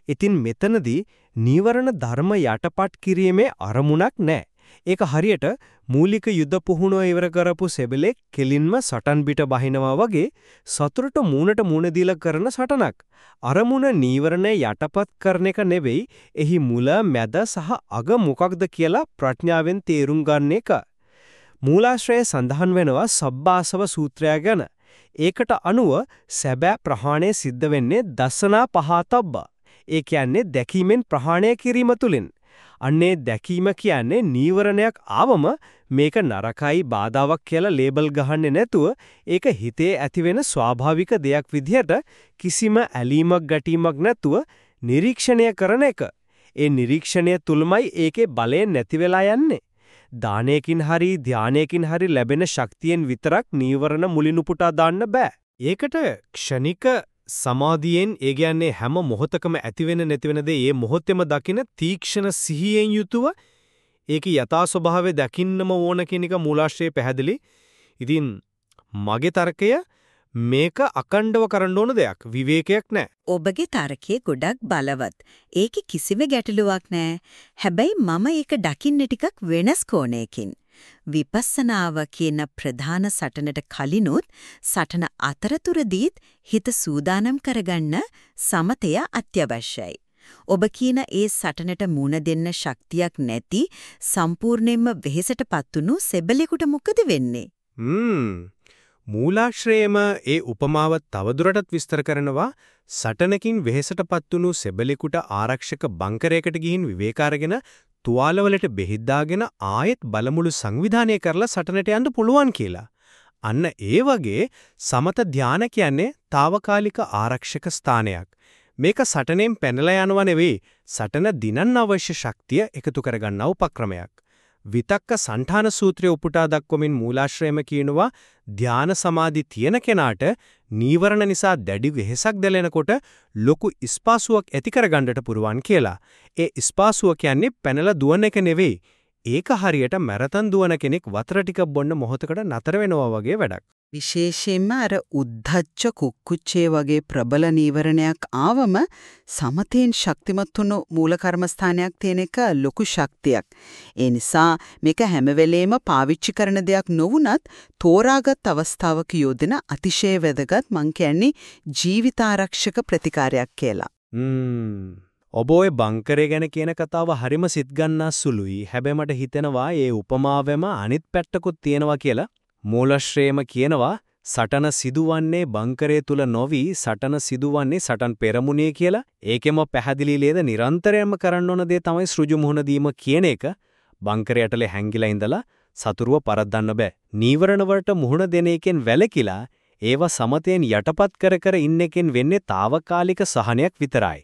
ඉතින් මෙතනදී නීවරණ ධර්ම යටපත් කිරීමේ අරමුණක් නැහැ. ඒක හරියට මූලික යුද පුහුණුව ඉවර කරපු සෙබලෙක් කෙලින්ම සටන් පිට බහිනවා වගේ සතුරට මූණට මූණ දීලා කරන සටනක්. අරමුණ නීවරණය යටපත් කරන එක නෙවෙයි, එහි මුල, මැද සහ අග මොකක්ද කියලා ප්‍රඥාවෙන් තේරුම් ගන්න එක. මූලාශ්‍රයේ සඳහන් වෙනවා සබ්බාසව සූත්‍රය ගැන. ඒකට අනුව සැබෑ ප්‍රහාණය සිද්ධ වෙන්නේ දසනා පහතබ්බ. ඒ කියන්නේ දැකීමෙන් ප්‍රහාණය කිරීම තුලින්. අන්නේ දැකීම කියන්නේ නීවරණයක් ආවම මේක නරකයි බාධාවක් කියලා ලේබල් ගහන්නේ නැතුව ඒක හිතේ ඇතිවෙන ස්වාභාවික දෙයක් විදිහට කිසිම ඇලීමක් ගැටීමක් නැතුව නිරීක්ෂණය කරන එක. ඒ නිරීක්ෂණය තුලමයි ඒකේ බලය නැති වෙලා යන්නේ. දානයකින් හරි ධානයකින් හරි ලැබෙන ශක්තියෙන් විතරක් නීවරණ මුලිනුපුටා දාන්න බෑ. ඒකට ක්ෂණික සමාධියෙන් ඒ කියන්නේ හැම මොහොතකම ඇතිවෙන නැතිවෙන දේ ඒ මොහොතේම දකින තීක්ෂණ සිහියෙන් යුතුව ඒකේ යථා ස්වභාවය දකින්නම ඕන කියන එක මූලාශ්‍රයේ පැහැදිලි. ඉතින් මගේ තර්කය මේක අකණ්ඩව කරන්න ඕන දෙයක් විවේකයක් නෑ. ඔබගේ තර්කයේ ගොඩක් බලවත්. ඒකේ කිසිම ගැටලුවක් නෑ. හැබැයි මම ඒක දකින්නේ ටිකක් වෙනස් කෝණයකින්. විපස්සනාව කියන ප්‍රධාන සටනට කලිනුත් සටන අතරතුරදීත් හිත සූදානම් කරගන්න සමතය අත්‍යවශ්‍යයි. ඔබ කියන ඒ සටනට මුණ දෙන්න ශක්තියක් නැති සම්පූර්ණයෙන්ම වෙහෙසටපත් වුණු සෙබලෙකුට මොකද වෙන්නේ? හ්ම් මූලාශ්‍රයේම ඒ උපමාව තවදුරටත් විස්තර කරනවා සටනකින් වෙහෙසටපත් වුණු සෙබලෙකුට ආරක්ෂක බංකරයකට ගිහින් විවේක අරගෙන තුවාලවලට බෙහෙත් දාගෙන ආයෙත් බලමුළු සංවිධානය කරලා සටනට යන්න පුළුවන් කියලා. අන්න ඒ වගේ සමත ධානය කියන්නේ తాවකාලික ආරක්ෂක ස්ථානයක්. මේක සටනෙන් පැනලා යනවා නෙවෙයි සටන දිනන්න අවශ්‍ය ශක්තිය එකතු කරගන්න උපක්‍රමයක්. විතක්ක සංඨාන සූත්‍රය උපුටා දක්වමින් මූලාශ්‍රයම කියනවා ධාන සමාධි තියෙන කෙනාට නීවරණ නිසා දැඩි වෙහෙසක් දැලෙනකොට ලොකු ස්පාසුවක් ඇති කරගන්නට පුරුවන් කියලා. ඒ ස්පාසුව කියන්නේ පැනලා දුවන එක නෙවෙයි. ඒක හරියට මැරතන් දුවන කෙනෙක් වතුර ටිකක් බොන්න මොහොතකට නතර වෙනවා වගේ වැඩක්. විශේෂයෙන්ම අර උද්ධච්ච කුක්කුච්චේ වගේ ප්‍රබල නීවරණයක් ආවම සමතෙන් ශක්තිමත් වුණු මූල කර්මස්ථානයක් තියෙන එක ලොකු ශක්තියක්. ඒ නිසා මේක හැම වෙලේම පාවිච්චි කරන දෙයක් නොවුනත් තෝරාගත් අවස්ථාවක යොදන අතිශය වැදගත් මං කියන්නේ ජීවිතාරක්ෂක ප්‍රතිකාරයක් කියලා. ම්ම් ඔබ ඔය බංකරය ගැන කියන කතාව හරිම සිත් ගන්නා සුළුයි. හැබැයි මට හිතෙනවා මේ උපමාවෙම අනිත් පැත්තකුත් තියෙනවා කියලා. මූලශ්‍රේම කියනවා සටන සිදුවන්නේ බංකරය තුල නොවි සටන සිදුවන්නේ සටන් පෙරමුණේ කියලා. ඒකෙම පැහැදිලි ලේද නිරන්තරයෙන්ම කරන්න ඕන දේ තමයි සෘජු මුහුණ දීම කියන එක. බංකරයටලේ හැංගිලා ඉඳලා සතුරුව පරද්දන්න බෑ. නීවරණ වලට මුහුණ දෙන එකෙන් වැළකීලා ඒව සමතෙන් යටපත් කර කර ඉන්න එකෙන් වෙන්නේ తాවකාලික සහනයක් විතරයි.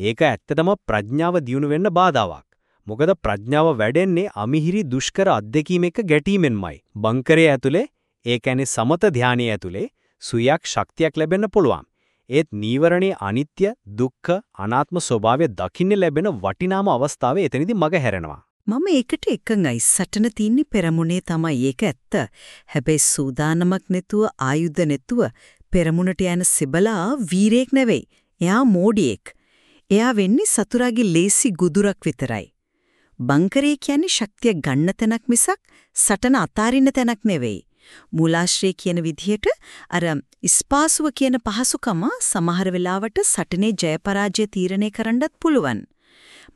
ඒක ඇත්තටම ප්‍රඥාව දියුණු වෙන්න බාධාවක්. මොකද ප්‍රඥාව වැඩෙන්නේ අමිහිරි දුෂ්කර අත්දැකීම් එක්ක ගැටීමෙන්මයි. බංකරයේ ඇතුලේ ඒ කියන්නේ සමත ධානයේ ඇතුලේ සුයක් ශක්තියක් ලැබෙන්න පුළුවන්. ඒත් නීවරණේ අනිත්‍ය, දුක්ඛ, අනාත්ම ස්වභාවය දකින්න ලැබෙන වටිනාම අවස්ථාවේ එතනදී මග හැරෙනවා. මම ඒකට එකඟයි. සටන තින්නේ පෙරමුණේ තමයි ඒක ඇත්ත. හැබැයි සූදානමක් නැතුව ආයුධ නැතුව පෙරමුණට යන සිබලා වීරයෙක් නෙවෙයි. එයා මෝඩියෙක්. එයා වෙන්නේ සතුරාගේ ලේසි ගුදුරක් විතරයි. බංකරේ කියන්නේ ශක්තිය ගන්න තැනක් මිසක් සටන අතාරින්න තැනක් නෙවෙයි. මූලාශ්‍රය කියන විදිහට අර ස්පාසුව කියන පහසුකම සමහර වෙලාවට සටනේ ජය පරාජය තීරණය කරන්නත් පුළුවන්.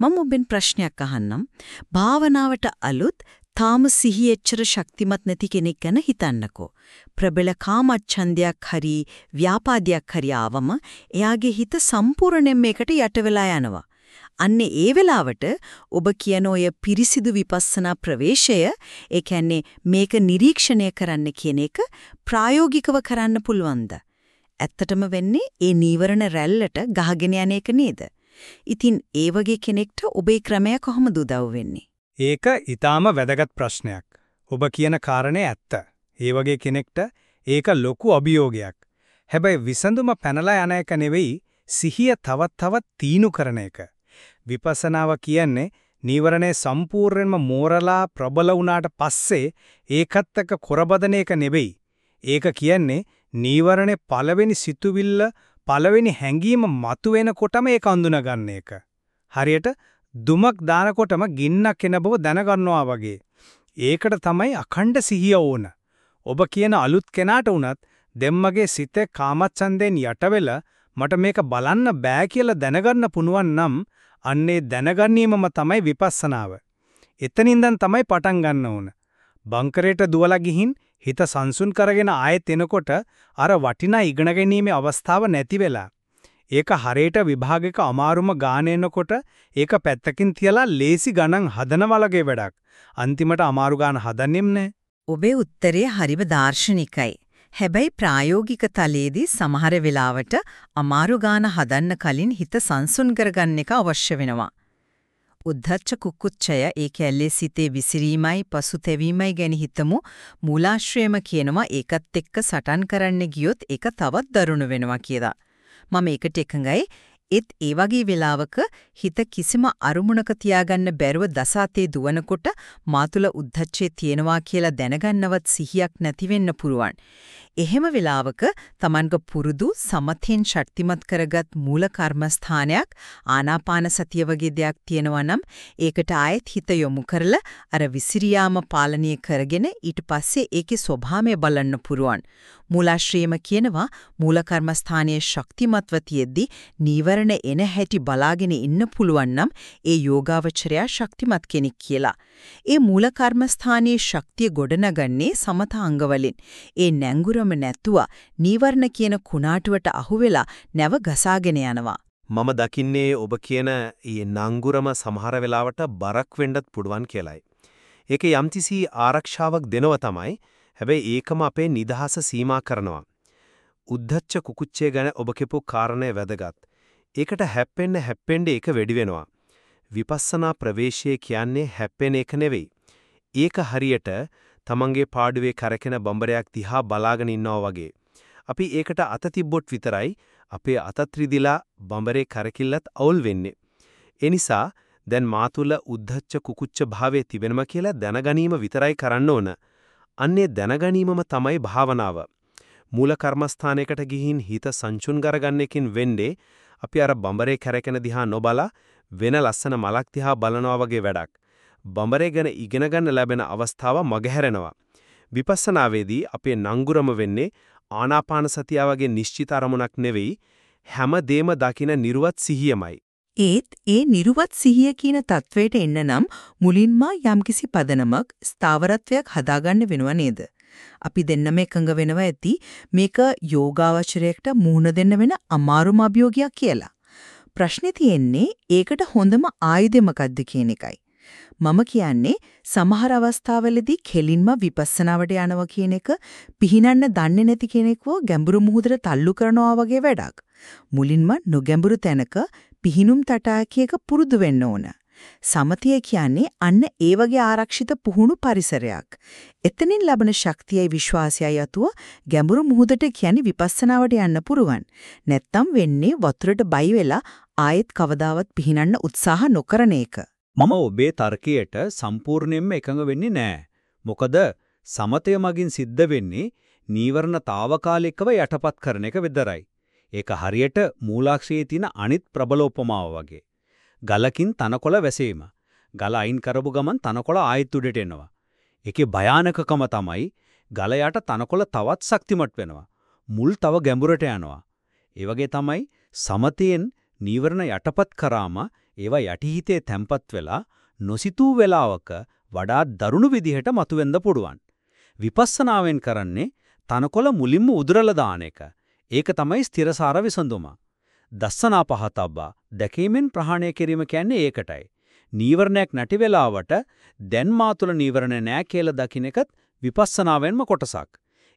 මම ඔබෙන් ප්‍රශ්නයක් අහන්නම්. භාවනාවට අලුත් තාම සිහි එච්චර ශක්තිමත් නැති කෙනෙක් ගැන හිතන්නකෝ. ප්‍රබල කාමච්ඡන්දයක් හරි ව්‍යාපාදයක් හරි ආවම එයාගේ හිත සම්පූර්ණයෙන් මේකට යට වෙලා යනවා. අන්නේ ඒ වෙලාවට ඔබ කියන ඔය පිරිසිදු විපස්සනා ප්‍රවේශය ඒ කියන්නේ මේක නිරීක්ෂණය කරන්න කියන එක ප්‍රායෝගිකව කරන්න පුළුවන්ද? ඇත්තටම වෙන්නේ ඒ නීවරණ රැල්ලට ගහගෙන යන එක නේද? ඉතින් ඒ වගේ කෙනෙක්ට ඔබේ ක්‍රමය කොහොමද උදව් වෙන්නේ? ඒක ඊටාම වැදගත් ප්‍රශ්නයක්. ඔබ කියන කාරණේ ඇත්ත. ඒ වගේ කෙනෙක්ට ඒක ලොකු අභියෝගයක්. හැබැයි විසඳුම පැනලා යන එක නෙවෙයි සිහිය තවත් තවත් තීනු කරන එක. විපස්සනාව කියන්නේ නීවරණේ සම්පූර්ණයෙන්ම මෝරලා ප්‍රබල වුණාට පස්සේ ඒකත් එක්ක කොරබදන එක නෙවෙයි. ඒක කියන්නේ නීවරණේ පළවෙනි සිතුවිල්ල පළවෙනි හැඟීම මතුවෙනකොටම ඒක අඳුනගන්න එක. හරියට දුමක් දානකොටම ගින්නක් එන බව දැනගන්නවා වගේ. ඒකට තමයි අඛණ්ඩ සිහිය ඕන. ඔබ කියන අලුත් කෙනාට වුණත් දෙම්මගේ සිතේ කාමච්ඡන්දෙන් යටවෙලා මට මේක බලන්න බෑ කියලා දැනගන්න පුණුවන් නම් අන්නේ දැනගැනීමම තමයි විපස්සනාව. එතනින්දන් තමයි පටන් ගන්න ඕන. බංකරයට දුවලා ගිහින් හිත සංසුන් කරගෙන ආයෙත් එනකොට අර වටිනා ඉගෙන ගැනීමේ අවස්ථාව නැති වෙලා. ඒක හරියට විභාගයක අමාරුම ගාන එනකොට ඒක පැත්තකින් තියලා ලේසි ගණන් හදනවලගේ වැඩක්. අන්තිමට අමාරු ගාන හදන්නෙම් නෑ. ඔබේ උත්තරය හරිම දාර්ශනිකයි. හැබැයි ප්‍රායෝගික තලයේදී සමහර වෙලාවට අමාරු ගාන හදන්න කලින් හිත සංසුන් කරගන්න එක අවශ්‍ය වෙනවා. උද්ධච්ච කුක්කුච්චය ඒ කැලේ සිතේ විසිරීමයි පසුතැවීමයි ගැන හිතමු මූලාශ්‍රයම කියනවා ඒකත් එක්ක සටන් කරන්න ගියොත් ඒක තවත් දරුණු වෙනවා කියලා. මම ඒකට එකඟයි. ඒත් ඒ වගේ වෙලාවක හිත කිසිම අරුමුණක තියාගන්න බැරුව දසාතේ දුවනකොට මාතුල උද්දච්චේ තියෙනවා කියලා දැනගන්නවත් සිහියක් නැති වෙන්න පුරුවන්. එහෙම වෙලාවක Tamanක පුරුදු සමතෙන් ශක්තිමත් කරගත් මූල කර්මස්ථානයක් ආනාපාන සතිය වගේ දෙයක් තියෙනවා නම් ඒකට ආයෙත් හිත යොමු කරලා අර විසිරියාම පාලනය කරගෙන ඊට පස්සේ ඒකේ ස්වභාවය බලන්න පුරුවන්. මූලාශ්‍රයේම කියනවා මූල කර්මස්ථානයේ ශක්තිමත්ව තියෙද්දි නීවරණ එන හැටි බලාගෙන ඉන්න පුළුවන් නම් ඒ යෝගාවචරයා ශක්තිමත් කෙනෙක් කියලා. ඒ මූල කර්මස්ථානයේ ශක්තිය ගොඩනගන්නේ සමත අංගවලින්. ඒ නැංගුරම නැතුව නීවරණ කියන කුණාටුවට අහුවෙලා නැව ගසාගෙන යනවා. මම දකින්නේ ඔබ කියන ඊ නංගුරම සමහර වෙලාවට බරක් වෙන්නත් පුඩුවන් කියලයි. ඒක යම්තිසි ආරක්ෂාවක් දෙනව තමයි හැබැයි ඒකම අපේ නිදහස සීමා කරනවා. උද්ධච්ච කුකුච්චේ ගැන ඔබ කියපු කාරණය වැදගත්. ඒකට හැප්පෙන්න හැප්පෙන්න ඒක වැඩි වෙනවා. විපස්සනා ප්‍රවේශය කියන්නේ හැප්පෙන එක නෙවෙයි. ඒක හරියට තමන්ගේ පාඩුවේ කරකෙන බඹරයක් දිහා බලාගෙන ඉන්නවා වගේ. අපි ඒකට අත තිබ්බොත් විතරයි අපේ අතත් රිදිලා බඹරේ කරකිල්ලත් අවුල් වෙන්නේ. ඒ නිසා දැන් මා තුල උද්ධච්ච කුකුච්ච භාවයේ තිබෙනම කියලා දැනගැනීම විතරයි කරන්න ඕන. අන්නේ දැනගැනීමම තමයි භාවනාව. මූල කර්මස්ථානයකට ගිහින් හිත සංචුන් කරගන්න එකකින් වෙන්නේ අපි අර බඹරේ කැරකෙන දිහා නොබලා වෙන ලස්සන මලක් දිහා බලනවා වගේ වැඩක්. බඹරේ ගැන ඉගෙන ගන්න ලැබෙන අවස්ථාව මගහැරෙනවා. විපස්සනාවේදී අපේ නංගුරම වෙන්නේ ආනාපාන සතිය වගේ නිශ්චිත අරමුණක් නෙවෙයි හැම දෙම දකින නිර්වත් සිහියමයි. ඒත් ඒ නිර්වත් සිහිය කියන தത്വයට එන්න නම් මුලින්ම යම්කිසි පදනමක් ස්ථාවරත්වයක් හදාගන්න වෙනව නේද? අපි දෙන්නම එකඟ වෙනවා ඇති මේක යෝගාවචරයකට මුහුණ දෙන්න වෙන අමාරුම අභියෝගයක් කියලා. ප්‍රශ්නේ තියෙන්නේ ඒකට හොඳම ආයුධය මොකද්ද කියන එකයි. මම කියන්නේ සමහර අවස්ථාවලදී කෙලින්ම විපස්සනාවට යනවා කියන එක පිහිනන්න දන්නේ නැති කෙනෙක්ව ගැඹුරු මුහුදට තල්ලු කරනවා වගේ වැඩක්. මුලින්ම නොගැඹුරු තැනක පිහිනුම් තටාකියක පුරුදු වෙන්න ඕන. සමතිය කියන්නේ අන්න ඒ වගේ ආරක්ෂිත පුහුණු පරිසරයක්. එතනින් ලබන ශක්තියයි විශ්වාසයයි අතුව ගැඹුරු මුහුදට කියන්නේ විපස්සනාවට යන්න පුරුවන්. නැත්තම් වෙන්නේ වතුරට බයි වෙලා ආයෙත් කවදාවත් පිහිනන්න උත්සාහ නොකරන එක. මම ඔබේ තර්කයට සම්පූර්ණයෙන්ම එකඟ වෙන්නේ නැහැ. මොකද සමතය මගින් සිද්ධ වෙන්නේ නීවරණ తాවකාලිකව යටපත් කරන එක විතරයි. ඒක හරියට මූලාක්ෂයේ තියෙන අනිත් ප්‍රබල උපමාව වගේ. ගලකින් තනකොළ වැසීම. ගල අයින් කරපු ගමන් තනකොළ ආයෙත් උඩට එනවා. ඒකේ භයානකකම තමයි ගල යට තනකොළ තවත් ශක්තිමත් වෙනවා. මුල් තව ගැඹුරට යනවා. ඒ වගේ තමයි සමතයෙන් නීවරණ යටපත් කරාම ඒවා යටිහිතේ තැම්පත් වෙලා නොසිතූ වෙලාවක වඩා දරුණු විදිහට මතුවෙන්න පුළුවන්. විපස්සනාවෙන් කරන්නේ තනකොළ මුලින්ම උදුරලා දාන එක. ඒක තමයි ස්ථිරසාර විසඳුම. දස්සනා පහතබ්බා දැකීමෙන් ප්‍රහාණය කිරීම කියන්නේ ඒකටයි. නීවරණයක් නැති වෙලාවට දැන් මාතුල නීවරණ නැහැ කියලා දකින්න එකත් විපස්සනාවෙන්ම කොටසක්.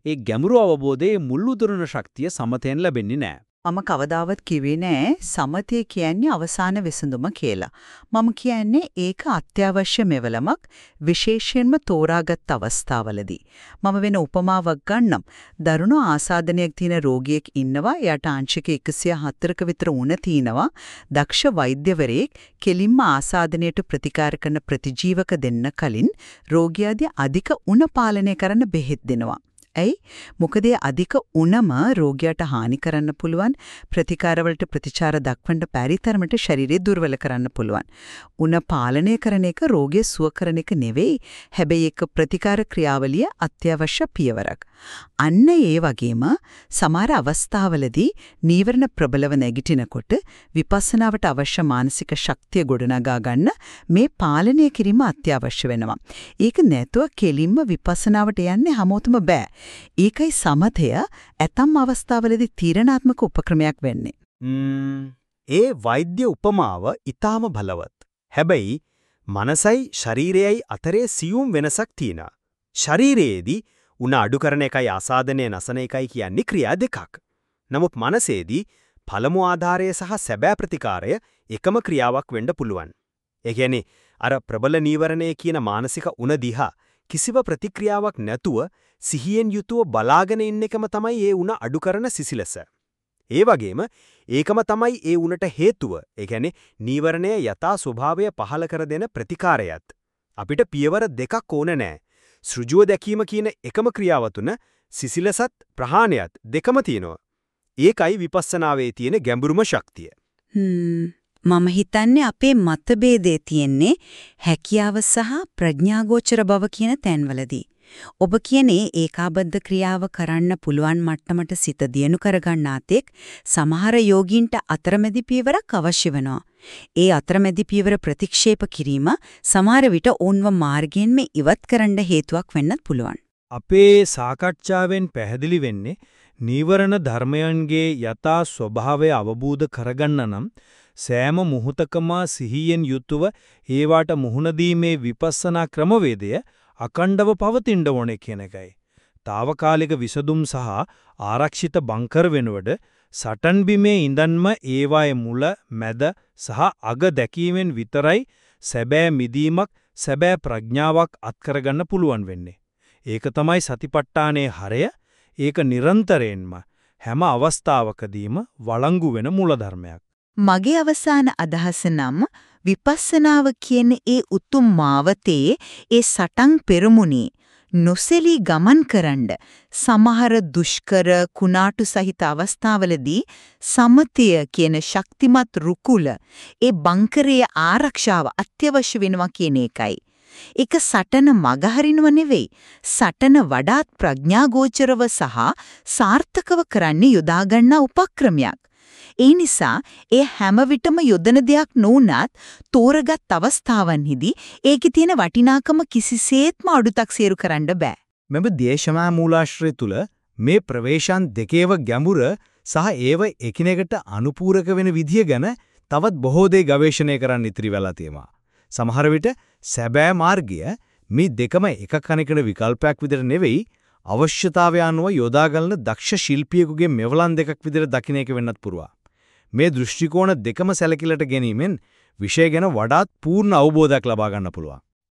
ඒ ගැඹුරු අවබෝධයේ මුල් උදුරන ශක්තිය සමතෙන් ලැබෙන්නේ නැහැ. මම කවදාවත් කිව්වේ නෑ සමතේ කියන්නේ අවසාන විසඳුම කියලා. මම කියන්නේ ඒක අත්‍යවශ්‍ය මෙවලමක් විශේෂයෙන්ම තෝරාගත් අවස්ථාවලදී. මම වෙන උපමාවක් ගන්නම්. දරුණු ආසාදනයක් තියෙන රෝගියෙක් ඉන්නවා. එයාට ආංශික 104ක විතර උණ තිනවා. දක්ෂ වෛද්‍යවරයෙක් කෙලින්ම ආසාදනයට ප්‍රතිකාර කරන ප්‍රතිජීවක දෙන්න කලින් රෝගියාගේ අධික උණ පාලනය කරන්න බෙහෙත් දෙනවා. ඇයි? මොකද අධික උණම රෝගියාට හානි කරන්න පුළුවන් ප්‍රතිකාරවලට ප්‍රතිචාර දක්වන්න බැරි තරමට ශරීරය දුර්වල කරන්න පුළුවන්. උණ පාලනය කරන එක රෝගය සුව කරන එක නෙවෙයි. හැබැයි ඒක ප්‍රතිකාර ක්‍රියාවලිය අත්‍යවශ්‍ය පියවරක්. අන්න ඒ වගේම සමහර අවස්ථාවලදී නීවරණ ප්‍රබලව නැගිටිනකොට විපස්සනාවට අවශ්‍ය මානසික ශක්තිය ගොඩනගා ගන්න මේ පාලනය කිරීම අත්‍යවශ්‍ය වෙනවා. ඒක නැතුව කෙලින්ම විපස්සනාවට යන්නේ හැමෝටම බෑ. ඒකයි සමතය ඇතම් අවස්ථාවලදී තීරණාත්මක උපක්‍රමයක් වෙන්නේ. ඒ වෛද්‍ය උපමාව ඊටාම බලවත්. හැබැයි මනසයි ශරීරයයි අතරේ සියුම් වෙනසක් තියෙනවා. ශරීරයේදී උණ අඩු කරන එකයි ආසාදනය නසන එකයි කියන්නේ ක්‍රියා දෙකක්. නමුත් මනසේදී පළමු ආධාරය සහ සැබෑ ප්‍රතිකාරය එකම ක්‍රියාවක් වෙන්න පුළුවන්. ඒ කියන්නේ අර ප්‍රබල නීවරණය කියන මානසික උණ දිහා කිසිව ප්‍රතික්‍රියාවක් නැතුව සිහියෙන් යුතුව බලාගෙන ඉන්න එකම තමයි ඒ උණ අඩු කරන සිසිලස. ඒ වගේම ඒකම තමයි ඒ උණට හේතුව. ඒ කියන්නේ නීවරණය යථා ස්වභාවය පහල කර දෙන ප්‍රතිකාරයත්. අපිට පියවර දෙකක් ඕන නෑ. සෘජුව දැකීම කියන එකම ක්‍රියාව තුන සිසිලසත් ප්‍රහාණයත් දෙකම තියෙනවා. ඒකයි විපස්සනාවේ තියෙන ගැඹුරුම ශක්තිය. මම හිතන්නේ අපේ මතභේදයේ තියෙන්නේ හැකියාව සහ ප්‍රඥාගෝචර බව කියන තැන්වලදී. ඔබ කියන්නේ ඒකාබද්ධ ක්‍රියාව කරන්න පුළුවන් මට්ටමට සිත දියුණු කරගන්නාතෙක් සමහර යෝගීන්ට අතරමැදි පියවරක් අවශ්‍ය වෙනවා. ඒ අතරමැදි පියවර ප්‍රතික්ෂේප කිරීම සමහර විට ඕන්ව මාර්ගයෙන්ම ඉවත් කරන්න හේතුවක් වෙන්නත් පුළුවන්. අපේ සාකච්ඡාවෙන් පැහැදිලි වෙන්නේ නීවරණ ධර්මයන්ගේ යථා ස්වභාවය අවබෝධ කරගන්න නම් සෑම මොහොතකම සිහියෙන් යුතුව ඒවාට මුහුණ දීමේ විපස්සනා ක්‍රමවේදය අකණ්ඩව පවතින්න ඕනේ කියන එකයි. తాවකාලික විසදුම් සහ ආරක්ෂිත බංකර් වෙනුවට සටන් බිමේ ඉඳන්ම ඒවායේ මුල, මැද සහ අග දැකීමෙන් විතරයි සැබෑ මිදීමක්, සැබෑ ප්‍රඥාවක් අත්කරගන්න පුළුවන් වෙන්නේ. ඒක තමයි සතිපට්ඨානයේ හරය. ඒක නිරන්තරයෙන්ම හැම අවස්ථාවකදීම වළංගු වෙන මූලධර්මයක්. මගේ අවසාන අදහස නම් විපස්සනාව කියන ඒ උතුම් මාවතේ ඒ සටන් පෙරමුණේ නොසෙලී ගමන් කරන්න සමහර දුෂ්කර කුණාටු සහිත අවස්ථාවලදී සමතය කියන ශක්තිමත් රුකුල ඒ බංකරයේ ආරක්ෂාව අත්‍යවශ්‍ය වෙනවා කියන එකයි. ඒක සටන මගහරිනව නෙවෙයි සටන වඩාත් ප්‍රඥාගෝචරව සහ සාර්ථකව කරන්න යොදා ගන්නා උපක්‍රමයක්. ඒ නිසා ඒ හැම විටම යොදන දෙයක් නොඋනත් තෝරගත් අවස්ථාවන්හිදී ඒකේ තියෙන වටිනාකම කිසිසේත්ම අඩුතක්සේරු කරන්න බෑ. මෙම දේශමා මූලාශ්‍රය තුල මේ ප්‍රවේශයන් දෙකේව ගැඹුර සහ ඒව එකිනෙකට අනුපූරක වෙන විදිය ගැන තවත් බොහෝ දේ ගවේෂණය කරන්න ඉතිරි වෙලා තියෙනවා. සමහර විට සැබෑ මාර්ගය මේ දෙකම එක කණකට විකල්පයක් විදිහට නෙවෙයි අවශ්‍යතාවය අනුව යොදාගන්න දක්ෂ ශිල්පියෙකුගේ මෙවලන් දෙකක් විදිහට දකින්න එක වෙන්නත් පුරුවා. මේ දෘෂ්ටිකෝණ දෙකම සැලකිලට ගැනීමෙන් විෂය ගැන වඩාත් පූර්ණ අවබෝධයක් ලබා ගන්න පුළුවන්.